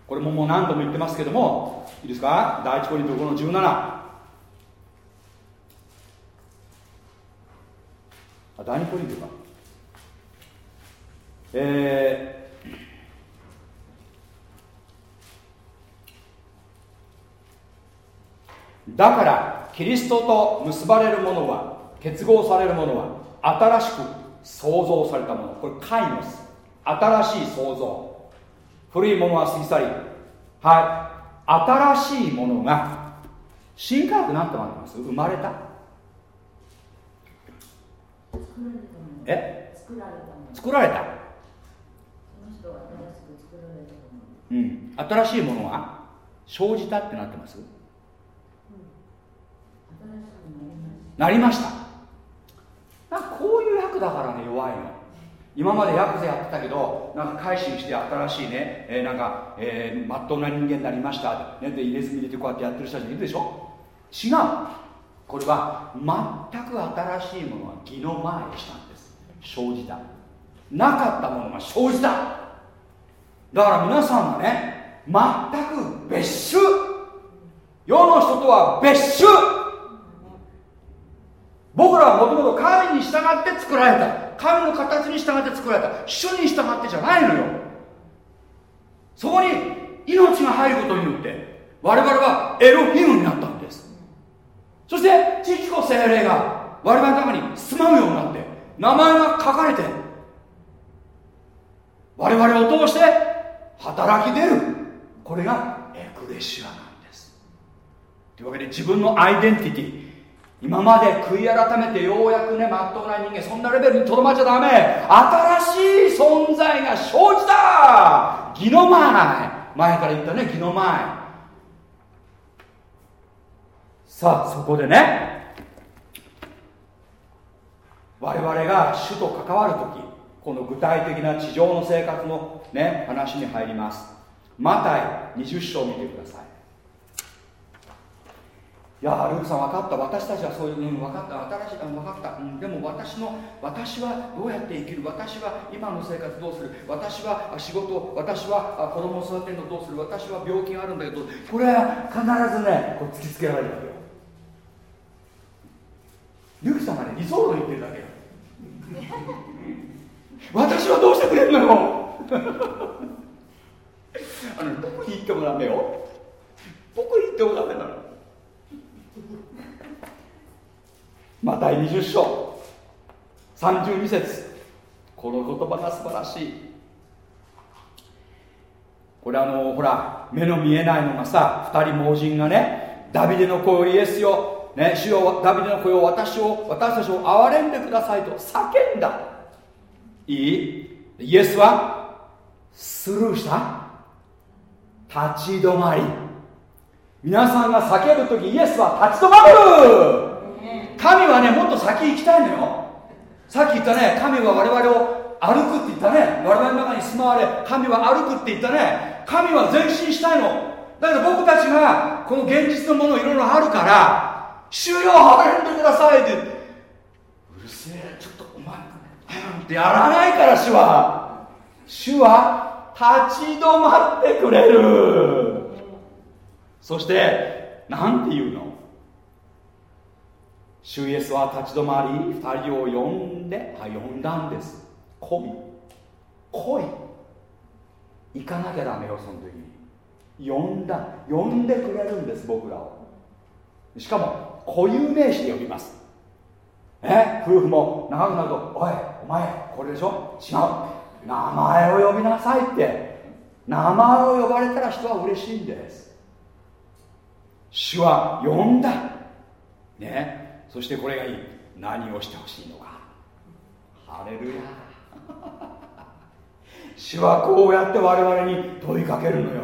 これももう何度も言ってますけどもいいですか？第一コリント5の17あ第二コリントか。えー、だからキリストと結ばれる者は結合される者は新しく創造されたもの。これカイノス。新しい創造。古いものは過ぎ去り。はい。新しいものが新科学何てなってます？生まれた？え？作られたうん。新しいものが生じたってなってます、うん、なりましたなんかこういう役だからね弱いの。今までヤクザやってたけどなんか改心して新しいね、えー、なんか、えー、まっとうな人間になりました。ね、で入れ墨入れてこうやってやってる人たちいるでしょ？違う。これは全く新しいものは義の前でしたんです。生じた。なかったものが生じた。だから皆さんはね全く別種。世の人とは別種。僕らはもともと神に従って作られた。神の形に従って作られた。主に従ってじゃないのよ。そこに命が入ることによって我々はエロヒムになったんです。そして父子精霊が我々の中に住まうようになって名前が書かれて我々を通して働き出る。これがエクレシアなんです。というわけで自分のアイデンティティ今まで悔い改めてようやくねまっとうな人間そんなレベルにとどまっちゃダメ。新しい存在が生じた。義の前。前から言ったね義の前。さあそこでね我々が主と関わる時この具体的な地上の生活のね話に入ります。マタイ20章を見てください。いやルークさん分かった。私たちはそういううん分かった。新しい分かった、うん、でも私の私はどうやって生きる？私は今の生活どうする？私は仕事？私は子供を育てるのどうする？私は病気があるんだけどこれは必ずねこう突きつけられるわけよ。ルークさんがね理想論言ってるだけよ。私はどうしてくれるのよ？あの僕に言ってもダメよ。僕に言ってもダメなの また20章。32節。この言葉が素晴らしい。これあのほら目の見えないのがさ2人盲人がねダビデの声をイエスよ、ね、主よダビデの声を私を私たちを憐れんでくださいと叫んだ。いい？イエスはスルーした？立ち止まり。皆さんが叫ぶ時イエスは立ち止まる。神はねもっと先行きたいのよ。さっき言ったね神は我々を歩くって言ったね。我々の中に住まわれ神は歩くって言ったね。神は前進したいの。だけど僕たちがこの現実のものいろいろあるから主よ励んでくださいって。うるせえちょっとお前ってやらないから主は。主は立ち止まってくれる。そして何て言うの？主イエスは立ち止まり2人を呼んで呼んだんです。来い。来い。行かなきゃダメよその時に。呼んだ。呼んでくれるんです僕らを。しかも固有名詞で呼びます。え？夫婦も長くなると「おいお前これでしょ？違う。名前を呼びなさい」って。名前を呼ばれたら人は嬉しいんです。主は呼んだ。ね。そしてこれがいい。何をしてほしいのか。ハレルヤ。主はこうやって我々に問いかけるのよ。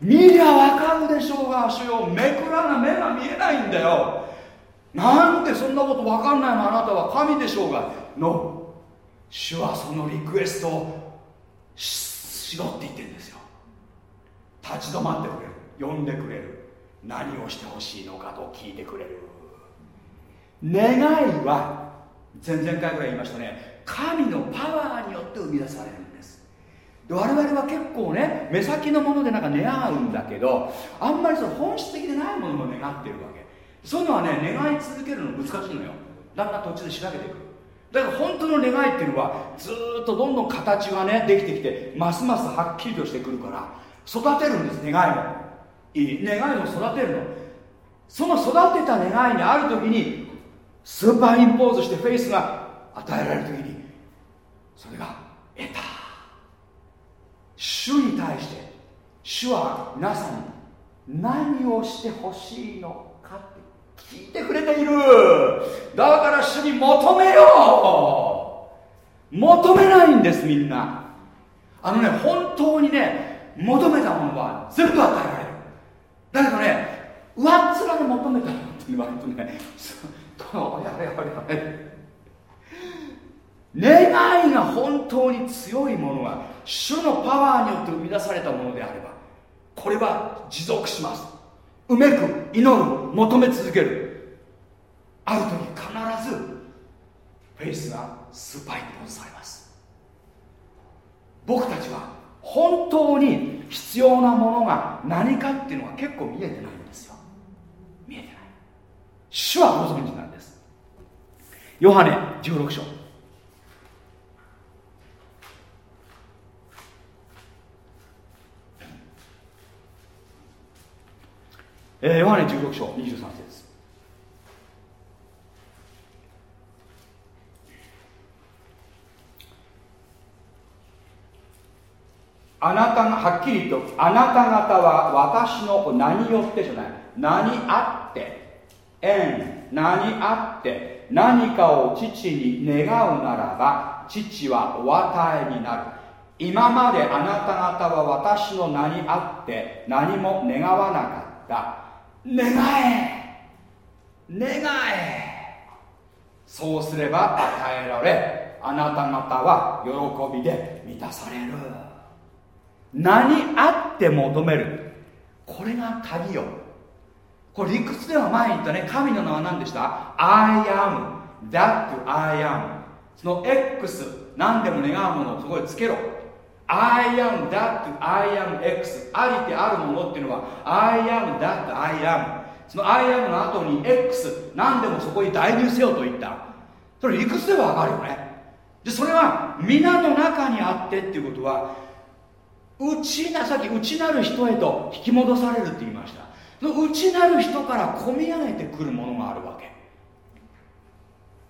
見りゃわかるでしょうが主よ。めくらな目が見えないんだよ。なんでそんなことわかんないのあなたは神でしょうが。の主はそのリクエストをしろって言ってるんですよ。立ち止まってくれる。呼んでくれる。何をしてほしいのかと聞いてくれる。願いは前々回ぐらい言いましたね。神のパワーによって生み出されるんです。で我々は結構ね目先のものでなんか願うんだけどあんまりその本質的でないものも願ってるわけ。そういうのはね願い続けるの難しいのよ。だんだん途中で調べていくだから本当の願いっていうのはずっとどんどん形がねできてきてますますはっきりとしてくるから育てるんです願いも。いい。願いも育てるの。その育てた願いにある時にスーパーインポーズしてフェイスが与えられる時にそれが得た。主に対して主は皆さんに何をしてほしいのかって聞いてくれている。だから主に求めよう。求めないんですみんな。あのね本当にね求めたものは全部与えられる。だけどね上っ面で求めたのって言われるとね願いが本当に強いものは主のパワーによって生み出されたものであればこれは持続します。うめく祈る求め続ける。ある時必ずフェイスがスーパーインポーズされます。僕たちは本当に必要なものが何かっていうのが結構見えてないんですよ。見えてない。主はご存知なんです。ヨハネ16章。えー、ヨハネ16章23節。あなたがはっきりとあなた方は私の何よってじゃない。何あって縁何あって何かを父に願うならば父はお与えになる。今まであなた方は私の名にあって何も願わなかった。願え。願え。そうすれば与えられあなた方は喜びで満たされる。何あって求める？これが鍵よ。これ理屈では前に言ったね。神の名は何でした ?I am that I am その X 何でも願うものをそこへつけろ。I am that I am X ありてあるものっていうのは I am that I am その I am の後に X 何でもそこに代入せよと言った。それ理屈ではわかるよね。でそれは皆の中にあってっていうことは内なさっき内なる人へと引き戻されるって言いました。その内なる人から込み上げてくるものがあるわけ。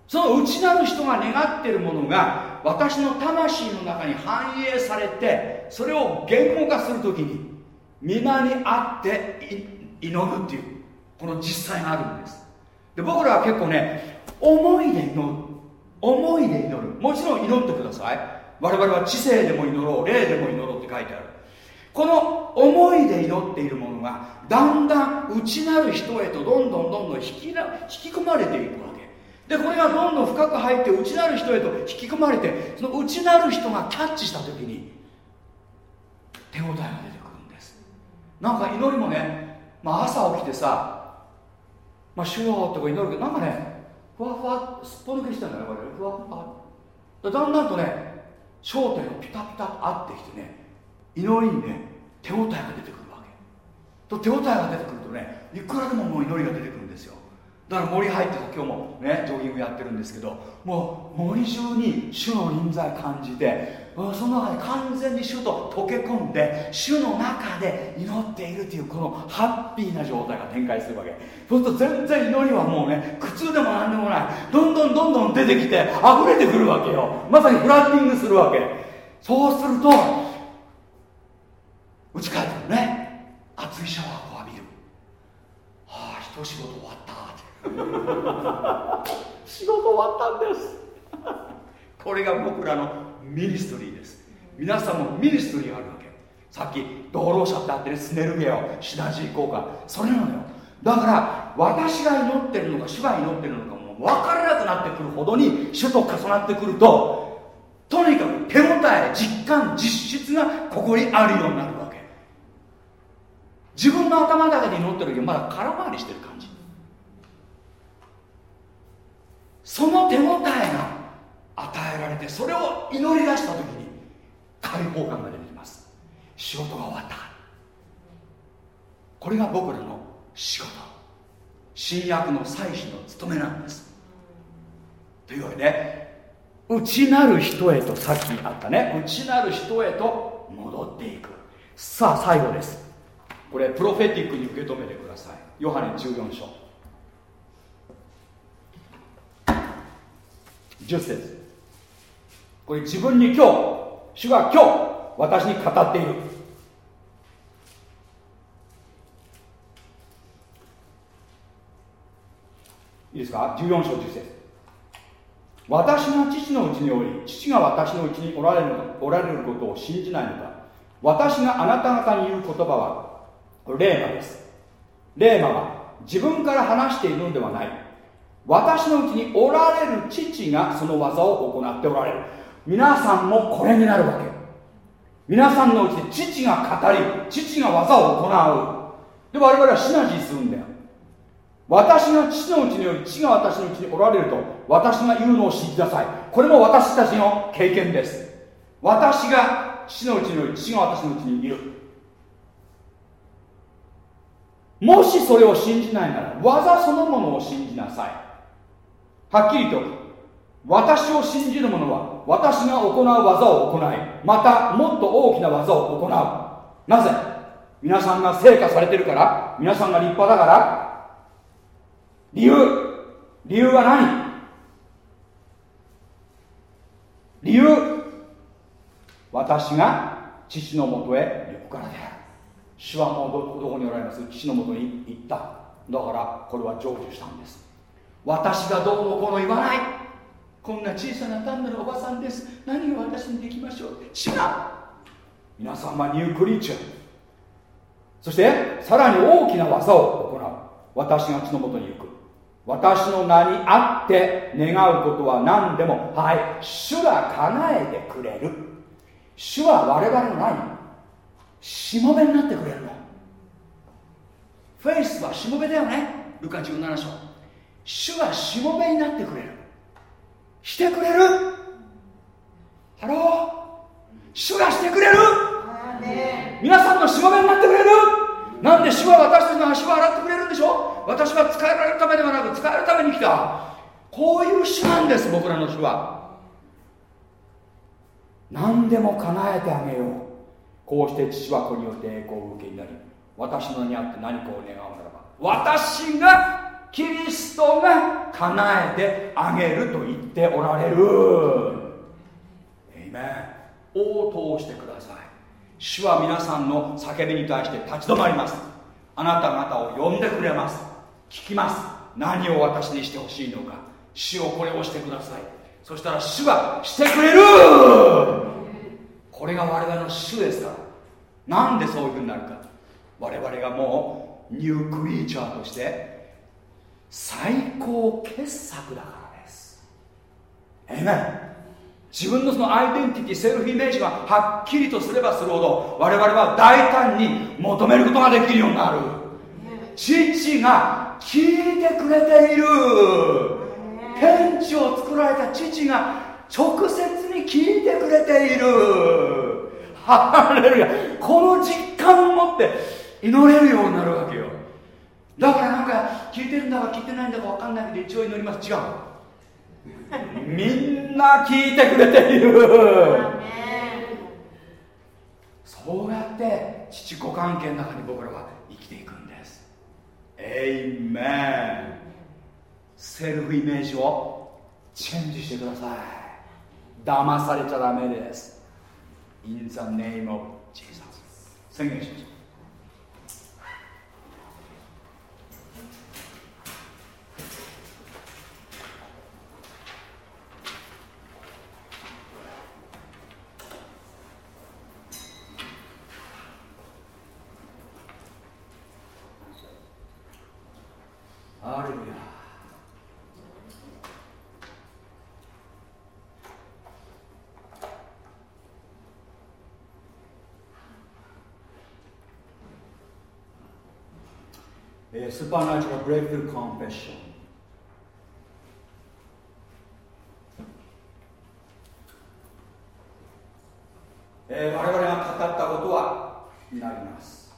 その内なる人が願ってるものが私の魂の中に反映されてそれを言語化するときに皆にあって祈るっていうこの実際があるんです。で僕らは結構ね思いで祈る思いで祈る。もちろん祈ってください。我々は知性でも祈ろう霊でも祈ろう書いてある。この思いで祈っているものがだんだん内なる人へとどんどんどんどん引きな引き込まれていくわけ。でこれがどんどん深く入って内なる人へと引き込まれてその内なる人がキャッチした時に手応えが出てくるんです。なんか祈りもね、まあ、朝起きてさ「まあ、主よ」とか祈るけどなんかねふわふわすっぽ抜けしてんだよこれ。ふわふわだんだんとね焦点がピタピタと合ってきてね祈りにね手応えが出てくるわけ。と手応えが出てくるとねいくらでももう祈りが出てくるんですよ。だから森入ってた今日もねジョギングやってるんですけどもう森中に主の臨在感じてその中で完全に主と溶け込んで主の中で祈っているというこのハッピーな状態が展開するわけ。そうすると全然祈りはもうね苦痛でも何でもない。どんどんどんどん出てきて溢れてくるわけよ。まさに flooding するわけ。そうすると打ち返ってるね熱いシャワーを浴びる。はあ一仕事終わった 仕事終わったんです。これが僕らの ministry です。皆さんも ministry があるわけ。さっき道路者ってあってねスネルゲオシナジー効果それなのよ。だから私が祈ってるのか主が祈ってるのかも分からなくなってくるほどに主と重なってくるととにかく手応え実感実質がここにあるようになるわけ自分の頭だけで祈ってる時はまだ空回りしてる感じ。その手応えが与えられてそれを祈り出した時に解放感が出てきます。仕事が終わった。これが僕らの仕事。新約の祭司の務めなんです。というわけで内なる人へとさっきあったね。内なる人へと戻っていく。さあ最後です。これプロフェティックに受け止めてください。ヨハネ14章。10節。これ自分に今日主が今日私に語っている。いいですか？14章10節。私が父のうちにおり父が私のうちにおられるおられることを信じないのか私があなた方に言う言葉はレーマです。レーマは自分から話しているのではない。私のうちにおられる父がその技を行っておられる。皆さんもこれになるわけ。皆さんのうちで父が語り父が技を行う。で我々はシナジーするんだよ。私が父のうちにより父が私のうちにおられると私が言うのを信じなさい。これも私たちの経験です。私が父のうちにおり父が私のうちにいる。もしそれを信じないなら技そのものを信じなさい。はっきりと私を信じる者は私が行う技を行いまたもっと大きな技を行う。なぜ？皆さんが成果されてるから皆さんが立派だから。理由。理由は何？理由。私が父のもとへ行くからである。主はもうどこにおられます？父のもとに行った。だからこれは成就したんです。私がどうのこうの言わない。こんな小さな単なるおばさんです。何を私にできましょう？違う。皆さんはニュークリーチャー。そしてさらに大きな技を行う。私が血のもとに行く。私の名にあって願うことは何でもはい。主が叶えてくれる。主は我々の何しもべになってくれるの。フェイスはしもべだよね。ルカ17章。主がしもべになってくれる。してくれる。ハロー。主がしてくれる。皆さんのしもべになってくれる。なんで主は私たちの足を洗ってくれるんでしょ私は仕えられるためではなく仕えるために来た。こういう主なんです僕らの主は。何でも叶えてあげようこうして父は子によって栄光を受けになり私の名にあって何かを願うならば私がキリストが叶えてあげると言っておられる。エイメン応答してください。主は皆さんの叫びに対して立ち止まります。あなた方を呼んでくれます。聞きます。何を私にしてほしいのか。主をこれをしてください。そしたら主がしてくれる。これが我々の主ですから。なんでそういうふうになるか。我々がもうニュークリーチャーとして最高傑作だからです。えめ自分のそのアイデンティティセルフイメージがはっきりとすればするほど我々は大胆に求めることができるようになる。父が聞いてくれている。天地を作られた父が直接に聞いてくれている。ハレルヤ。この実感を持って祈れるようになるわけよ。だからなんか聞いてるんだか聞いてないんだか分かんないけど一応祈ります。違う みんな聞いてくれている。そうやって父子関係の中に僕らは生きていくんです。エイメンセルフイメージをチェンジしてください騙されちゃダメです。In the name of Jesus 宣言しましょうハレルヤえースーパーナチュラルブレイクフルコンフェッションえー我々が語ったことはなります。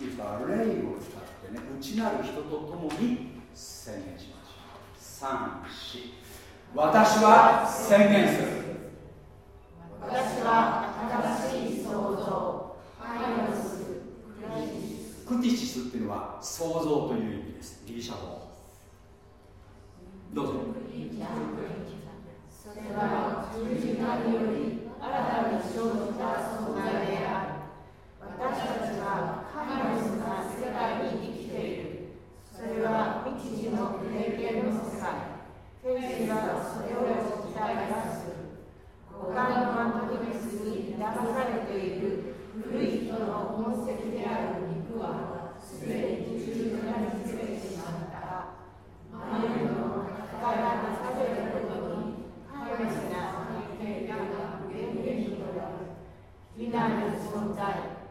いいですか霊を使ってね内なる人と共に宣言しましょう。34私は宣言する。私は新しい創造。愛のすクティシスっていうのは創造という意味です。ギリシャ語。どうぞ。それは十字架により新たに生じた存在である。私たちは神のが世界に生きている。それは未知の霊験の世界フェイスはそれを期待がす。る五感のマトリクスに騙されている古い人の痕跡である。すでに十になりつけてしまった。前の宝がされることに、神が言っていが無限に広がる。未来の存在、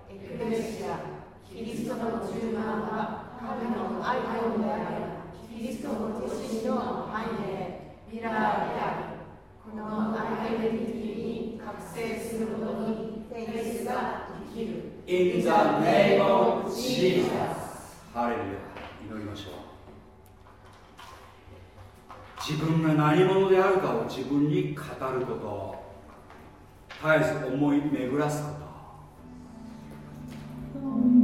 エクレシア、キリストの十万は、神の愛をである。キリストの自身の愛で、未来である。この愛イデンティに覚醒することに、天使が生きる。In the name of Jesus. ハレルヤ。祈りましょう。自分が何者であるかを自分に語ること。絶えず思い巡らすこと。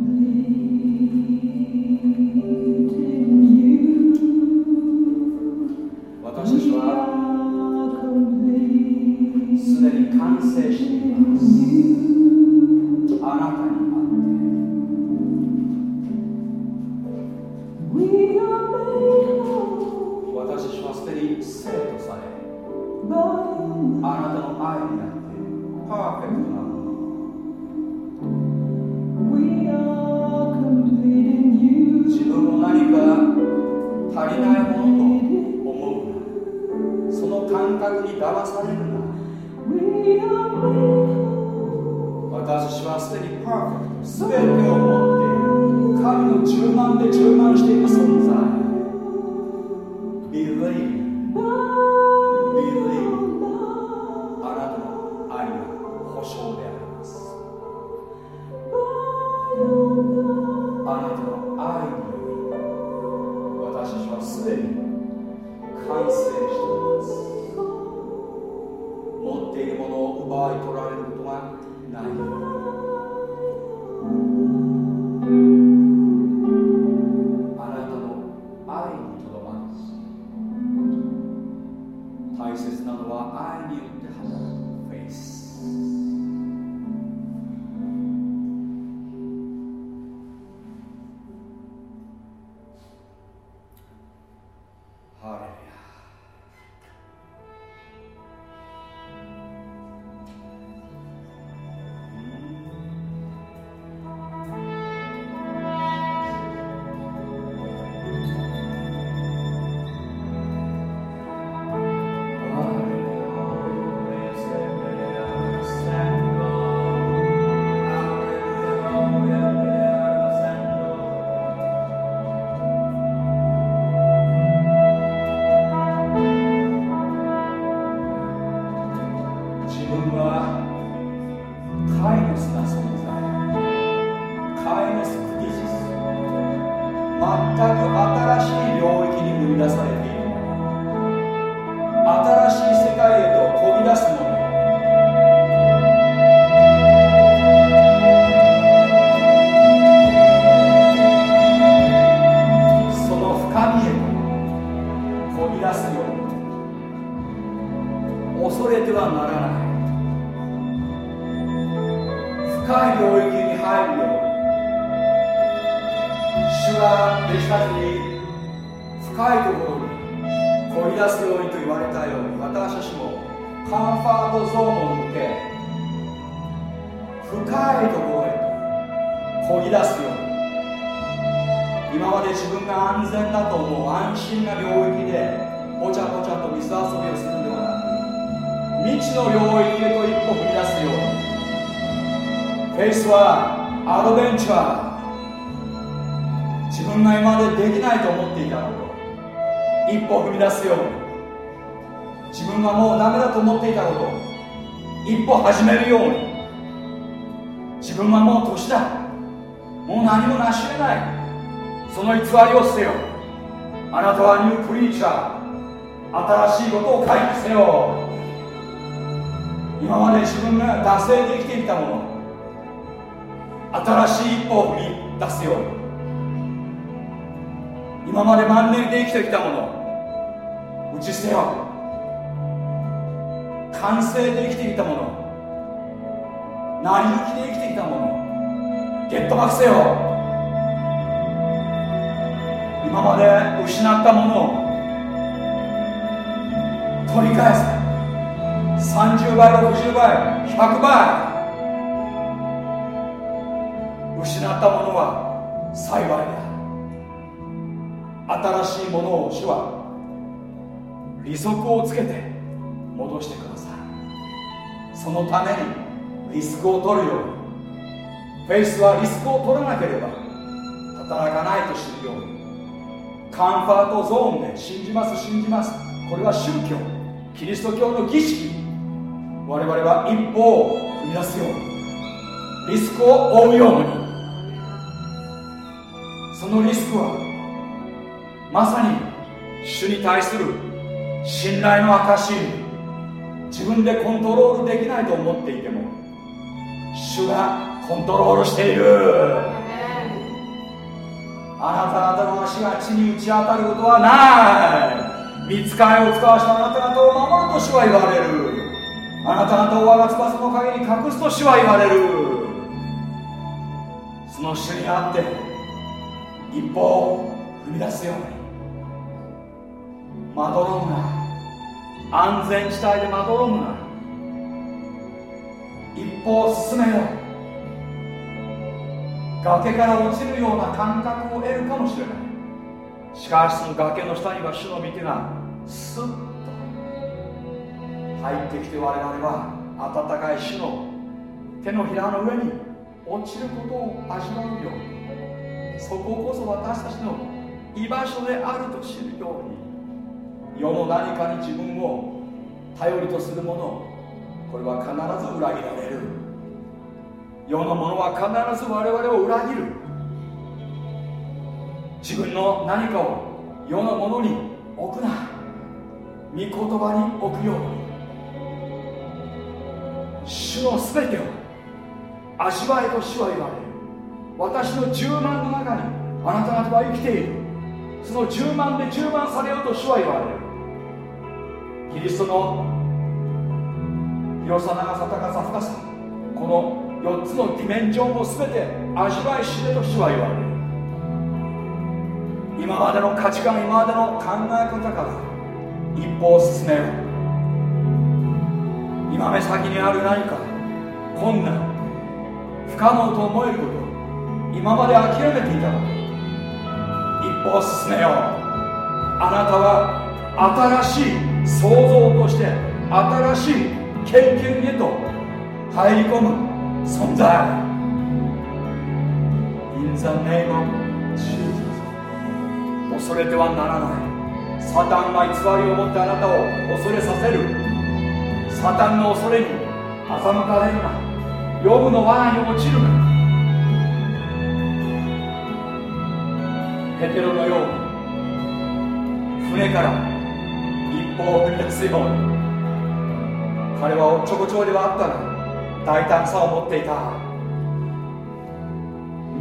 深いところへと漕ぎ出すように今まで自分が安全だと思う安心な領域でぽちゃぽちゃと水遊びをするのではなく未知の領域へと一歩踏み出すようにフェイスはアドベンチャー自分が今までできないと思っていたこと一歩踏み出すように自分がもうダメだと思っていたこと一歩始めるように自分はもう年だ。もう何も成し得ない。その偽りを捨てよ。あなたはニュークリーチャー。新しいことを回帰せよ。今まで自分が惰性で生きていたもの。新しい一歩を踏み出すよ。う今までマンネリで生きてきたもの。打ち捨てよ。完成で生きてきたもの。成り行きで生きてきたもの。ゲットバックせよ。今まで失ったものを。取り返す30倍60倍100倍。失ったものは幸いである新しいものを主は利息をつけて戻してください。そのためにリスクを取るように。フェイスはリスクを取らなければ働かないと知るように。カンファートゾーンで信じます信じます。これは宗教キリスト教の儀式。我々は一歩を踏み出すように。リスクを負うように。そのリスクはまさに主に対する信頼の証自分でコントロールできないと思っていても主がコントロールしている。あなた方の足が地に打ち当たることはない。見つかりを使わしてあなた方を守ると主は言われる。あなた方を我が翼の陰に隠すと主は言われる。その主にあって一歩を踏み出すように。まどろむな。安全地帯でまどろむな。一歩進めよう。崖から落ちるような感覚を得るかもしれない。しかしその崖の下には主の御手がスッと入ってきて我々は温かい主の手のひらの上に落ちることを味わうように。そここそ私たちの居場所であると知るように。世の何かに自分を頼りとするもの。これは必ず裏切られる。世のものは必ず我々を裏切る。自分の何かを世のものに置くな。御言葉に置くように。主の全てを味わいと主は言われる。私の10万の中にあなた方は生きている。その10万で10万されようと主は言われる。キリストの広さ長さ高さ深さこの4つのディメンジョンを全て味わい知れと主は言われる。今までの価値観今までの考え方から一歩を進めよう。今目先にある何か困難不可能と思えること今まで諦めていたこと一歩を進めよう。あなたは新しい創造として新しい経験へと入り込む存在 In the name of Jesus 恐れてはならないサタンが偽りを持ってあなたを恐れさせるサタンの恐れに欺かれるなヨブの罠に落ちるなペテロのように船から一歩を踏み出すように彼はおっちょこちょいではあったが大胆さを持っていた。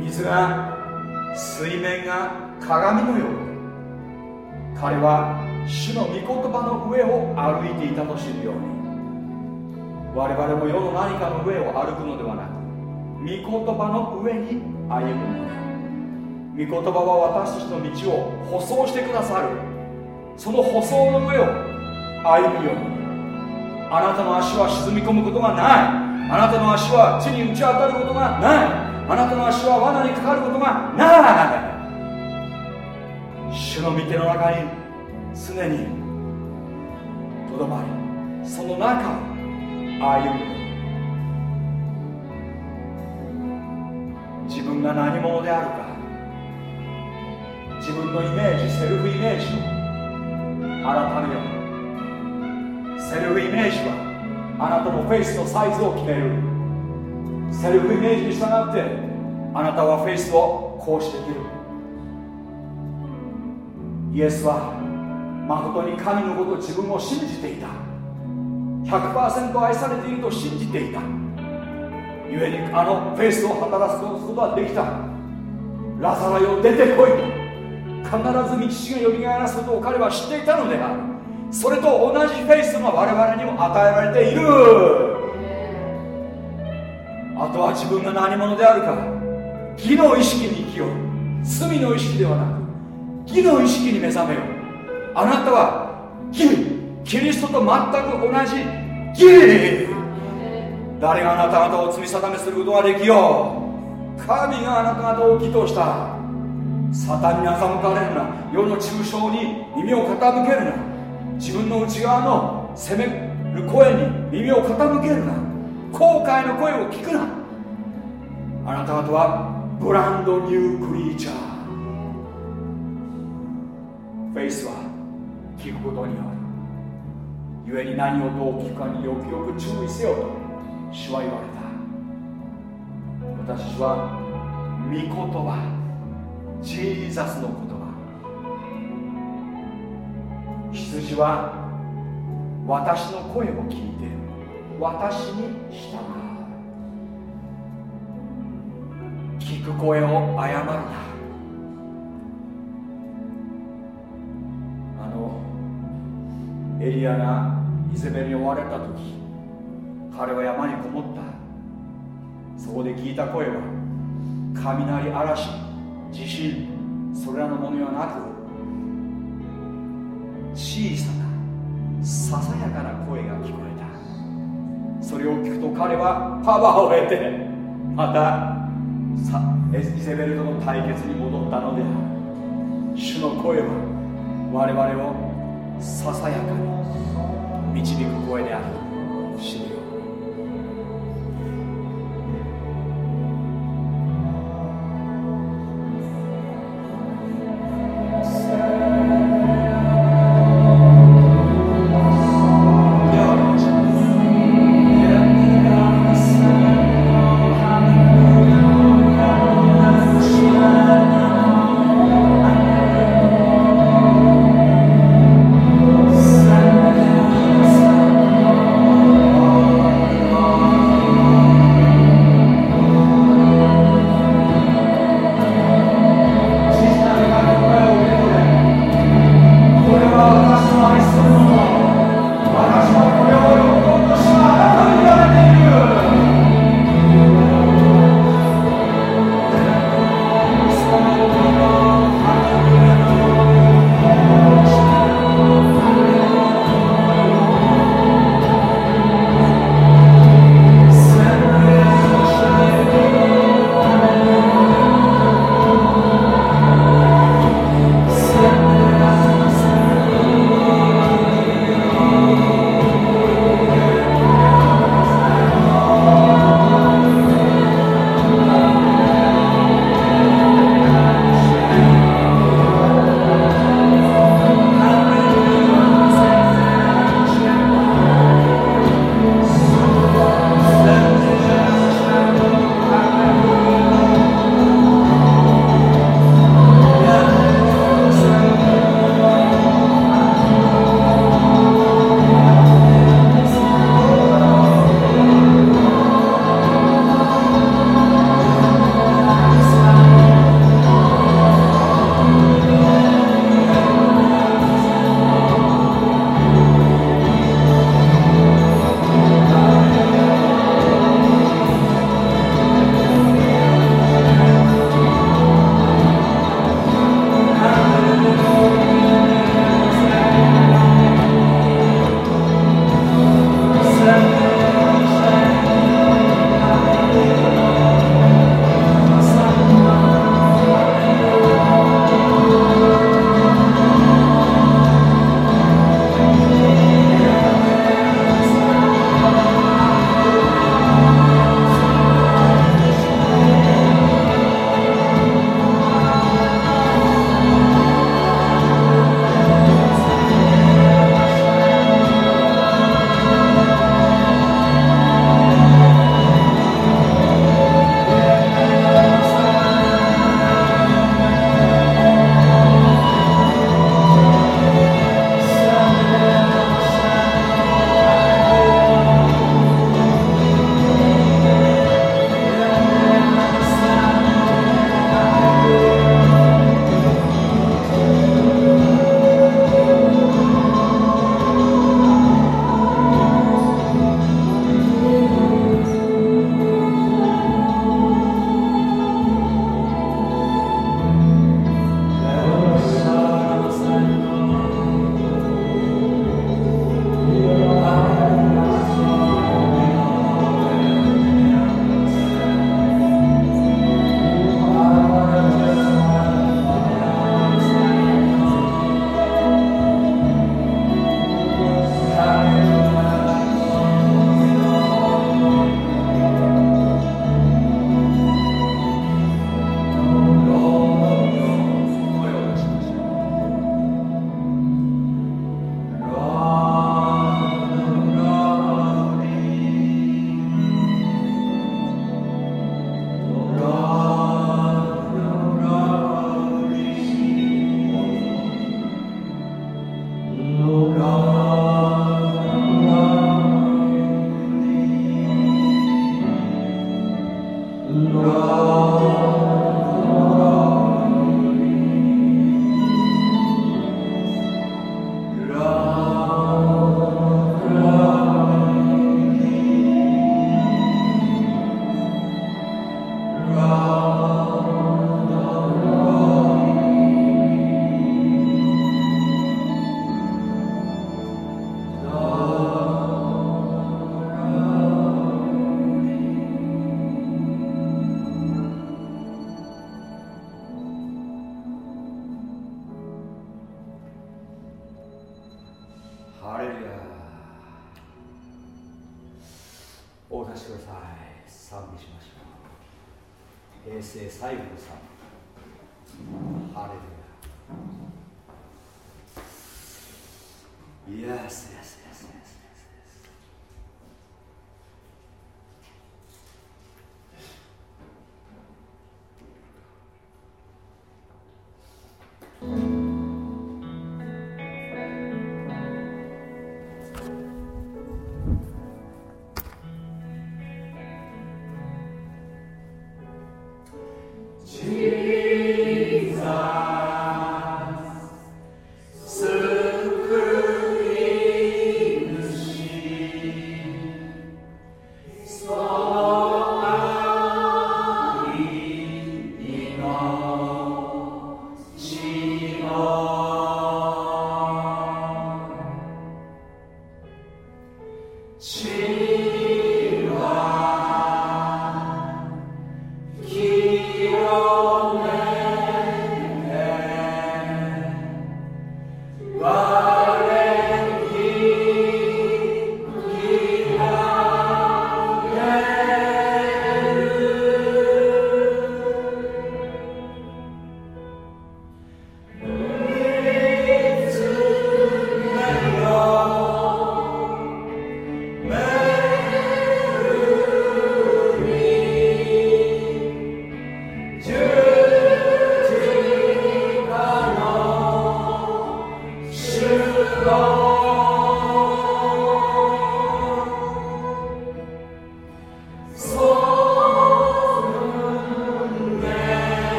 水が水面が鏡のように。彼は主の御言葉の上を歩いていたと知るように。我々も世の何かの上を歩くのではなく御言葉の上に歩むのだ。御言葉は私たちの道を舗装してくださる。その舗装の上を歩むように。あなたの足は沈み込むことがない。あなたの足は地に打ち当たることがない。あなたの足は罠にかかることがない。主の御手の中に常にとどまりその中を歩む。自分が何者であるか。自分のイメージセルフイメージを改めよう。セルフイメージはあなたのフェイスのサイズを決める。セルフイメージに従ってあなたはフェイスを行使できる。イエスは誠に神の子と自分を信じていた。100%愛されていると信じていた。故にあのフェイスを働くことができた。ラザロよ出てこい。必ず父がよみがえらすことを彼は知っていたのである。それと同じフェイスが我々にも与えられている。あとは自分が何者であるか。義の意識に生きよう。罪の意識ではなく義の意識に目覚めよう。あなたは義。キリストと全く同じ義。誰があなた方を罪定めすることができよう。神があなた方を義とした。サタンに欺かれるな。世の抽象に耳を傾けるな。自分の内側の責める声に耳を傾けるな。後悔の声を聞くな。あなた方はブランドニュークリーチャー。フェイスは聞くことによる。故に何をどう聞くかによくよく注意せよと主は言われた。私たちは御言葉ジーザスの言葉。羊は私の声を聞いて私に従う聞く声を謝るな。あのエリアがイゼベルに追われた時彼は山にこもった。そこで聞いた声は雷嵐地震それらのものではなく小さなささやかな声が聞こえた。それを聞くと彼はパワーを得てまたさイゼベルとの対決に戻ったのである。主の声は我々をささやかに導く声である。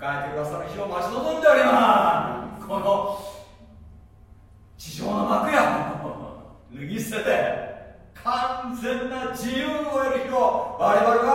迎えてくださる日を待ち望んでおります。この地上の幕や脱ぎ捨てて完全な自由を得る日を我々は